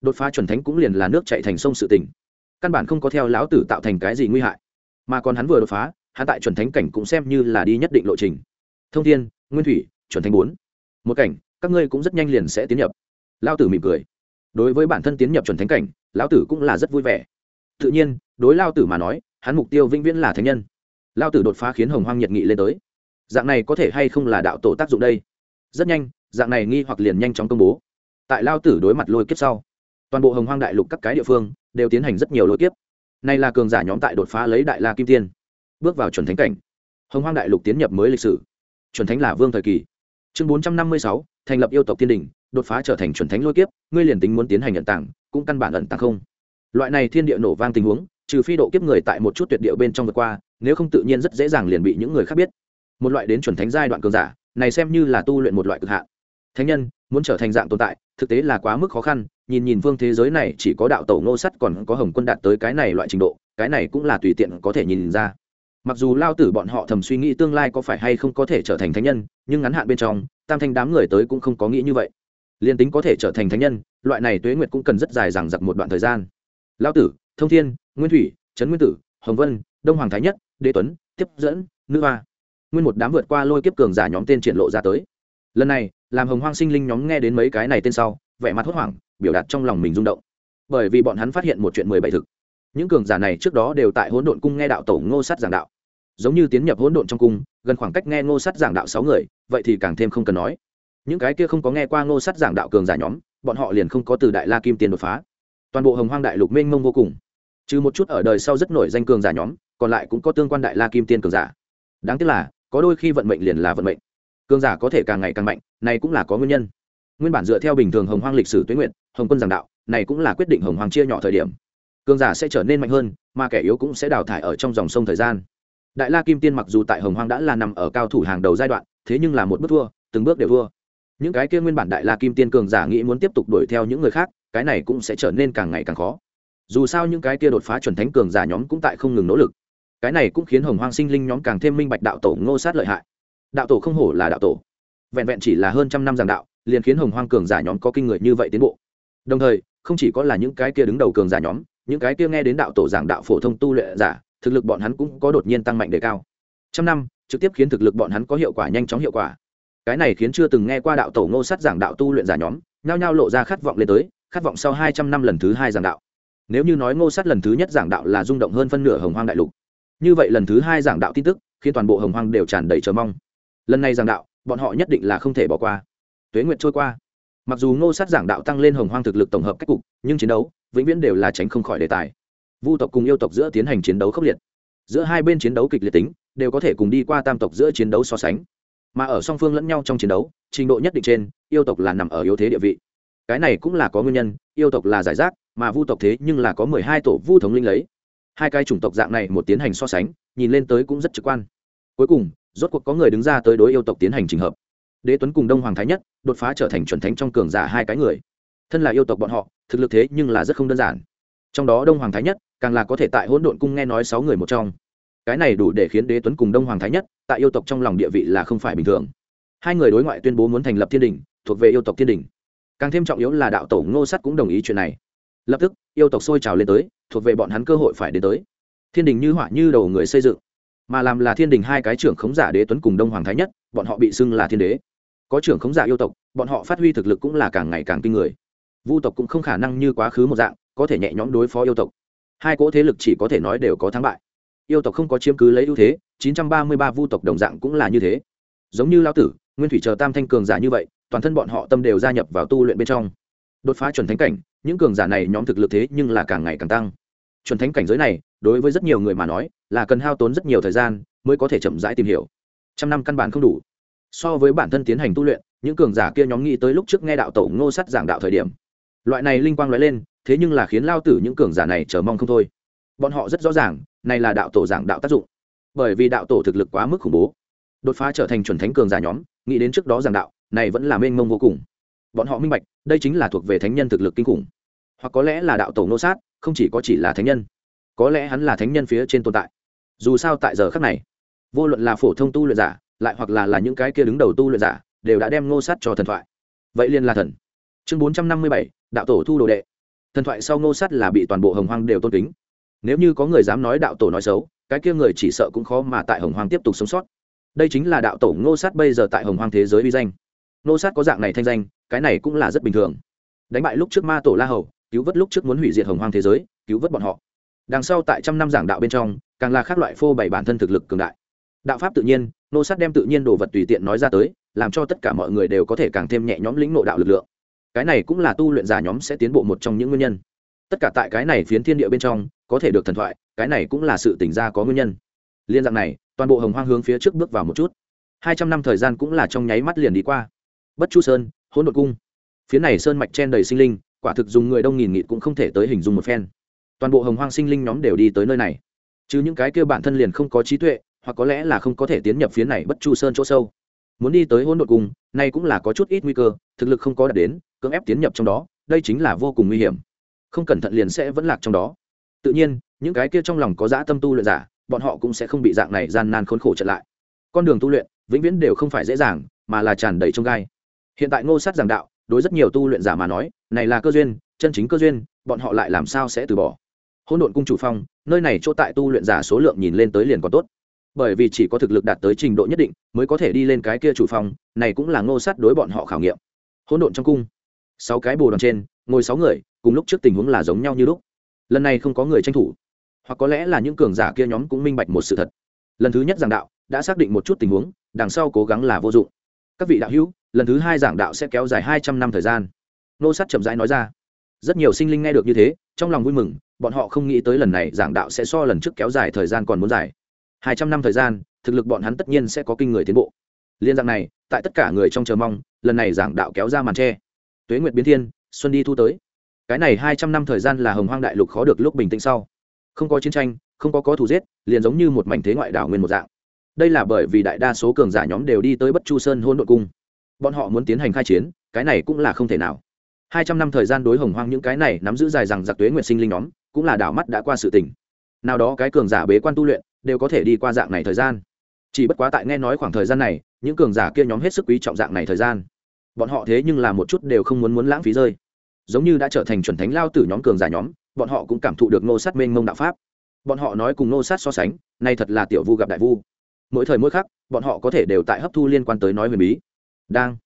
Đột phá chuẩn thánh cũng liền là nước chạy thành sông sự tình. Căn bản không có theo lão tử tạo thành cái gì nguy hại. Mà còn hắn vừa đột phá hắn tại chuẩn thánh cảnh cũng xem như là đi nhất định lộ trình. Thông thiên, nguyên thủy, chuẩn thánh bốn. Một cảnh, các ngươi cũng rất nhanh liền sẽ tiến nhập. Lão tử mỉm cười. Đối với bản thân tiến nhập chuẩn thánh cảnh, lão tử cũng là rất vui vẻ. Tự nhiên, đối lao tử mà nói, hắn mục tiêu vĩnh viễn là thánh nhân. Lao tử đột phá khiến hồng hoang nhiệt nghị lên tới. Dạng này có thể hay không là đạo tổ tác dụng đây? Rất nhanh, dạng này nghi hoặc liền nhanh chóng công bố. Tại lao tử đối mặt lôi kiếp sau, toàn bộ hồng hoang đại lục các cái địa phương đều tiến hành rất nhiều lôi kiếp. Này là cường giả nhóm tại đột phá lấy đại la kim tiên bước vào chuẩn thánh cảnh. Hồng hoang đại lục tiến nhập mới lịch sử. Chuẩn thánh là vương thời kỳ. Chương bốn trăm năm mươi sáu, thành lập yêu tộc thiên đình, đột phá trở thành chuẩn thánh lôi kiếp, ngươi liền tính muốn tiến hành ẩn tảng cũng căn bản ẩn tảng không. Loại này thiên địa nổ vang tình huống, trừ phi độ kiếp người tại một chút tuyệt địa bên trong vượt qua, nếu không tự nhiên rất dễ dàng liền bị những người khác biết. Một loại đến chuẩn thánh giai đoạn cường giả, này xem như là tu luyện một loại cực hạn. Thánh nhân, muốn trở thành dạng tồn tại, thực tế là quá mức khó khăn, nhìn nhìn phương thế giới này chỉ có đạo tổ ngô sắt còn có hồng quân đạt tới cái này loại trình độ, cái này cũng là tùy tiện có thể nhìn ra mặc dù lao tử bọn họ thầm suy nghĩ tương lai có phải hay không có thể trở thành thánh nhân, nhưng ngắn hạn bên trong, tam thanh đám người tới cũng không có nghĩ như vậy. Liên tính có thể trở thành thánh nhân, loại này tuế nguyệt cũng cần rất dài dằng dặc một đoạn thời gian. Lao tử, thông thiên, nguyên thủy, trấn nguyên tử, hồng vân, đông hoàng thái nhất, đế tuấn, tiếp dẫn, nữ hoa. Nguyên một đám vượt qua lôi kiếp cường giả nhóm tên triển lộ ra tới. Lần này, làm hồng hoang sinh linh nhóm nghe đến mấy cái này tên sau, vẻ mặt hốt hoảng, biểu đạt trong lòng mình rung động. Bởi vì bọn hắn phát hiện một chuyện mười bảy thực. Những cường giả này trước đó đều tại hỗn độn cung nghe đạo tổ ngô sát giảng đạo giống như tiến nhập hỗn độn trong cung, gần khoảng cách nghe ngô sát giảng đạo sáu người, vậy thì càng thêm không cần nói. Những cái kia không có nghe qua ngô sát giảng đạo cường giả nhóm, bọn họ liền không có từ đại la kim tiền đột phá. Toàn bộ hồng hoang đại lục mênh mông vô cùng. Trừ một chút ở đời sau rất nổi danh cường giả nhóm, còn lại cũng có tương quan đại la kim tiên cường giả. Đáng tiếc là, có đôi khi vận mệnh liền là vận mệnh. Cường giả có thể càng ngày càng mạnh, này cũng là có nguyên nhân. Nguyên bản dựa theo bình thường hồng hoang lịch sử tuyến nguyện, hồng quân giảng đạo, này cũng là quyết định hồng Hoang chia nhỏ thời điểm. Cường giả sẽ trở nên mạnh hơn, mà kẻ yếu cũng sẽ đào thải ở trong dòng sông thời gian đại la kim tiên mặc dù tại hồng hoang đã là nằm ở cao thủ hàng đầu giai đoạn, thế nhưng là một bước thua, từng bước đều thua. Những cái kia nguyên bản đại la kim tiên cường giả nghĩ muốn tiếp tục đuổi theo những người khác, cái này cũng sẽ trở nên càng ngày càng khó. Dù sao những cái kia đột phá chuẩn thánh cường giả nhóm cũng tại không ngừng nỗ lực. Cái này cũng khiến hồng hoang sinh linh nhóm càng thêm minh bạch đạo tổ ngô sát lợi hại. Đạo tổ không hổ là đạo tổ. Vẹn vẹn chỉ là hơn trăm năm giảng đạo, liền khiến hồng hoang cường giả nhóm có kinh người như vậy tiến bộ. Đồng thời, không chỉ có là những cái kia đứng đầu cường giả nhóm, những cái kia nghe đến đạo tổ giảng đạo phổ thông tu luyện giả thực lực bọn hắn cũng có đột nhiên tăng mạnh đề cao. Trăm năm, trực tiếp khiến thực lực bọn hắn có hiệu quả nhanh chóng hiệu quả. Cái này khiến chưa từng nghe qua đạo tổ ngô sát giảng đạo tu luyện giả nhóm, nhao nhao lộ ra khát vọng lên tới, khát vọng sau hai trăm năm lần thứ hai giảng đạo. Nếu như nói ngô sát lần thứ nhất giảng đạo là rung động hơn phân nửa hồng hoang đại lục, như vậy lần thứ hai giảng đạo tin tức, khiến toàn bộ hồng hoang đều tràn đầy chờ mong. Lần này giảng đạo, bọn họ nhất định là không thể bỏ qua. Tuế nguyệt trôi qua. Mặc dù ngô sát giảng đạo tăng lên hồng hoang thực lực tổng hợp cách cục, nhưng chiến đấu vĩnh viễn đều là tránh không khỏi đề tài vu tộc cùng yêu tộc giữa tiến hành chiến đấu khốc liệt. Giữa hai bên chiến đấu kịch liệt tính, đều có thể cùng đi qua tam tộc giữa chiến đấu so sánh. Mà ở song phương lẫn nhau trong chiến đấu, trình độ nhất định trên, yêu tộc là nằm ở yếu thế địa vị. Cái này cũng là có nguyên nhân, yêu tộc là giải rác, mà vu tộc thế nhưng là có mười hai tổ vu thống linh lấy. Hai cái chủng tộc dạng này một tiến hành so sánh, nhìn lên tới cũng rất trực quan. Cuối cùng, rốt cuộc có người đứng ra tới đối yêu tộc tiến hành trình hợp. Đế tuấn cùng đông hoàng thái nhất, đột phá trở thành chuẩn thánh trong cường giả hai cái người. Thân là yêu tộc bọn họ, thực lực thế nhưng là rất không đơn giản. Trong đó đông hoàng thái nhất càng là có thể tại hỗn độn cung nghe nói sáu người một trong. Cái này đủ để khiến đế tuấn cùng đông hoàng thái nhất, tại yêu tộc trong lòng địa vị là không phải bình thường. Hai người đối ngoại tuyên bố muốn thành lập thiên đình, thuộc về yêu tộc thiên đình. Càng thêm trọng yếu là đạo tổ ngô sắt cũng đồng ý chuyện này. Lập tức, yêu tộc sôi trào lên tới, thuộc về bọn hắn cơ hội phải đến tới. Thiên đình như họa như đầu người xây dựng. Mà làm là thiên đình hai cái trưởng khống giả đế tuấn cùng đông hoàng thái nhất, bọn họ bị xưng là thiên đế. Có trưởng khống giả yêu tộc, bọn họ phát huy thực lực cũng là càng ngày càng kinh người. Vu tộc cũng không khả năng như quá khứ một dạng, có thể nhẹ nhõm đối phó yêu tộc hai cỗ thế lực chỉ có thể nói đều có thắng bại. Yêu tộc không có chiếm cứ lấy ưu thế 933 vu tộc đồng dạng cũng là như thế. Giống như lão tử, nguyên thủy chờ tam thanh cường giả như vậy, toàn thân bọn họ tâm đều gia nhập vào tu luyện bên trong. Đột phá chuẩn thánh cảnh, những cường giả này nhóm thực lực thế nhưng là càng ngày càng tăng. Chuẩn thánh cảnh giới này, đối với rất nhiều người mà nói, là cần hao tốn rất nhiều thời gian mới có thể chậm rãi tìm hiểu. Trăm năm căn bản không đủ. So với bản thân tiến hành tu luyện, những cường giả kia nhóm nghĩ tới lúc trước nghe đạo tổ ngô sắt giảng đạo thời điểm. Loại này linh quang nói lên thế nhưng là khiến lao tử những cường giả này chờ mong không thôi. Bọn họ rất rõ ràng, này là đạo tổ giảng đạo tác dụng. Bởi vì đạo tổ thực lực quá mức khủng bố. Đột phá trở thành chuẩn thánh cường giả nhóm, nghĩ đến trước đó giảng đạo, này vẫn là mênh mông vô cùng. Bọn họ minh bạch, đây chính là thuộc về thánh nhân thực lực kinh khủng. Hoặc có lẽ là đạo tổ nô sát, không chỉ có chỉ là thánh nhân. Có lẽ hắn là thánh nhân phía trên tồn tại. Dù sao tại giờ khác này, vô luận là phổ thông tu luyện giả, lại hoặc là là những cái kia đứng đầu tu luyện giả, đều đã đem ngô sát cho thần thoại. Vậy liên là thần. Chương bốn trăm năm mươi bảy, đạo tổ thu đồ đệ thần thoại sau ngô sát là bị toàn bộ hồng hoang đều tôn kính. Nếu như có người dám nói đạo tổ nói xấu, cái kia người chỉ sợ cũng khó mà tại hồng hoang tiếp tục sống sót. Đây chính là đạo tổ ngô sát bây giờ tại hồng hoang thế giới uy danh. Ngô sát có dạng này thanh danh, cái này cũng là rất bình thường. Đánh bại lúc trước ma tổ la hầu, cứu vớt lúc trước muốn hủy diệt hồng hoang thế giới, cứu vớt bọn họ. Đằng sau tại trăm năm giảng đạo bên trong, càng là các loại phô bày bản thân thực lực cường đại. Đạo pháp tự nhiên, Ngô sát đem tự nhiên đồ vật tùy tiện nói ra tới, làm cho tất cả mọi người đều có thể càng thêm nhẹ nhõm lĩnh nộ đạo lực lượng cái này cũng là tu luyện giả nhóm sẽ tiến bộ một trong những nguyên nhân. Tất cả tại cái này phiến thiên địa bên trong, có thể được thần thoại, cái này cũng là sự tỉnh ra có nguyên nhân. Liên dạng này, toàn bộ hồng hoang hướng phía trước bước vào một chút. Hai trăm năm thời gian cũng là trong nháy mắt liền đi qua. Bất chu sơn, hỗn độn cung. Phía này sơn mạch chen đầy sinh linh, quả thực dùng người đông nghìn nghịt cũng không thể tới hình dung một phen. Toàn bộ hồng hoang sinh linh nhóm đều đi tới nơi này. Chứ những cái kêu bản thân liền không có trí tuệ, hoặc có lẽ là không có thể tiến nhập phía này bất chu sơn chỗ sâu. Muốn đi tới hỗn độn cung, nay cũng là có chút ít nguy cơ, thực lực không có đạt đến cưỡng ép tiến nhập trong đó, đây chính là vô cùng nguy hiểm. Không cẩn thận liền sẽ vẫn lạc trong đó. Tự nhiên, những cái kia trong lòng có dã tâm tu luyện giả, bọn họ cũng sẽ không bị dạng này gian nan khốn khổ trở lại. Con đường tu luyện, vĩnh viễn đều không phải dễ dàng, mà là tràn đầy trong gai. Hiện tại ngô sát giảng đạo, đối rất nhiều tu luyện giả mà nói, này là cơ duyên, chân chính cơ duyên, bọn họ lại làm sao sẽ từ bỏ? Hỗn độn cung chủ phong, nơi này chỗ tại tu luyện giả số lượng nhìn lên tới liền còn tốt. Bởi vì chỉ có thực lực đạt tới trình độ nhất định, mới có thể đi lên cái kia chủ phong, này cũng là ngô sát đối bọn họ khảo nghiệm. Hỗn độn trong cung sáu cái bồ đoàn trên, ngồi sáu người, cùng lúc trước tình huống là giống nhau như lúc. Lần này không có người tranh thủ. Hoặc có lẽ là những cường giả kia nhóm cũng minh bạch một sự thật. Lần thứ nhất giảng đạo, đã xác định một chút tình huống, đằng sau cố gắng là vô dụng. Các vị đạo hữu, lần thứ hai giảng đạo sẽ kéo dài hai trăm năm thời gian. Nô sát chậm rãi nói ra. Rất nhiều sinh linh nghe được như thế, trong lòng vui mừng, bọn họ không nghĩ tới lần này giảng đạo sẽ so lần trước kéo dài thời gian còn muốn dài. Hai trăm năm thời gian, thực lực bọn hắn tất nhiên sẽ có kinh người tiến bộ. Liên dạng này, tại tất cả người trong chờ mong, lần này giảng đạo kéo ra màn tre tuế nguyệt biến thiên, xuân đi thu tới. Cái này hai trăm năm thời gian là hồng hoang đại lục khó được lúc bình tĩnh sau. Không có chiến tranh, không có có thù giết, liền giống như một mảnh thế ngoại đảo nguyên một dạng. Đây là bởi vì đại đa số cường giả nhóm đều đi tới bất chu sơn hôn đội cung. Bọn họ muốn tiến hành khai chiến, cái này cũng là không thể nào. Hai trăm năm thời gian đối hồng hoang những cái này nắm giữ dài rằng giặc tuế nguyện sinh linh nhóm, cũng là đảo mắt đã qua sự tình. Nào đó cái cường giả bế quan tu luyện, đều có thể đi qua dạng này thời gian. Chỉ bất quá tại nghe nói khoảng thời gian này, những cường giả kia nhóm hết sức quý trọng dạng này thời gian bọn họ thế nhưng là một chút đều không muốn muốn lãng phí rơi. Giống như đã trở thành chuẩn thánh lao tử nhóm cường giả nhóm, bọn họ cũng cảm thụ được nô sát mênh mông đạo pháp. Bọn họ nói cùng nô sát so sánh, nay thật là tiểu vu gặp đại vu. Mỗi thời mỗi khắc, bọn họ có thể đều tại hấp thu liên quan tới nói huyền bí. Đang,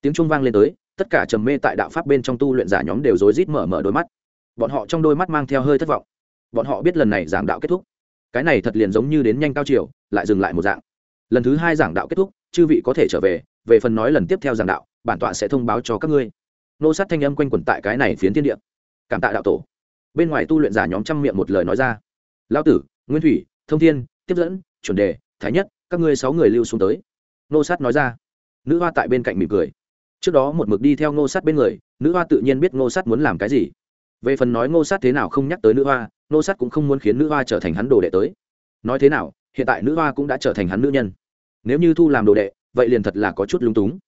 tiếng trung vang lên tới, tất cả trầm mê tại đạo pháp bên trong tu luyện giả nhóm đều rối rít mở mở đôi mắt. Bọn họ trong đôi mắt mang theo hơi thất vọng. Bọn họ biết lần này giảng đạo kết thúc. Cái này thật liền giống như đến nhanh cao chiều, lại dừng lại một dạng. Lần thứ hai giảng đạo kết thúc, chư vị có thể trở về về phần nói lần tiếp theo giảng đạo bản tọa sẽ thông báo cho các ngươi. Nô sát thanh âm quanh quẩn tại cái này phiến thiên địa. Cảm tạ đạo tổ. Bên ngoài tu luyện giả nhóm trăm miệng một lời nói ra. Lao tử, nguyên thủy, thông thiên, tiếp dẫn, chuẩn đề, thái nhất, các ngươi sáu người lưu xuống tới. Nô sát nói ra. Nữ hoa tại bên cạnh mỉm cười. Trước đó một mực đi theo ngô sát bên người, nữ hoa tự nhiên biết ngô sát muốn làm cái gì. Về phần nói ngô sát thế nào không nhắc tới nữ hoa ngô sát cũng không muốn khiến nữ hoa trở thành hắn đồ đệ tới. Nói thế nào, hiện tại nữ hoa cũng đã trở thành hắn nữ nhân. Nếu như thu làm đồ đệ, vậy liền thật là có chút lúng túng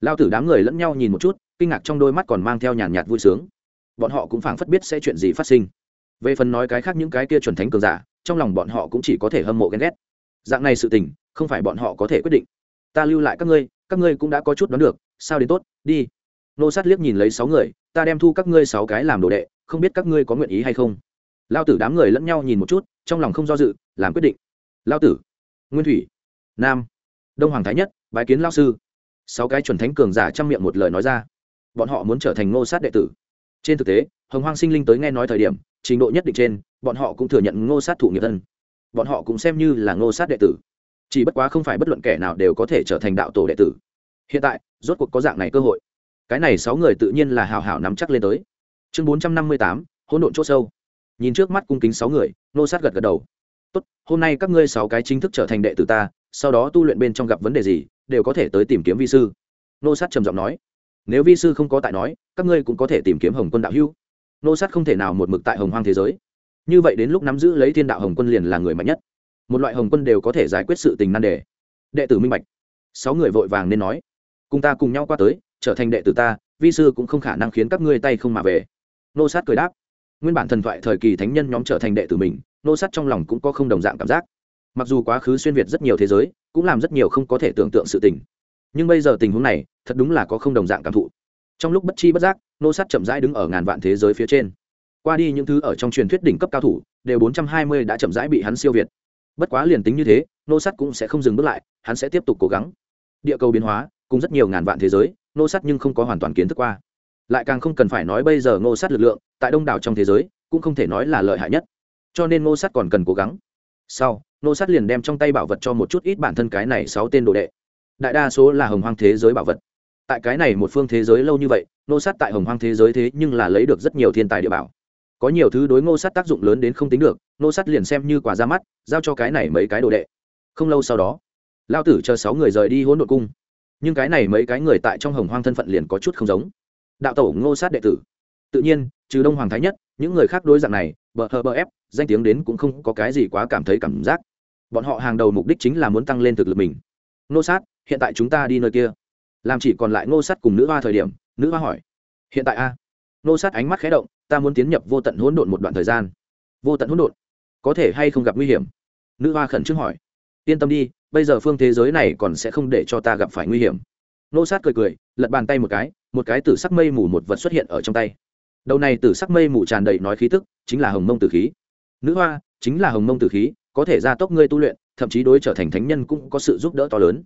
lao tử đám người lẫn nhau nhìn một chút, kinh ngạc trong đôi mắt còn mang theo nhàn nhạt vui sướng. Bọn họ cũng phảng phất biết sẽ chuyện gì phát sinh. Về phần nói cái khác những cái kia chuẩn thánh cường giả, trong lòng bọn họ cũng chỉ có thể hâm mộ ghen ghét. Dạng này sự tình, không phải bọn họ có thể quyết định. Ta lưu lại các ngươi các ngươi cũng đã có chút đoán được, sao đến tốt, đi. Nô sát liếc nhìn lấy sáu người, ta đem thu các ngươi sáu cái làm đồ đệ, không biết các ngươi có nguyện ý hay không. Lao tử đám người lẫn nhau nhìn một chút, trong lòng không do dự, làm quyết định. Lao tử, nguyên thủy, nam, đông hoàng thái nhất, bái kiến lao sư sáu cái chuẩn thánh cường giả chăm miệng một lời nói ra. Bọn họ muốn trở thành ngô sát đệ tử. Trên thực tế, hồng hoang sinh linh tới nghe nói thời điểm, trình độ nhất định trên, bọn họ cũng thừa nhận ngô sát thụ nghiệp thân. Bọn họ cũng xem như là ngô sát đệ tử. Chỉ bất quá không phải bất luận kẻ nào đều có thể trở thành đạo tổ đệ tử. Hiện tại, rốt cuộc có dạng này cơ hội. Cái này sáu người tự nhiên là hào hào nắm chắc lên tới. Chương bốn trăm năm mươi tám, hỗn độn c h ỗ sâu. Nhìn trước mắt cung kính sáu người, Ngô sát gật gật đầu. Tốt, hôm nay các ngươi sáu cái chính thức trở thành đệ tử ta, sau đó tu luyện bên trong gặp vấn đề gì đều có thể tới tìm kiếm vi sư. Nô sát trầm giọng nói, nếu vi sư không có tại nói, các ngươi cũng có thể tìm kiếm hồng quân đạo hưu. Nô sát không thể nào một mực tại hồng hoang thế giới. Như vậy đến lúc nắm giữ lấy thiên đạo hồng quân liền là người mạnh nhất. Một loại hồng quân đều có thể giải quyết sự tình nan đề. Đệ tử minh bạch. Sáu người vội vàng nên nói, cùng ta cùng nhau qua tới, trở thành đệ tử ta, vi sư cũng không khả năng khiến các ngươi tay không mà về. Nô sát cười đáp, nguyên bản thần thoại thời kỳ thánh nhân nhóm trở thành đệ tử mình, nô sát trong lòng cũng có không đồng dạng cảm giác mặc dù quá khứ xuyên việt rất nhiều thế giới, cũng làm rất nhiều không có thể tưởng tượng sự tình. Nhưng bây giờ tình huống này, thật đúng là có không đồng dạng cảm thụ. Trong lúc bất chi bất giác, nô sát chậm rãi đứng ở ngàn vạn thế giới phía trên. Qua đi những thứ ở trong truyền thuyết đỉnh cấp cao thủ, đều bốn trăm hai mươi đã chậm rãi bị hắn siêu việt. Bất quá liền tính như thế, nô sát cũng sẽ không dừng bước lại, hắn sẽ tiếp tục cố gắng. Địa cầu biến hóa, cùng rất nhiều ngàn vạn thế giới, nô sát nhưng không có hoàn toàn kiến thức qua. Lại càng không cần phải nói bây giờ nô sát lực lượng, tại đông đảo trong thế giới, cũng không thể nói là lợi hại nhất. Cho nên nô sát còn cần cố gắng. Sau nô sát liền đem trong tay bảo vật cho một chút ít bản thân cái này sáu tên đồ đệ. Đại đa số là hồng hoang thế giới bảo vật. Tại cái này một phương thế giới lâu như vậy, nô sát tại hồng hoang thế giới thế nhưng là lấy được rất nhiều thiên tài địa bảo. Có nhiều thứ đối ngô sát tác dụng lớn đến không tính được, nô sát liền xem như quả ra mắt, giao cho cái này mấy cái đồ đệ. Không lâu sau đó lao tử chờ sáu người rời đi hỗn độn cung. Nhưng cái này mấy cái người tại trong hồng hoang thân phận liền có chút không giống. Đạo tổ ngô sát đệ tử. Tự nhiên, trừ đông hoàng thái nhất, những người khác đối dạng này, bờ hờ bờ ép, danh tiếng đến cũng không có cái gì quá cảm thấy cảm giác bọn họ hàng đầu mục đích chính là muốn tăng lên thực lực mình. Ngô sát, hiện tại chúng ta đi nơi kia. Làm chỉ còn lại ngô sát cùng nữ hoa thời điểm, nữ hoa hỏi. Hiện tại a? Ngô sát ánh mắt khé động, ta muốn tiến nhập vô tận hỗn độn một đoạn thời gian. Vô tận hỗn độn? Có thể hay không gặp nguy hiểm? Nữ hoa khẩn trương hỏi. Yên tâm đi, bây giờ phương thế giới này còn sẽ không để cho ta gặp phải nguy hiểm. Nô sát cười cười, lật bàn tay một cái một cái tử sắc mây mù một vật xuất hiện ở trong tay. Đầu này tử sắc mây mù tràn đầy nói khí tức, chính là hồng mông tử khí. Nữ hoa, chính là hồng mông tử khí có thể gia tốc ngươi tu luyện, thậm chí đối trở thành thánh nhân cũng có sự giúp đỡ to lớn.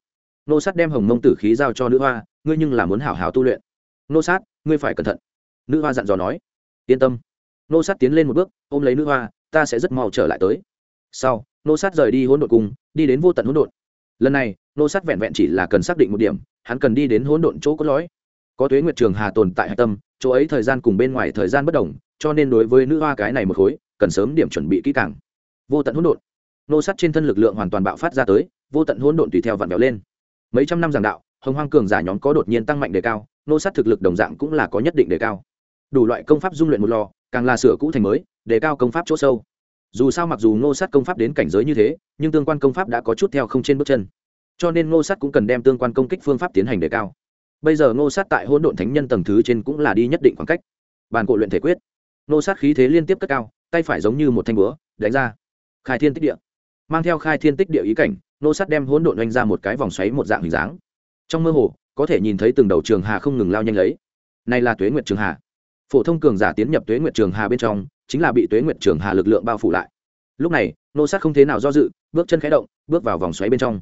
Nô sát đem hồng mông tử khí giao cho nữ hoa, ngươi nhưng là muốn hảo hảo tu luyện. Nô sát, ngươi phải cẩn thận. Nữ hoa dặn dò nói. Yên tâm. Nô sát tiến lên một bước, ôm lấy nữ hoa, ta sẽ rất mau trở lại tới. Sau, nô sát rời đi hỗn độn cung, đi đến vô tận hỗn độn. Lần này, nô sát vẹn vẹn chỉ là cần xác định một điểm, hắn cần đi đến hỗn độn chỗ cốt lõi. Có tuế nguyệt trường hà tồn tại hạch tâm, chỗ ấy thời gian cùng bên ngoài thời gian bất đồng, cho nên đối với nữ hoa cái này một khối, cần sớm điểm chuẩn bị kỹ càng. Vô tận hỗn độn nô sát trên thân lực lượng hoàn toàn bạo phát ra tới, vô tận hỗn độn tùy theo vặn vẹo lên. Mấy trăm năm giảng đạo, hồng hoang cường giả nhóm có đột nhiên tăng mạnh đề cao, nô sát thực lực đồng dạng cũng là có nhất định đề cao. Đủ loại công pháp dung luyện một lò, càng là sửa cũ thành mới, đề cao công pháp chỗ sâu. Dù sao mặc dù ngô sát công pháp đến cảnh giới như thế, nhưng tương quan công pháp đã có chút theo không trên bước chân. Cho nên ngô sát cũng cần đem tương quan công kích phương pháp tiến hành đề cao. Bây giờ ngô sát tại hỗn độn thánh nhân tầng thứ trên cũng là đi nhất định khoảng cách. Bàn cổ luyện thể quyết. Ngô sát khí thế liên tiếp cất cao, tay phải giống như một thanh búa, đánh ra. Khai thiên tích địa mang theo khai thiên tích địa ý cảnh, nô sát đem hỗn độn oanh ra một cái vòng xoáy một dạng hình dáng. Trong mơ hồ, có thể nhìn thấy từng đầu trường hà không ngừng lao nhanh lấy. Này là tuế nguyệt trường hà. Phổ thông cường giả tiến nhập tuế nguyệt trường hà bên trong, chính là bị tuế nguyệt trường hà lực lượng bao phủ lại. Lúc này, nô sát không thế nào do dự, bước chân khẽ động, bước vào vòng xoáy bên trong.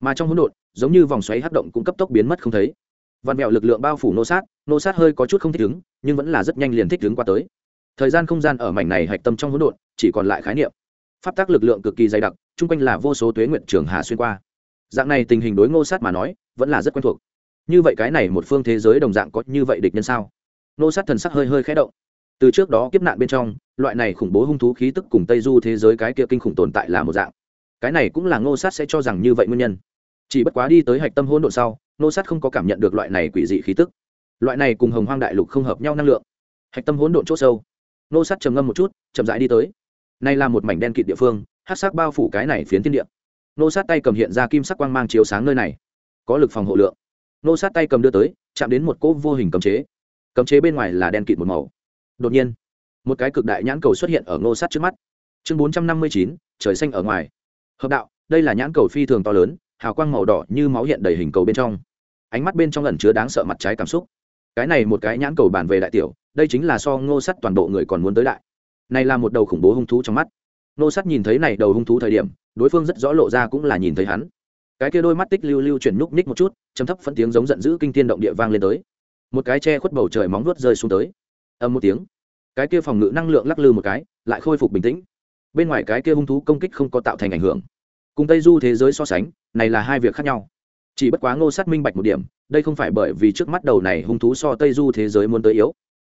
Mà trong hỗn độn, giống như vòng xoáy hấp động cũng cấp tốc biến mất không thấy. Vạn mẹo lực lượng bao phủ nô sát nô sát hơi có chút không thích ứng, nhưng vẫn là rất nhanh liền thích ứng qua tới. Thời gian không gian ở mảnh này hạch tâm trong hỗn độn, chỉ còn lại khái niệm pháp tác lực lượng cực kỳ dày đặc, chung quanh là vô số tuế nguyện trường hà xuyên qua. Dạng này tình hình đối ngô sát mà nói, vẫn là rất quen thuộc. Như vậy cái này một phương thế giới đồng dạng có như vậy địch nhân sao? Ngô sát thần sắc hơi hơi khẽ động. Từ trước đó kiếp nạn bên trong, loại này khủng bố hung thú khí tức cùng tây du thế giới cái kia kinh khủng tồn tại là một dạng. Cái này cũng là ngô sát sẽ cho rằng như vậy nguyên nhân. Chỉ bất quá đi tới hạch tâm hỗn độn sau, ngô sát không có cảm nhận được loại này quỷ dị khí tức. Loại này cùng hồng hoang đại lục không hợp nhau năng lượng. Hạch tâm hỗn độn c h ỗ sâu. Ngô sát trầm ngâm một chút, chậm rãi đi tới nay là một mảnh đen kịt địa phương, hắc sắc bao phủ cái này phiến thiên địa. Ngô sát tay cầm hiện ra kim sắc quang mang chiếu sáng nơi này. Có lực phòng hộ lượng. Ngô sát tay cầm đưa tới, chạm đến một cỗ vô hình cấm chế. Cấm chế bên ngoài là đen kịt một màu. Đột nhiên, một cái cực đại nhãn cầu xuất hiện ở ngô sát trước mắt. Chương bốn trăm năm mươi chín, trời xanh ở ngoài. Hợp đạo, đây là nhãn cầu phi thường to lớn, hào quang màu đỏ như máu hiện đầy hình cầu bên trong. Ánh mắt bên trong ẩn chứa đáng sợ mặt trái cảm xúc. Cái này một cái nhãn cầu bản về đại tiểu, đây chính là so ngô sắt toàn bộ người còn muốn tới đại này là một đầu khủng bố hung thú trong mắt. Ngô sắt nhìn thấy này đầu hung thú thời điểm, đối phương rất rõ lộ ra cũng là nhìn thấy hắn. Cái kia đôi mắt tích lưu lưu chuyển núc ních một chút chấm thấp phân tiếng giống giận dữ kinh thiên động địa vang lên tới. Một cái che khuất bầu trời móng vuốt rơi xuống tới. Âm một tiếng, cái kia phòng ngự năng lượng lắc lư một cái, lại khôi phục bình tĩnh. Bên ngoài cái kia hung thú công kích không có tạo thành ảnh hưởng. Cùng tây du thế giới so sánh, này là hai việc khác nhau. Chỉ bất quá ngô sát minh bạch một điểm, đây không phải bởi vì trước mắt đầu này hung thú so tây du thế giới muốn tới yếu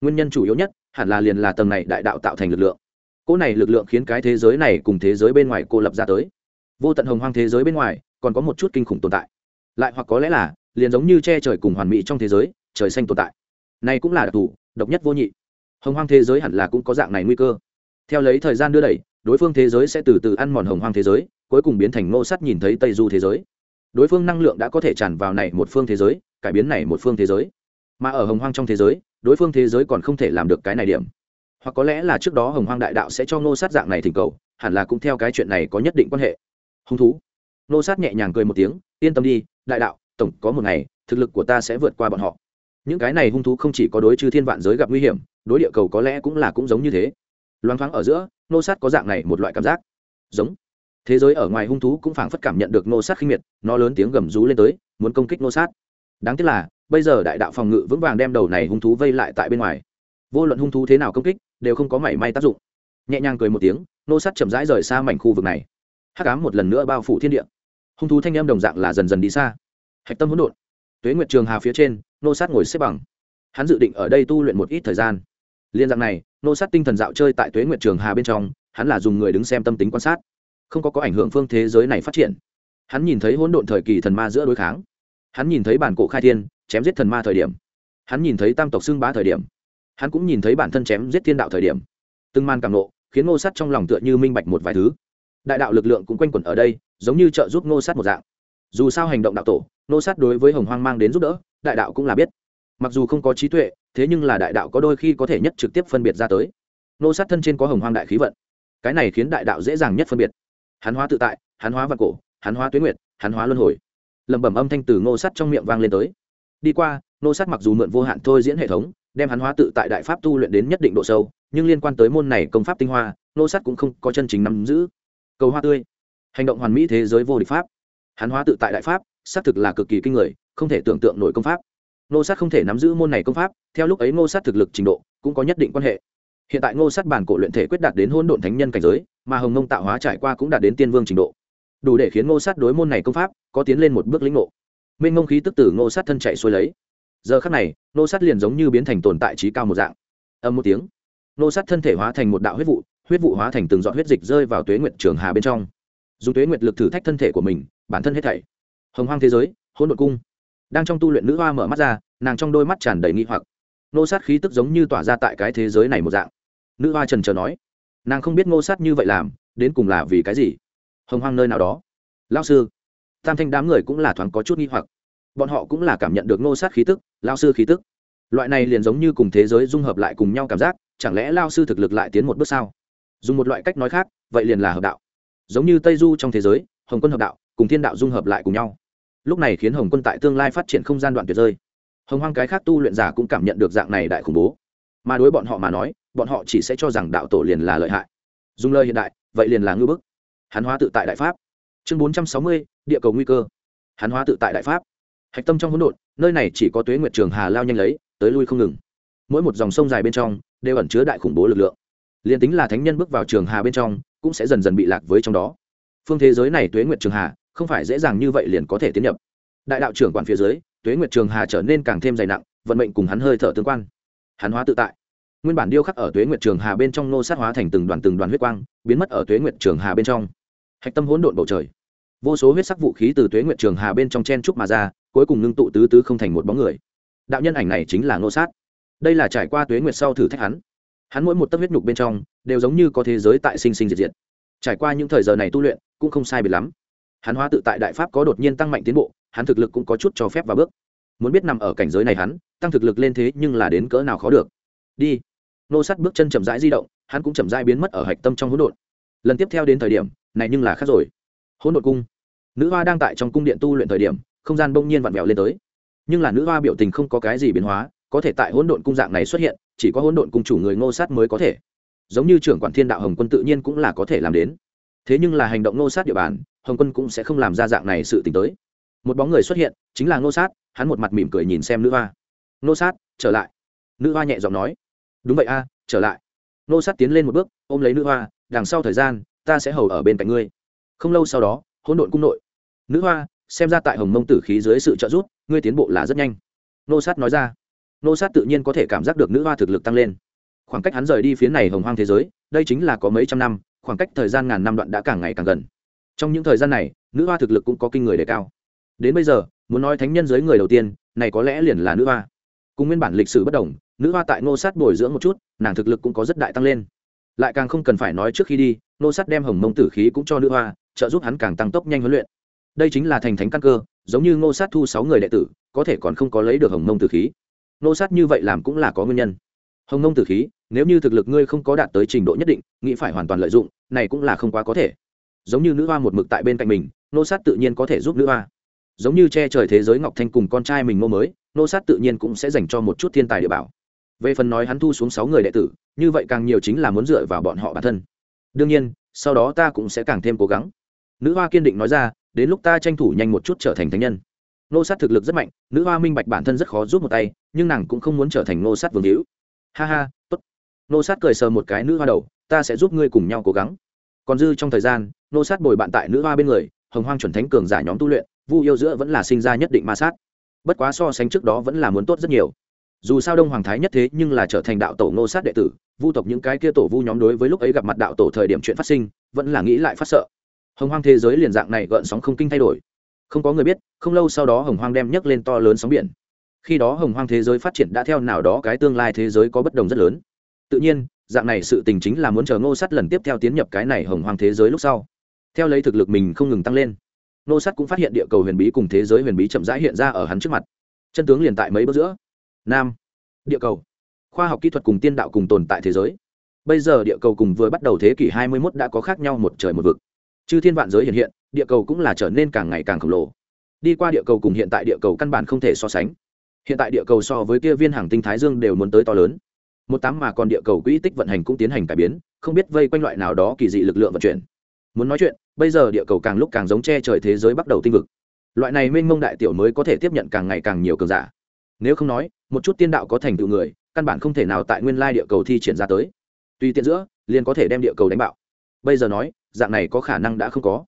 nguyên nhân chủ yếu nhất hẳn là liền là tầng này đại đạo tạo thành lực lượng. Cỗ này lực lượng khiến cái thế giới này cùng thế giới bên ngoài cô lập ra tới. Vô tận hồng hoang thế giới bên ngoài, còn có một chút kinh khủng tồn tại. Lại hoặc có lẽ là, liền giống như che trời cùng hoàn mỹ trong thế giới, trời xanh tồn tại. Này cũng là đặc thù, độc nhất vô nhị. Hồng hoang thế giới hẳn là cũng có dạng này nguy cơ. Theo lấy thời gian đưa đẩy, đối phương thế giới sẽ từ từ ăn mòn hồng hoang thế giới, cuối cùng biến thành ngô sắt nhìn thấy tây du thế giới. Đối phương năng lượng đã có thể tràn vào này một phương thế giới, cải biến này một phương thế giới. Mà ở hồng hoang trong thế giới đối phương thế giới còn không thể làm được cái này điểm. Hoặc có lẽ là trước đó hồng hoang đại đạo sẽ cho ngô sát dạng này thỉnh cầu, hẳn là cũng theo cái chuyện này có nhất định quan hệ. Hung thú. Ngô sát nhẹ nhàng cười một tiếng, yên tâm đi, đại đạo, tổng có một ngày, thực lực của ta sẽ vượt qua bọn họ. Những cái này hung thú không chỉ có đối chư thiên vạn giới gặp nguy hiểm, đối địa cầu có lẽ cũng là cũng giống như thế. Loáng thoáng ở giữa nô sát có dạng này một loại cảm giác. Giống. Thế giới ở ngoài hung thú cũng phảng phất cảm nhận được nô sát khinh miệt, nó lớn tiếng gầm rú lên tới, muốn công kích nô sát. Đáng tiếc là bây giờ đại đạo phòng ngự vững vàng đem đầu này hung thú vây lại tại bên ngoài. Vô luận hung thú thế nào công kích, đều không có mảy may tác dụng. Nhẹ nhàng cười một tiếng, nô sát chậm rãi rời xa mảnh khu vực này. Hắc ám một lần nữa bao phủ thiên địa. Hung thú thanh em đồng dạng là dần dần đi xa. Hạch tâm hỗn độn. Tuế nguyệt trường hà phía trên, nô sát ngồi xếp bằng. Hắn dự định ở đây tu luyện một ít thời gian. Liên dạng này, nô sát tinh thần dạo chơi tại tuế nguyệt trường hà bên trong, hắn là dùng người đứng xem tâm tính quan sát. Không có có ảnh hưởng phương thế giới này phát triển. Hắn nhìn thấy hỗn độn thời kỳ thần ma giữa đối kháng. Hắn nhìn thấy bản cổ khai thiên chém giết thần ma thời điểm. Hắn nhìn thấy tam tộc xưng bá thời điểm. Hắn cũng nhìn thấy bản thân chém giết thiên đạo thời điểm. Từng man càng nộ khiến ngô sát trong lòng tựa như minh bạch một vài thứ. Đại đạo lực lượng cũng quanh quẩn ở đây, giống như trợ giúp ngô sát một dạng. Dù sao hành động đạo tổ, ngô sát đối với hồng hoang mang đến giúp đỡ, đại đạo cũng là biết. Mặc dù không có trí tuệ, thế nhưng là đại đạo có đôi khi có thể nhất trực tiếp phân biệt ra tới. Ngô sát thân trên có hồng hoang đại khí vận. Cái này khiến đại đạo dễ dàng nhất phân biệt. Hắn hóa tự tại, hắn hóa vạn cổ, hắn hóa tuyến nguyệt, hắn hóa luân hồi. Lẩm bẩm âm thanh từ ngô sắt trong miệng vang lên tới đi qua ngô Sát mặc dù mượn vô hạn thôi diễn hệ thống, đem hắn hóa tự tại đại pháp tu luyện đến nhất định độ sâu, nhưng liên quan tới môn này công pháp tinh hoa ngô Sát cũng không có chân chính nắm giữ. Cầu hoa tươi. Hành động hoàn mỹ thế giới vô địch pháp. Hắn hóa tự tại đại pháp, xác thực là cực kỳ kinh người, không thể tưởng tượng nổi công pháp. Ngô sát không thể nắm giữ môn này công pháp, theo lúc ấy ngô sát thực lực trình độ, cũng có nhất định quan hệ. Hiện tại ngô sát bản cổ luyện thể quyết đạt đến hôn độn thánh nhân cảnh giới, mà hồng mông tạo hóa trải qua cũng đạt đến tiên vương trình độ. Đủ để khiến ngô sát đối môn này công pháp có tiến lên một bước lĩnh ngộ minh ngông khí tức tử ngô sát thân chạy xuôi lấy. Giờ khắc này, ngô sát liền giống như biến thành tồn tại trí cao một dạng. Âm một tiếng, ngô sát thân thể hóa thành một đạo huyết vụ huyết vụ hóa thành từng giọt huyết dịch rơi vào tuế nguyệt trường hà bên trong. Dùng tuế nguyệt lực thử thách thân thể của mình, bản thân hết thảy. Hồng hoang thế giới, hỗn độn cung. Đang trong tu luyện nữ hoa mở mắt ra, nàng trong đôi mắt tràn đầy nghi hoặc. Nô sát khí tức giống như tỏa ra tại cái thế giới này một dạng. Nữ hoa trần trờ nói, nàng không biết ngô sát như vậy làm, đến cùng là vì cái gì? Hồng hoang nơi nào đó? Lao sư. Tam thanh đám người cũng là thoáng có chút nghi hoặc bọn họ cũng là cảm nhận được ngô sát khí tức, lao sư khí tức. Loại này liền giống như cùng thế giới dung hợp lại cùng nhau cảm giác, chẳng lẽ lao sư thực lực lại tiến một bước sao? Dùng một loại cách nói khác, vậy liền là hợp đạo. Giống như tây du trong thế giới, hồng quân hợp đạo, cùng thiên đạo dung hợp lại cùng nhau. Lúc này khiến hồng quân tại tương lai phát triển không gian đoạn tuyệt rơi. Hồng hoang cái khác tu luyện giả cũng cảm nhận được dạng này đại khủng bố. Mà đối bọn họ mà nói, bọn họ chỉ sẽ cho rằng đạo tổ liền là lợi hại. Dùng lời hiện đại, vậy liền là ngư bức. Hắn hóa tự tại đại pháp. Chương bốn trăm sáu mươi, địa cầu nguy cơ. Hắn hóa tự tại đại pháp hạch tâm trong hỗn độn, nơi này chỉ có tuế nguyệt trường hà lao nhanh lấy, tới lui không ngừng. Mỗi một dòng sông dài bên trong, đều ẩn chứa đại khủng bố lực lượng. Liền tính là thánh nhân bước vào trường hà bên trong, cũng sẽ dần dần bị lạc với trong đó. Phương thế giới này tuế nguyệt trường hà, không phải dễ dàng như vậy liền có thể tiến nhập. Đại đạo trưởng quản phía dưới, tuế nguyệt trường hà trở nên càng thêm dày nặng, vận mệnh cùng hắn hơi thở tương quan. Hắn hóa tự tại. Nguyên bản điêu khắc ở tuế nguyệt trường hà bên trong nô sát hóa thành từng đoàn từng đoàn huyết quang, biến mất ở tuế nguyệt trường hà bên trong. Hạch tâm hỗn độn bầu trời. Vô số huyết sắc vũ khí từ tuế nguyệt trường hà bên trong chen trúc mà ra cuối cùng ngưng tụ tứ tứ không thành một bóng người. Đạo nhân ảnh này chính là Ngô sát. Đây là trải qua tuế nguyệt sau thử thách hắn. Hắn mỗi một tấc huyết nhục bên trong, đều giống như có thế giới tại sinh sinh diệt diệt. Trải qua những thời giờ này tu luyện, cũng không sai biệt lắm. Hắn hóa tự tại đại pháp có đột nhiên tăng mạnh tiến bộ, hắn thực lực cũng có chút cho phép và bước. Muốn biết nằm ở cảnh giới này hắn, tăng thực lực lên thế nhưng là đến cỡ nào khó được. Đi. Nô sát bước chân chậm rãi di động, hắn cũng chậm rãi biến mất ở hạch tâm trong hỗn độn. Lần tiếp theo đến thời điểm, này nhưng là khác rồi. Hỗn độn cung. Nữ hoa đang tại trong cung điện tu luyện thời điểm không gian bỗng nhiên vặn vẹo lên tới. Nhưng là nữ hoa biểu tình không có cái gì biến hóa, có thể tại hỗn độn cung dạng này xuất hiện, chỉ có hỗn độn cung chủ người ngô sát mới có thể. Giống như trưởng quản thiên đạo hồng quân tự nhiên cũng là có thể làm đến. Thế nhưng là hành động ngô sát địa bàn, hồng quân cũng sẽ không làm ra dạng này sự t ì n h tới. Một bóng người xuất hiện, chính là ngô sát, hắn một mặt mỉm cười nhìn xem nữ hoa. Ngô sát, trở lại. Nữ hoa nhẹ giọng nói. Đúng vậy a, trở lại. Ngô sát tiến lên một bước, ôm lấy nữ hoa, đằng sau thời gian, ta sẽ hầu ở bên cạnh ngươi. Không lâu sau đó, hỗn độn cung nội, nữ hoa xem ra tại hồng mông tử khí dưới sự trợ giúp, ngươi tiến bộ là rất nhanh. Nô sát nói ra. Nô sát tự nhiên có thể cảm giác được nữ hoa thực lực tăng lên. Khoảng cách hắn rời đi phía này hồng hoang thế giới, đây chính là có mấy trăm năm, khoảng cách thời gian ngàn năm đoạn đã càng ngày càng gần. Trong những thời gian này, nữ hoa thực lực cũng có kinh người đề cao. Đến bây giờ, muốn nói thánh nhân giới người đầu tiên, này có lẽ liền là nữ hoa. Cùng nguyên bản lịch sử bất đồng, nữ hoa tại nô sát bồi dưỡng một chút, nàng thực lực cũng có rất đại tăng lên. Lại càng không cần phải nói trước khi đi, nô sát đem hồng mông tử khí cũng cho nữ hoa, trợ giúp hắn càng tăng tốc nhanh huấn luyện đây chính là thành thánh căn cơ, giống như ngô sát thu sáu người đệ tử, có thể còn không có lấy được hồng mông tử khí. Ngô sát như vậy làm cũng là có nguyên nhân. Hồng mông tử khí, nếu như thực lực ngươi không có đạt tới trình độ nhất định, nghĩ phải hoàn toàn lợi dụng, này cũng là không quá có thể. Giống như nữ hoa một mực tại bên cạnh mình nô sát tự nhiên có thể giúp nữ hoa. Giống như che trời thế giới ngọc thanh cùng con trai mình ngô mới nô sát tự nhiên cũng sẽ dành cho một chút thiên tài địa bảo. Về phần nói hắn thu xuống sáu người đệ tử, như vậy càng nhiều chính là muốn dựa vào bọn họ bản thân. Đương nhiên, sau đó ta cũng sẽ càng thêm cố gắng. Nữ hoa kiên định nói ra đến lúc ta tranh thủ nhanh một chút trở thành thánh nhân. Nô sát thực lực rất mạnh, nữ hoa minh bạch bản thân rất khó giúp một tay, nhưng nàng cũng không muốn trở thành nô sát vương hữu. Ha ha, tốt. Nô sát cười sờ một cái nữ hoa đầu, ta sẽ giúp ngươi cùng nhau cố gắng. Còn dư trong thời gian, nô sát bồi bạn tại nữ hoa bên người, hồng hoang chuẩn thánh cường giả nhóm tu luyện, vu yêu giữa vẫn là sinh ra nhất định ma sát. Bất quá so sánh trước đó vẫn là muốn tốt rất nhiều. Dù sao đông hoàng thái nhất thế nhưng là trở thành đạo tổ nô sát đệ tử, vu tộc những cái kia tổ vu nhóm đối với lúc ấy gặp mặt đạo tổ thời điểm chuyện phát sinh, vẫn là nghĩ lại phát sợ hồng hoang thế giới liền dạng này gợn sóng không kinh thay đổi. Không có người biết, không lâu sau đó hồng hoang đem nhấc lên to lớn sóng biển. Khi đó hồng hoang thế giới phát triển đã theo nào đó cái tương lai thế giới có bất đồng rất lớn. Tự nhiên, dạng này sự tình chính là muốn chờ ngô sắt lần tiếp theo tiến nhập cái này hồng hoang thế giới lúc sau. Theo lấy thực lực mình không ngừng tăng lên, ngô sắt cũng phát hiện địa cầu huyền bí cùng thế giới huyền bí chậm rãi hiện ra ở hắn trước mặt. Chân tướng liền tại mấy bước giữa. Nam, địa cầu. Khoa học kỹ thuật cùng tiên đạo cùng tồn tại thế giới. Bây giờ địa cầu cùng vừa bắt đầu thế kỷ 21 đã có khác nhau một trời một vực chư thiên vạn giới hiện hiện, địa cầu cũng là trở nên càng ngày càng khổng lồ. Đi qua địa cầu cùng hiện tại địa cầu căn bản không thể so sánh. Hiện tại địa cầu so với kia viên hàng tinh thái dương đều muốn tới to lớn. Một tám mà còn địa cầu quỹ tích vận hành cũng tiến hành cải biến, không biết vây quanh loại nào đó kỳ dị lực lượng vận chuyển. Muốn nói chuyện, bây giờ địa cầu càng lúc càng giống che trời thế giới bắt đầu tinh vực. Loại này mênh mông đại tiểu mới có thể tiếp nhận càng ngày càng nhiều cường giả. Nếu không nói, một chút tiên đạo có thành tựu người, căn bản không thể nào tại nguyên lai địa cầu thi triển ra tới. Tuy tiện giữa, liền có thể đem địa cầu đánh bạo bây giờ nói, dạng này có khả năng đã không có.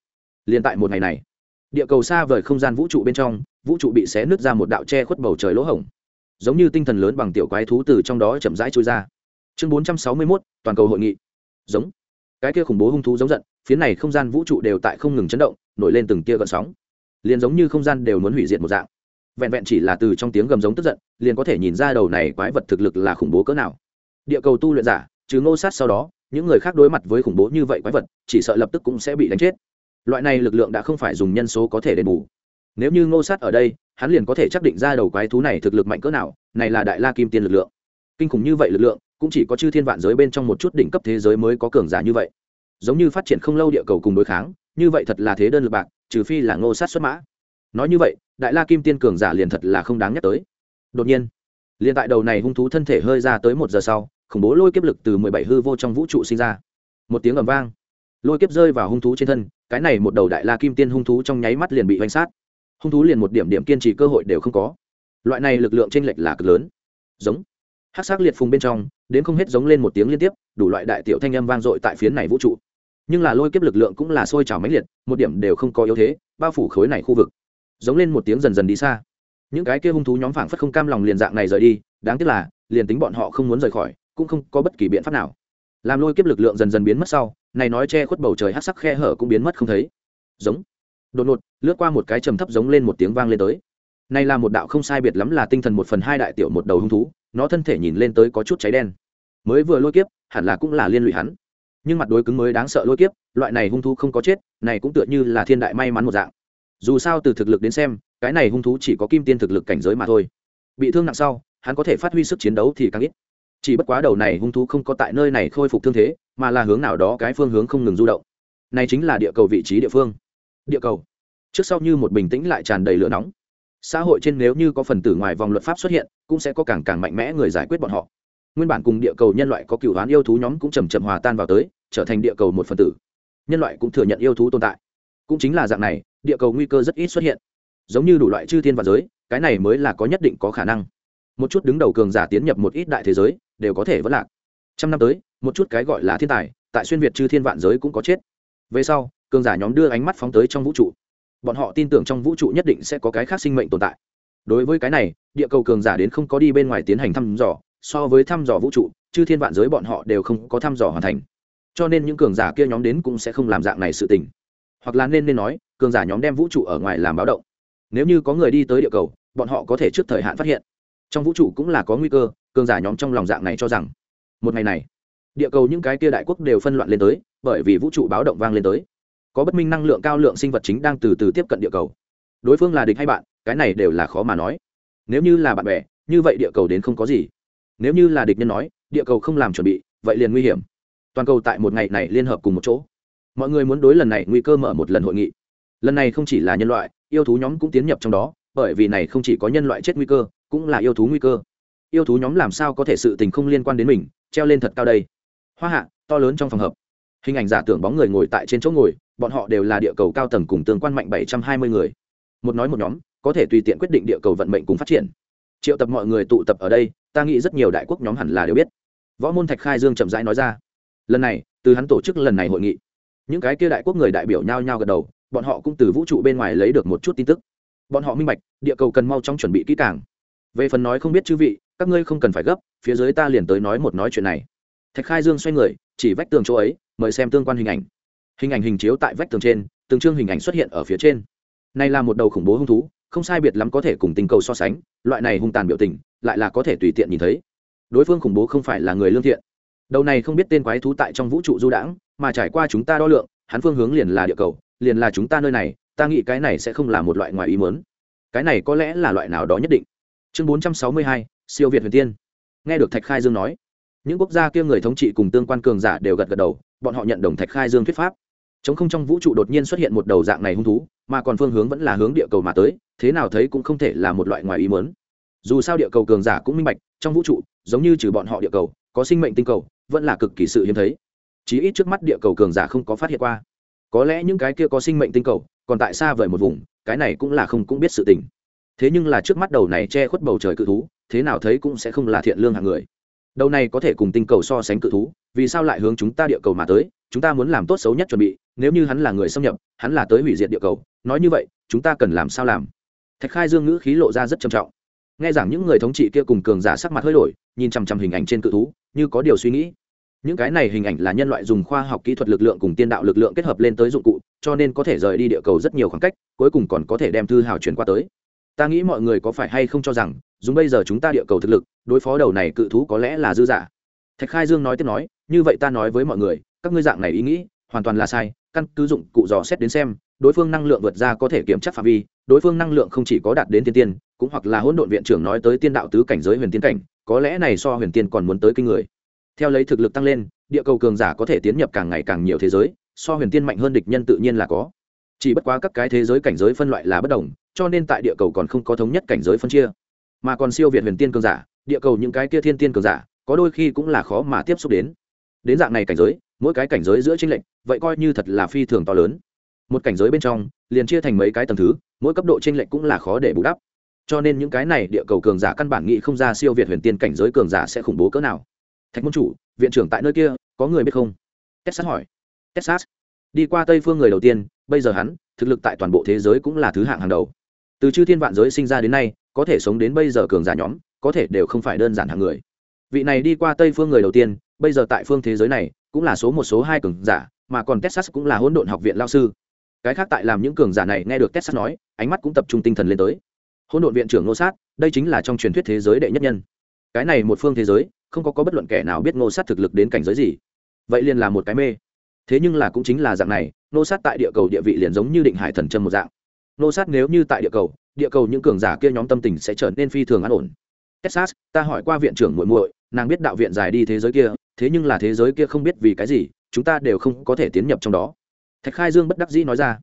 Liền tại một ngày này, địa cầu xa vời không gian vũ trụ bên trong, vũ trụ bị xé nứt ra một đạo che khuất bầu trời lỗ hổng. Giống như tinh thần lớn bằng tiểu quái thú từ trong đó chậm rãi trôi ra. Chương bốn trăm sáu mươi mốt, toàn cầu hội nghị. Giống. Cái kia khủng bố hung thú giống giận phía này không gian vũ trụ đều tại không ngừng chấn động, nổi lên từng tia gợn sóng. Liền giống như không gian đều muốn hủy diệt một dạng. Vẹn vẹn chỉ là từ trong tiếng gầm giống tức giận, liền có thể nhìn ra đầu này quái vật thực lực là khủng bố cỡ nào. Địa cầu tu luyện giả, trừ ngô sát sau đó những người khác đối mặt với khủng bố như vậy quái vật, chỉ sợ lập tức cũng sẽ bị đánh chết. Loại này lực lượng đã không phải dùng nhân số có thể đền bù. Nếu như ngô sát ở đây, hắn liền có thể xác định ra đầu quái thú này thực lực mạnh cỡ nào, này là đại la kim tiên lực lượng. Kinh khủng như vậy lực lượng, cũng chỉ có chư thiên vạn giới bên trong một chút đỉnh cấp thế giới mới có cường giả như vậy. Giống như phát triển không lâu địa cầu cùng đối kháng, như vậy thật là thế đơn lực bạc, trừ phi là ngô sát xuất mã. Nói như vậy, đại la kim tiên cường giả liền thật là không đáng nhắc tới. Đột nhiên, liền tại đầu này hung thú thân thể hơi ra tới một giờ sau khủng bố lôi kiếp lực từ mười bảy hư vô trong vũ trụ sinh ra. Một tiếng ầm vang. Lôi kiếp rơi vào hung thú trên thân, cái này một đầu đại la kim tiên hung thú trong nháy mắt liền bị hoành sát. Hung thú liền một điểm điểm kiên trì cơ hội đều không có. Loại này lực lượng chênh lệch là cực lớn. Giống. Hát sắc liệt phùng bên trong, đến không hết giống lên một tiếng liên tiếp, đủ loại đại tiểu thanh âm vang dội tại phiến này vũ trụ. Nhưng là lôi kiếp lực lượng cũng là sôi trào mấy liệt, một điểm đều không có yếu thế, bao phủ khối này khu vực. Giống lên một tiếng dần dần đi xa. Những cái kia hung thú nhóm phảng phất không cam lòng liền dạng này rời đi, đáng tiếc là, liền tính bọn họ không muốn rời khỏi cũng không có bất kỳ biện pháp nào. Làm lôi kiếp lực lượng dần dần biến mất sau, này nói che khuất bầu trời hát sắc khe hở cũng biến mất không thấy. Giống. Đột ngột, lướt qua một cái trầm thấp giống lên một tiếng vang lên tới. Này là một đạo không sai biệt lắm là tinh thần một phần hai đại tiểu một đầu hung thú, nó thân thể nhìn lên tới có chút cháy đen. Mới vừa lôi kiếp, hẳn là cũng là liên lụy hắn. Nhưng mặt đối cứng mới đáng sợ lôi kiếp, loại này hung thú không có chết, này cũng tựa như là thiên đại may mắn một dạng. Dù sao từ thực lực đến xem, cái này hung thú chỉ có kim tiên thực lực cảnh giới mà thôi. Bị thương nặng sau, hắn có thể phát huy sức chiến đấu thì càng ít chỉ bất quá đầu này hung thú không có tại nơi này khôi phục thương thế, mà là hướng nào đó cái phương hướng không ngừng du động. Này chính là địa cầu vị trí địa phương. Địa cầu. Trước sau như một bình tĩnh lại tràn đầy lửa nóng. Xã hội trên nếu như có phần tử ngoài vòng luật pháp xuất hiện, cũng sẽ có càng càng mạnh mẽ người giải quyết bọn họ. Nguyên bản cùng địa cầu nhân loại có cựu đoán yêu thú nhóm cũng chầm chậm hòa tan vào tới, trở thành địa cầu một phần tử. Nhân loại cũng thừa nhận yêu thú tồn tại. Cũng chính là dạng này, địa cầu nguy cơ rất ít xuất hiện. Giống như đủ loại chư thiên và giới, cái này mới là có nhất định có khả năng. Một chút đứng đầu cường giả tiến nhập một ít đại thế giới đều có thể vẫn lạc. Trăm năm tới, một chút cái gọi là thiên tài, tại xuyên việt chư thiên vạn giới cũng có chết. Về sau, cường giả nhóm đưa ánh mắt phóng tới trong vũ trụ. Bọn họ tin tưởng trong vũ trụ nhất định sẽ có cái khác sinh mệnh tồn tại. Đối với cái này, địa cầu cường giả đến không có đi bên ngoài tiến hành thăm dò, so với thăm dò vũ trụ, chư thiên vạn giới bọn họ đều không có thăm dò hoàn thành. Cho nên những cường giả kia nhóm đến cũng sẽ không làm dạng này sự tình. Hoặc là nên nên nói, cường giả nhóm đem vũ trụ ở ngoài làm báo động. Nếu như có người đi tới địa cầu, bọn họ có thể trước thời hạn phát hiện. Trong vũ trụ cũng là có nguy cơ cường giả nhóm trong lòng dạng này cho rằng, một ngày này, địa cầu những cái kia đại quốc đều phân loạn lên tới, bởi vì vũ trụ báo động vang lên tới. Có bất minh năng lượng cao lượng sinh vật chính đang từ từ tiếp cận địa cầu. Đối phương là địch hay bạn, cái này đều là khó mà nói. Nếu như là bạn bè, như vậy địa cầu đến không có gì. Nếu như là địch nhân nói, địa cầu không làm chuẩn bị, vậy liền nguy hiểm. Toàn cầu tại một ngày này liên hợp cùng một chỗ. Mọi người muốn đối lần này nguy cơ mở một lần hội nghị. Lần này không chỉ là nhân loại, yêu thú nhóm cũng tiến nhập trong đó, bởi vì này không chỉ có nhân loại chết nguy cơ, cũng là yêu thú nguy cơ yêu thú nhóm làm sao có thể sự tình không liên quan đến mình, treo lên thật cao đây. Hoa hạ, to lớn trong phòng hợp. Hình ảnh giả tưởng bóng người ngồi tại trên chỗ ngồi, bọn họ đều là địa cầu cao tầng cùng tương quan mạnh bảy trăm hai mươi người. Một nói một nhóm, có thể tùy tiện quyết định địa cầu vận mệnh cùng phát triển. Triệu tập mọi người tụ tập ở đây, ta nghĩ rất nhiều đại quốc nhóm hẳn là đều biết. Võ môn thạch khai dương chậm rãi nói ra. Lần này, từ hắn tổ chức lần này hội nghị, những cái kia đại quốc người đại biểu nhao nhao gật đầu, bọn họ cũng từ vũ trụ bên ngoài lấy được một chút tin tức. Bọn họ minh bạch, địa cầu cần mau trong chuẩn bị kỹ càng. Về phần nói không biết chư vị các ngươi không cần phải gấp, phía dưới ta liền tới nói một nói chuyện này. Thạch khai dương xoay người, chỉ vách tường chỗ ấy, mời xem tương quan hình ảnh. Hình ảnh hình chiếu tại vách tường trên, từng chương hình ảnh xuất hiện ở phía trên. Này là một đầu khủng bố hung thú, không sai biệt lắm có thể cùng tình cầu so sánh, loại này hung tàn biểu tình, lại là có thể tùy tiện nhìn thấy. Đối phương khủng bố không phải là người lương thiện. Đầu này không biết tên quái thú tại trong vũ trụ du đãng, mà trải qua chúng ta đo lượng, hắn phương hướng liền là địa cầu, liền là chúng ta nơi này, ta nghĩ cái này sẽ không là một loại ngoài ý mớn cái này có lẽ là loại nào đó nhất định. Chương bốn trăm sáu mươi hai siêu việt huyền tiên. Nghe được thạch khai dương nói, những quốc gia kia người thống trị cùng tương quan cường giả đều gật gật đầu, bọn họ nhận đồng thạch khai dương thuyết pháp. Chống không trong vũ trụ đột nhiên xuất hiện một đầu dạng này hung thú, mà còn phương hướng vẫn là hướng địa cầu mà tới, thế nào thấy cũng không thể là một loại ngoài ý mớn dù sao địa cầu cường giả cũng minh bạch, trong vũ trụ, giống như trừ bọn họ địa cầu, có sinh mệnh tinh cầu, vẫn là cực kỳ sự hiếm thấy. Chí ít trước mắt địa cầu cường giả không có phát hiện qua. Có lẽ những cái kia có sinh mệnh tinh cầu, còn tại xa vời một vùng, cái này cũng là không cũng biết sự tình. Thế nhưng là trước mắt đầu này che khuất bầu trời cự thú thế nào thấy cũng sẽ không là thiện lương hạng người. Đầu này có thể cùng tinh cầu so sánh cự thú, vì sao lại hướng chúng ta địa cầu mà tới? Chúng ta muốn làm tốt xấu nhất chuẩn bị, nếu như hắn là người xâm nhập, hắn là tới hủy diệt địa cầu. Nói như vậy, chúng ta cần làm sao làm? Thạch khai dương ngữ khí lộ ra rất trầm trọng. Nghe rằng những người thống trị kia cùng cường giả sắc mặt hơi đổi, nhìn chằm chằm hình ảnh trên cự thú, như có điều suy nghĩ. Những cái này hình ảnh là nhân loại dùng khoa học kỹ thuật lực lượng cùng tiên đạo lực lượng kết hợp lên tới dụng cụ, cho nên có thể rời đi địa cầu rất nhiều khoảng cách, cuối cùng còn có thể đem thư hào truyền qua tới ta nghĩ mọi người có phải hay không cho rằng, dùng bây giờ chúng ta địa cầu thực lực, đối phó đầu này cự thú có lẽ là dư giả thạch khai dương nói tiếp nói, như vậy ta nói với mọi người, các ngươi dạng này ý nghĩ, hoàn toàn là sai, căn cứ dụng cụ dò xét đến xem, đối phương năng lượng vượt ra có thể kiểm tra phạm vi, đối phương năng lượng không chỉ có đạt đến tiên tiên, cũng hoặc là hỗn độn viện trưởng nói tới tiên đạo tứ cảnh giới huyền tiên cảnh, có lẽ này so huyền tiên còn muốn tới kinh người. Theo lấy thực lực tăng lên, địa cầu cường giả có thể tiến nhập càng ngày càng nhiều thế giới, so huyền tiên mạnh hơn địch nhân tự nhiên là có. Chỉ bất quá các cái thế giới cảnh giới phân loại là bất đồng cho nên tại địa cầu còn không có thống nhất cảnh giới phân chia. Mà còn siêu việt huyền tiên cường giả, địa cầu những cái kia thiên tiên cường giả, có đôi khi cũng là khó mà tiếp xúc đến. Đến dạng này cảnh giới, mỗi cái cảnh giới giữa tranh lệch, vậy coi như thật là phi thường to lớn. Một cảnh giới bên trong, liền chia thành mấy cái tầng thứ, mỗi cấp độ tranh lệch cũng là khó để bù đắp. Cho nên những cái này địa cầu cường giả căn bản nghĩ không ra siêu việt huyền tiên cảnh giới cường giả sẽ khủng bố cỡ nào. Thạch môn chủ, viện trưởng tại nơi kia, có người biết không? Texas hỏi. Texas. Đi qua tây phương người đầu tiên, bây giờ hắn, thực lực tại toàn bộ thế giới cũng là thứ hạng hàng đầu từ chư thiên vạn giới sinh ra đến nay, có thể sống đến bây giờ cường giả nhóm, có thể đều không phải đơn giản hàng người. Vị này đi qua tây phương người đầu tiên, bây giờ tại phương thế giới này, cũng là số một số hai cường giả, mà còn texas cũng là hỗn độn học viện lao sư. Cái khác tại làm những cường giả này nghe được texas nói, ánh mắt cũng tập trung tinh thần lên tới. Hỗn độn viện trưởng ngô sát, đây chính là trong truyền thuyết thế giới đệ nhất nhân. Cái này một phương thế giới, không có có bất luận kẻ nào biết ngô sát thực lực đến cảnh giới gì. Vậy liền là một cái mê. Thế nhưng là cũng chính là dạng này, ngô sát tại địa cầu địa vị liền giống như định hải thần trâm một dạng. Nô sát nếu như tại địa cầu địa cầu những cường giả kia nhóm tâm tình sẽ trở nên phi thường an ổn. Texas, ta hỏi qua viện trưởng muội muội, nàng biết đạo viện dài đi thế giới kia, thế nhưng là thế giới kia không biết vì cái gì, chúng ta đều không có thể tiến nhập trong đó. Thạch khai dương bất đắc dĩ nói ra.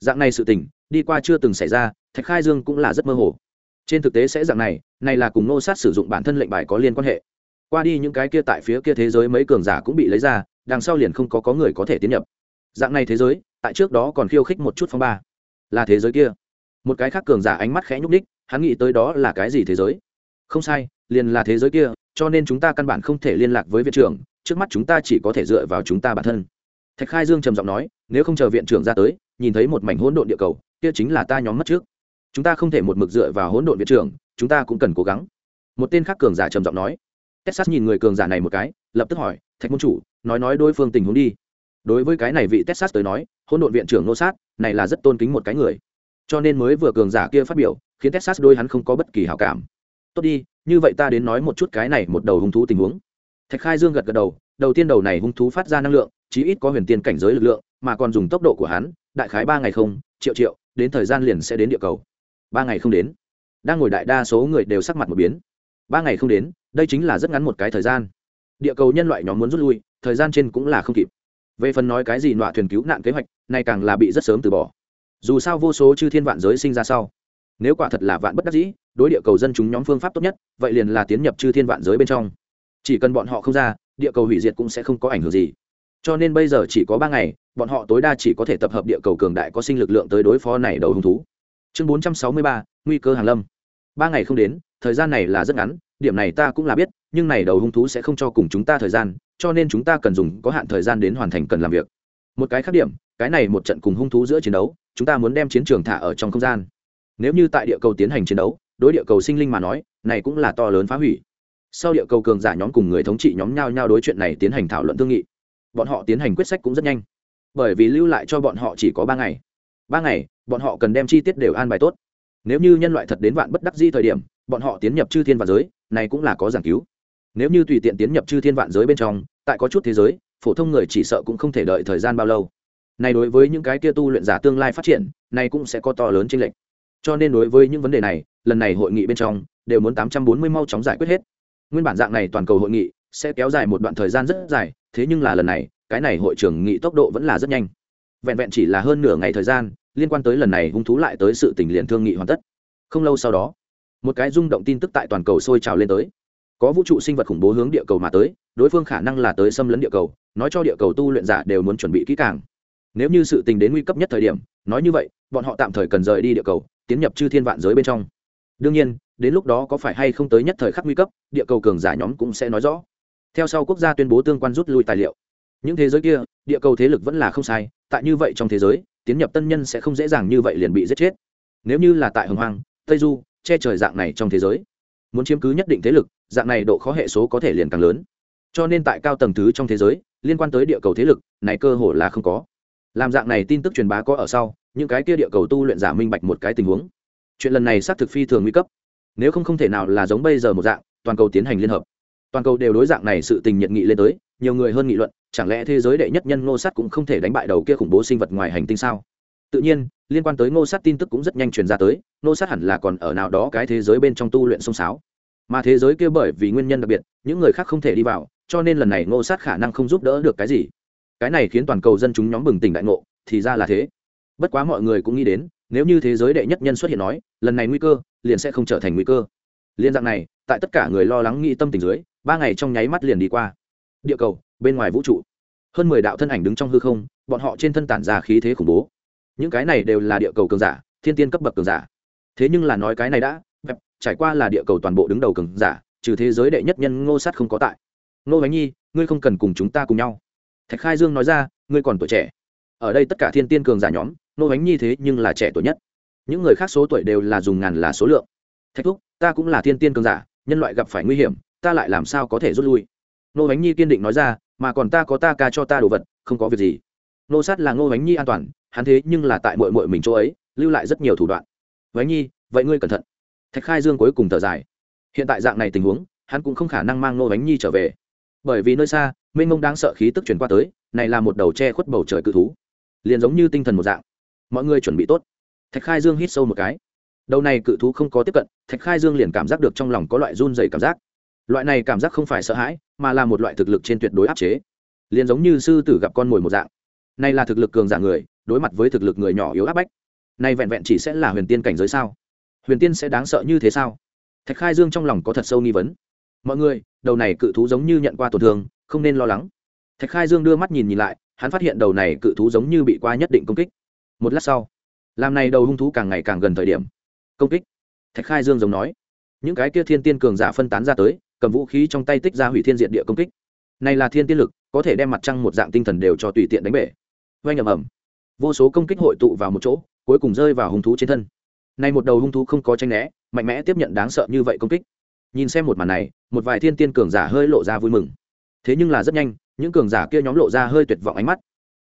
Dạng này sự tình, đi qua chưa từng xảy ra, thạch khai dương cũng là rất mơ hồ. Trên thực tế sẽ dạng này này là cùng nô sát sử dụng bản thân lệnh bài có liên quan hệ. Qua đi những cái kia tại phía kia thế giới mấy cường giả cũng bị lấy ra, đằng sau liền không có có người có thể tiến nhập. Dạng này thế giới, tại trước đó còn khiêu khích một chút phong ba là thế giới kia. Một cái khác cường giả ánh mắt khẽ nhúc ních hắn nghĩ tới đó là cái gì thế giới? Không sai, liền là thế giới kia, cho nên chúng ta căn bản không thể liên lạc với viện trưởng, trước mắt chúng ta chỉ có thể dựa vào chúng ta bản thân. Thạch khai dương trầm giọng nói, nếu không chờ viện trưởng ra tới, nhìn thấy một mảnh hỗn độn địa cầu, kia chính là ta nhóm mất trước. Chúng ta không thể một mực dựa vào hỗn độn viện trưởng, chúng ta cũng cần cố gắng. Một tên khác cường giả trầm giọng nói. Texas nhìn người cường giả này một cái, lập tức hỏi, thạch môn chủ, nói nói đối phương tình huống đi đối với cái này vị texas tới nói hôn đội viện trưởng nô sát này là rất tôn kính một cái người. Cho nên mới vừa cường giả kia phát biểu, khiến texas đôi hắn không có bất kỳ hảo cảm. Tốt đi, như vậy ta đến nói một chút cái này một đầu hung thú tình huống. Thạch khai dương gật gật đầu đầu tiên đầu này hung thú phát ra năng lượng, chí ít có huyền tiên cảnh giới lực lượng, mà còn dùng tốc độ của hắn, đại khái ba ngày không, triệu triệu, đến thời gian liền sẽ đến địa cầu. Ba ngày không đến. Đang ngồi đại đa số người đều sắc mặt một biến. Ba ngày không đến, đây chính là rất ngắn một cái thời gian. Địa cầu nhân loại nhóm muốn rút lui, thời gian trên cũng là không kịp về phần nói cái gì nọa thuyền cứu nạn kế hoạch này càng là bị rất sớm từ bỏ. Dù sao vô số chư thiên vạn giới sinh ra sau, nếu quả thật là vạn bất đắc dĩ, đối địa cầu dân chúng nhóm phương pháp tốt nhất, vậy liền là tiến nhập chư thiên vạn giới bên trong. Chỉ cần bọn họ không ra, địa cầu hủy diệt cũng sẽ không có ảnh hưởng gì. Cho nên bây giờ chỉ có ba ngày, bọn họ tối đa chỉ có thể tập hợp địa cầu cường đại có sinh lực lượng tới đối phó này đầu hung thú. Chương bốn trăm sáu mươi ba, nguy cơ hàng lâm. Ba ngày không đến, thời gian này là rất ngắn, điểm này ta cũng là biết, nhưng này đầu hung thú sẽ không cho cùng chúng ta thời gian cho nên chúng ta cần dùng có hạn thời gian đến hoàn thành cần làm việc. Một cái khác điểm, cái này một trận cùng hung thú giữa chiến đấu, chúng ta muốn đem chiến trường thả ở trong không gian. Nếu như tại địa cầu tiến hành chiến đấu, đối địa cầu sinh linh mà nói, này cũng là to lớn phá hủy. Sau địa cầu cường giả nhóm cùng người thống trị nhóm nhau nhau đối chuyện này tiến hành thảo luận thương nghị. Bọn họ tiến hành quyết sách cũng rất nhanh. Bởi vì lưu lại cho bọn họ chỉ có ba ngày. Ba ngày, bọn họ cần đem chi tiết đều an bài tốt. Nếu như nhân loại thật đến vạn bất đắc di thời điểm, bọn họ tiến nhập chư thiên và giới, này cũng là có giảng cứu nếu như tùy tiện tiến nhập chư thiên vạn giới bên trong, tại có chút thế giới, phổ thông người chỉ sợ cũng không thể đợi thời gian bao lâu. Này đối với những cái kia tu luyện giả tương lai phát triển, này cũng sẽ có to lớn chênh lệch. Cho nên đối với những vấn đề này, lần này hội nghị bên trong, đều muốn tám trăm bốn mươi mau chóng giải quyết hết. Nguyên bản dạng này toàn cầu hội nghị, sẽ kéo dài một đoạn thời gian rất dài, thế nhưng là lần này, cái này hội trưởng nghị tốc độ vẫn là rất nhanh. Vẹn vẹn chỉ là hơn nửa ngày thời gian, liên quan tới lần này hung thú lại tới sự tình liền thương nghị hoàn tất. Không lâu sau đó, một cái rung động tin tức tại toàn cầu sôi trào lên tới có vũ trụ sinh vật khủng bố hướng địa cầu mà tới, đối phương khả năng là tới xâm lấn địa cầu, nói cho địa cầu tu luyện giả đều muốn chuẩn bị kỹ càng. Nếu như sự tình đến nguy cấp nhất thời điểm, nói như vậy, bọn họ tạm thời cần rời đi địa cầu, tiến nhập chư thiên vạn giới bên trong. Đương nhiên, đến lúc đó có phải hay không tới nhất thời khắc nguy cấp, địa cầu cường giả nhóm cũng sẽ nói rõ. Theo sau quốc gia tuyên bố tương quan rút lui tài liệu. Những thế giới kia, địa cầu thế lực vẫn là không sai, tại như vậy trong thế giới, tiến nhập tân nhân sẽ không dễ dàng như vậy liền bị giết chết. Nếu như là tại hồng hoàng tây du, che trời dạng này trong thế giới, muốn chiếm cứ nhất định thế lực dạng này độ khó hệ số có thể liền càng lớn. Cho nên tại cao tầng thứ trong thế giới, liên quan tới địa cầu thế lực, này cơ hội là không có. Làm dạng này tin tức truyền bá có ở sau, những cái kia địa cầu tu luyện giả minh bạch một cái tình huống. Chuyện lần này xác thực phi thường nguy cấp. Nếu không không thể nào là giống bây giờ một dạng, toàn cầu tiến hành liên hợp. Toàn cầu đều đối dạng này sự tình nhiệt nghị lên tới, nhiều người hơn nghị luận, chẳng lẽ thế giới đệ nhất nhân ngô sát cũng không thể đánh bại đầu kia khủng bố sinh vật ngoài hành tinh sao? Tự nhiên, liên quan tới ngô sát tin tức cũng rất nhanh truyền ra tới, ngô sát hẳn là còn ở nào đó cái thế giới bên trong tu luyện sông sáo mà thế giới kia bởi vì nguyên nhân đặc biệt, những người khác không thể đi vào, cho nên lần này ngô sát khả năng không giúp đỡ được cái gì. Cái này khiến toàn cầu dân chúng nhóm bừng tỉnh đại ngộ, thì ra là thế. Bất quá mọi người cũng nghĩ đến, nếu như thế giới đệ nhất nhân xuất hiện nói, lần này nguy cơ, liền sẽ không trở thành nguy cơ. Liên dạng này, tại tất cả người lo lắng nghĩ tâm tình dưới, ba ngày trong nháy mắt liền đi qua. Địa cầu, bên ngoài vũ trụ. Hơn mười đạo thân ảnh đứng trong hư không, bọn họ trên thân tản ra khí thế khủng bố. Những cái này đều là địa cầu cường giả, thiên tiên cấp bậc cường giả. Thế nhưng là nói cái này đã trải qua là địa cầu toàn bộ đứng đầu cường giả, trừ thế giới đệ nhất nhân ngô sát không có tại. Ngô bánh nhi, ngươi không cần cùng chúng ta cùng nhau. Thạch khai dương nói ra, ngươi còn tuổi trẻ. Ở đây tất cả thiên tiên cường giả nhóm, ngô bánh nhi thế nhưng là trẻ tuổi nhất. Những người khác số tuổi đều là dùng ngàn là số lượng. Thạch thúc, ta cũng là thiên tiên cường giả, nhân loại gặp phải nguy hiểm, ta lại làm sao có thể rút lui? Ngô bánh nhi kiên định nói ra, mà còn ta có ta ca cho ta đồ vật, không có việc gì. Nô sát là ngô bánh nhi an toàn, hắn thế nhưng là tại mội mội mình chỗ ấy, lưu lại rất nhiều thủ đoạn. Bánh nhi, vậy ngươi cẩn thận thạch khai dương cuối cùng thở dài. Hiện tại dạng này tình huống, hắn cũng không khả năng mang nô bánh nhi trở về. Bởi vì nơi xa, mênh mông đang sợ khí tức chuyển qua tới, này là một đầu che khuất bầu trời cự thú. Liền giống như tinh thần một dạng. Mọi người chuẩn bị tốt. Thạch khai dương hít sâu một cái. Đầu này cự thú không có tiếp cận, thạch khai dương liền cảm giác được trong lòng có loại run dày cảm giác. Loại này cảm giác không phải sợ hãi, mà là một loại thực lực trên tuyệt đối áp chế. Liền giống như sư tử gặp con mồi một dạng. Này là thực lực cường giả người, đối mặt với thực lực người nhỏ yếu áp bách. Này vẹn vẹn chỉ sẽ là huyền tiên cảnh giới sao? Huyền tiên sẽ đáng sợ như thế sao? Thạch khai dương trong lòng có thật sâu nghi vấn. Mọi người, đầu này cự thú giống như nhận qua tổn thương, không nên lo lắng. Thạch khai dương đưa mắt nhìn nhìn lại, hắn phát hiện đầu này cự thú giống như bị qua nhất định công kích. Một lát sau, làm này đầu hung thú càng ngày càng gần thời điểm. Công kích. Thạch khai dương giống nói. Những cái kia thiên tiên cường giả phân tán ra tới, cầm vũ khí trong tay tích ra hủy thiên diện địa công kích. Này là thiên tiên lực, có thể đem mặt trăng một dạng tinh thần đều cho tùy tiện đánh bể. Oanh ầm ầm. Vô số công kích hội tụ vào một chỗ, cuối cùng rơi vào hung thú trên thân nay một đầu hung thú không có tranh né, mạnh mẽ tiếp nhận đáng sợ như vậy công kích. Nhìn xem một màn này, một vài thiên tiên cường giả hơi lộ ra vui mừng. Thế nhưng là rất nhanh, những cường giả kia nhóm lộ ra hơi tuyệt vọng ánh mắt.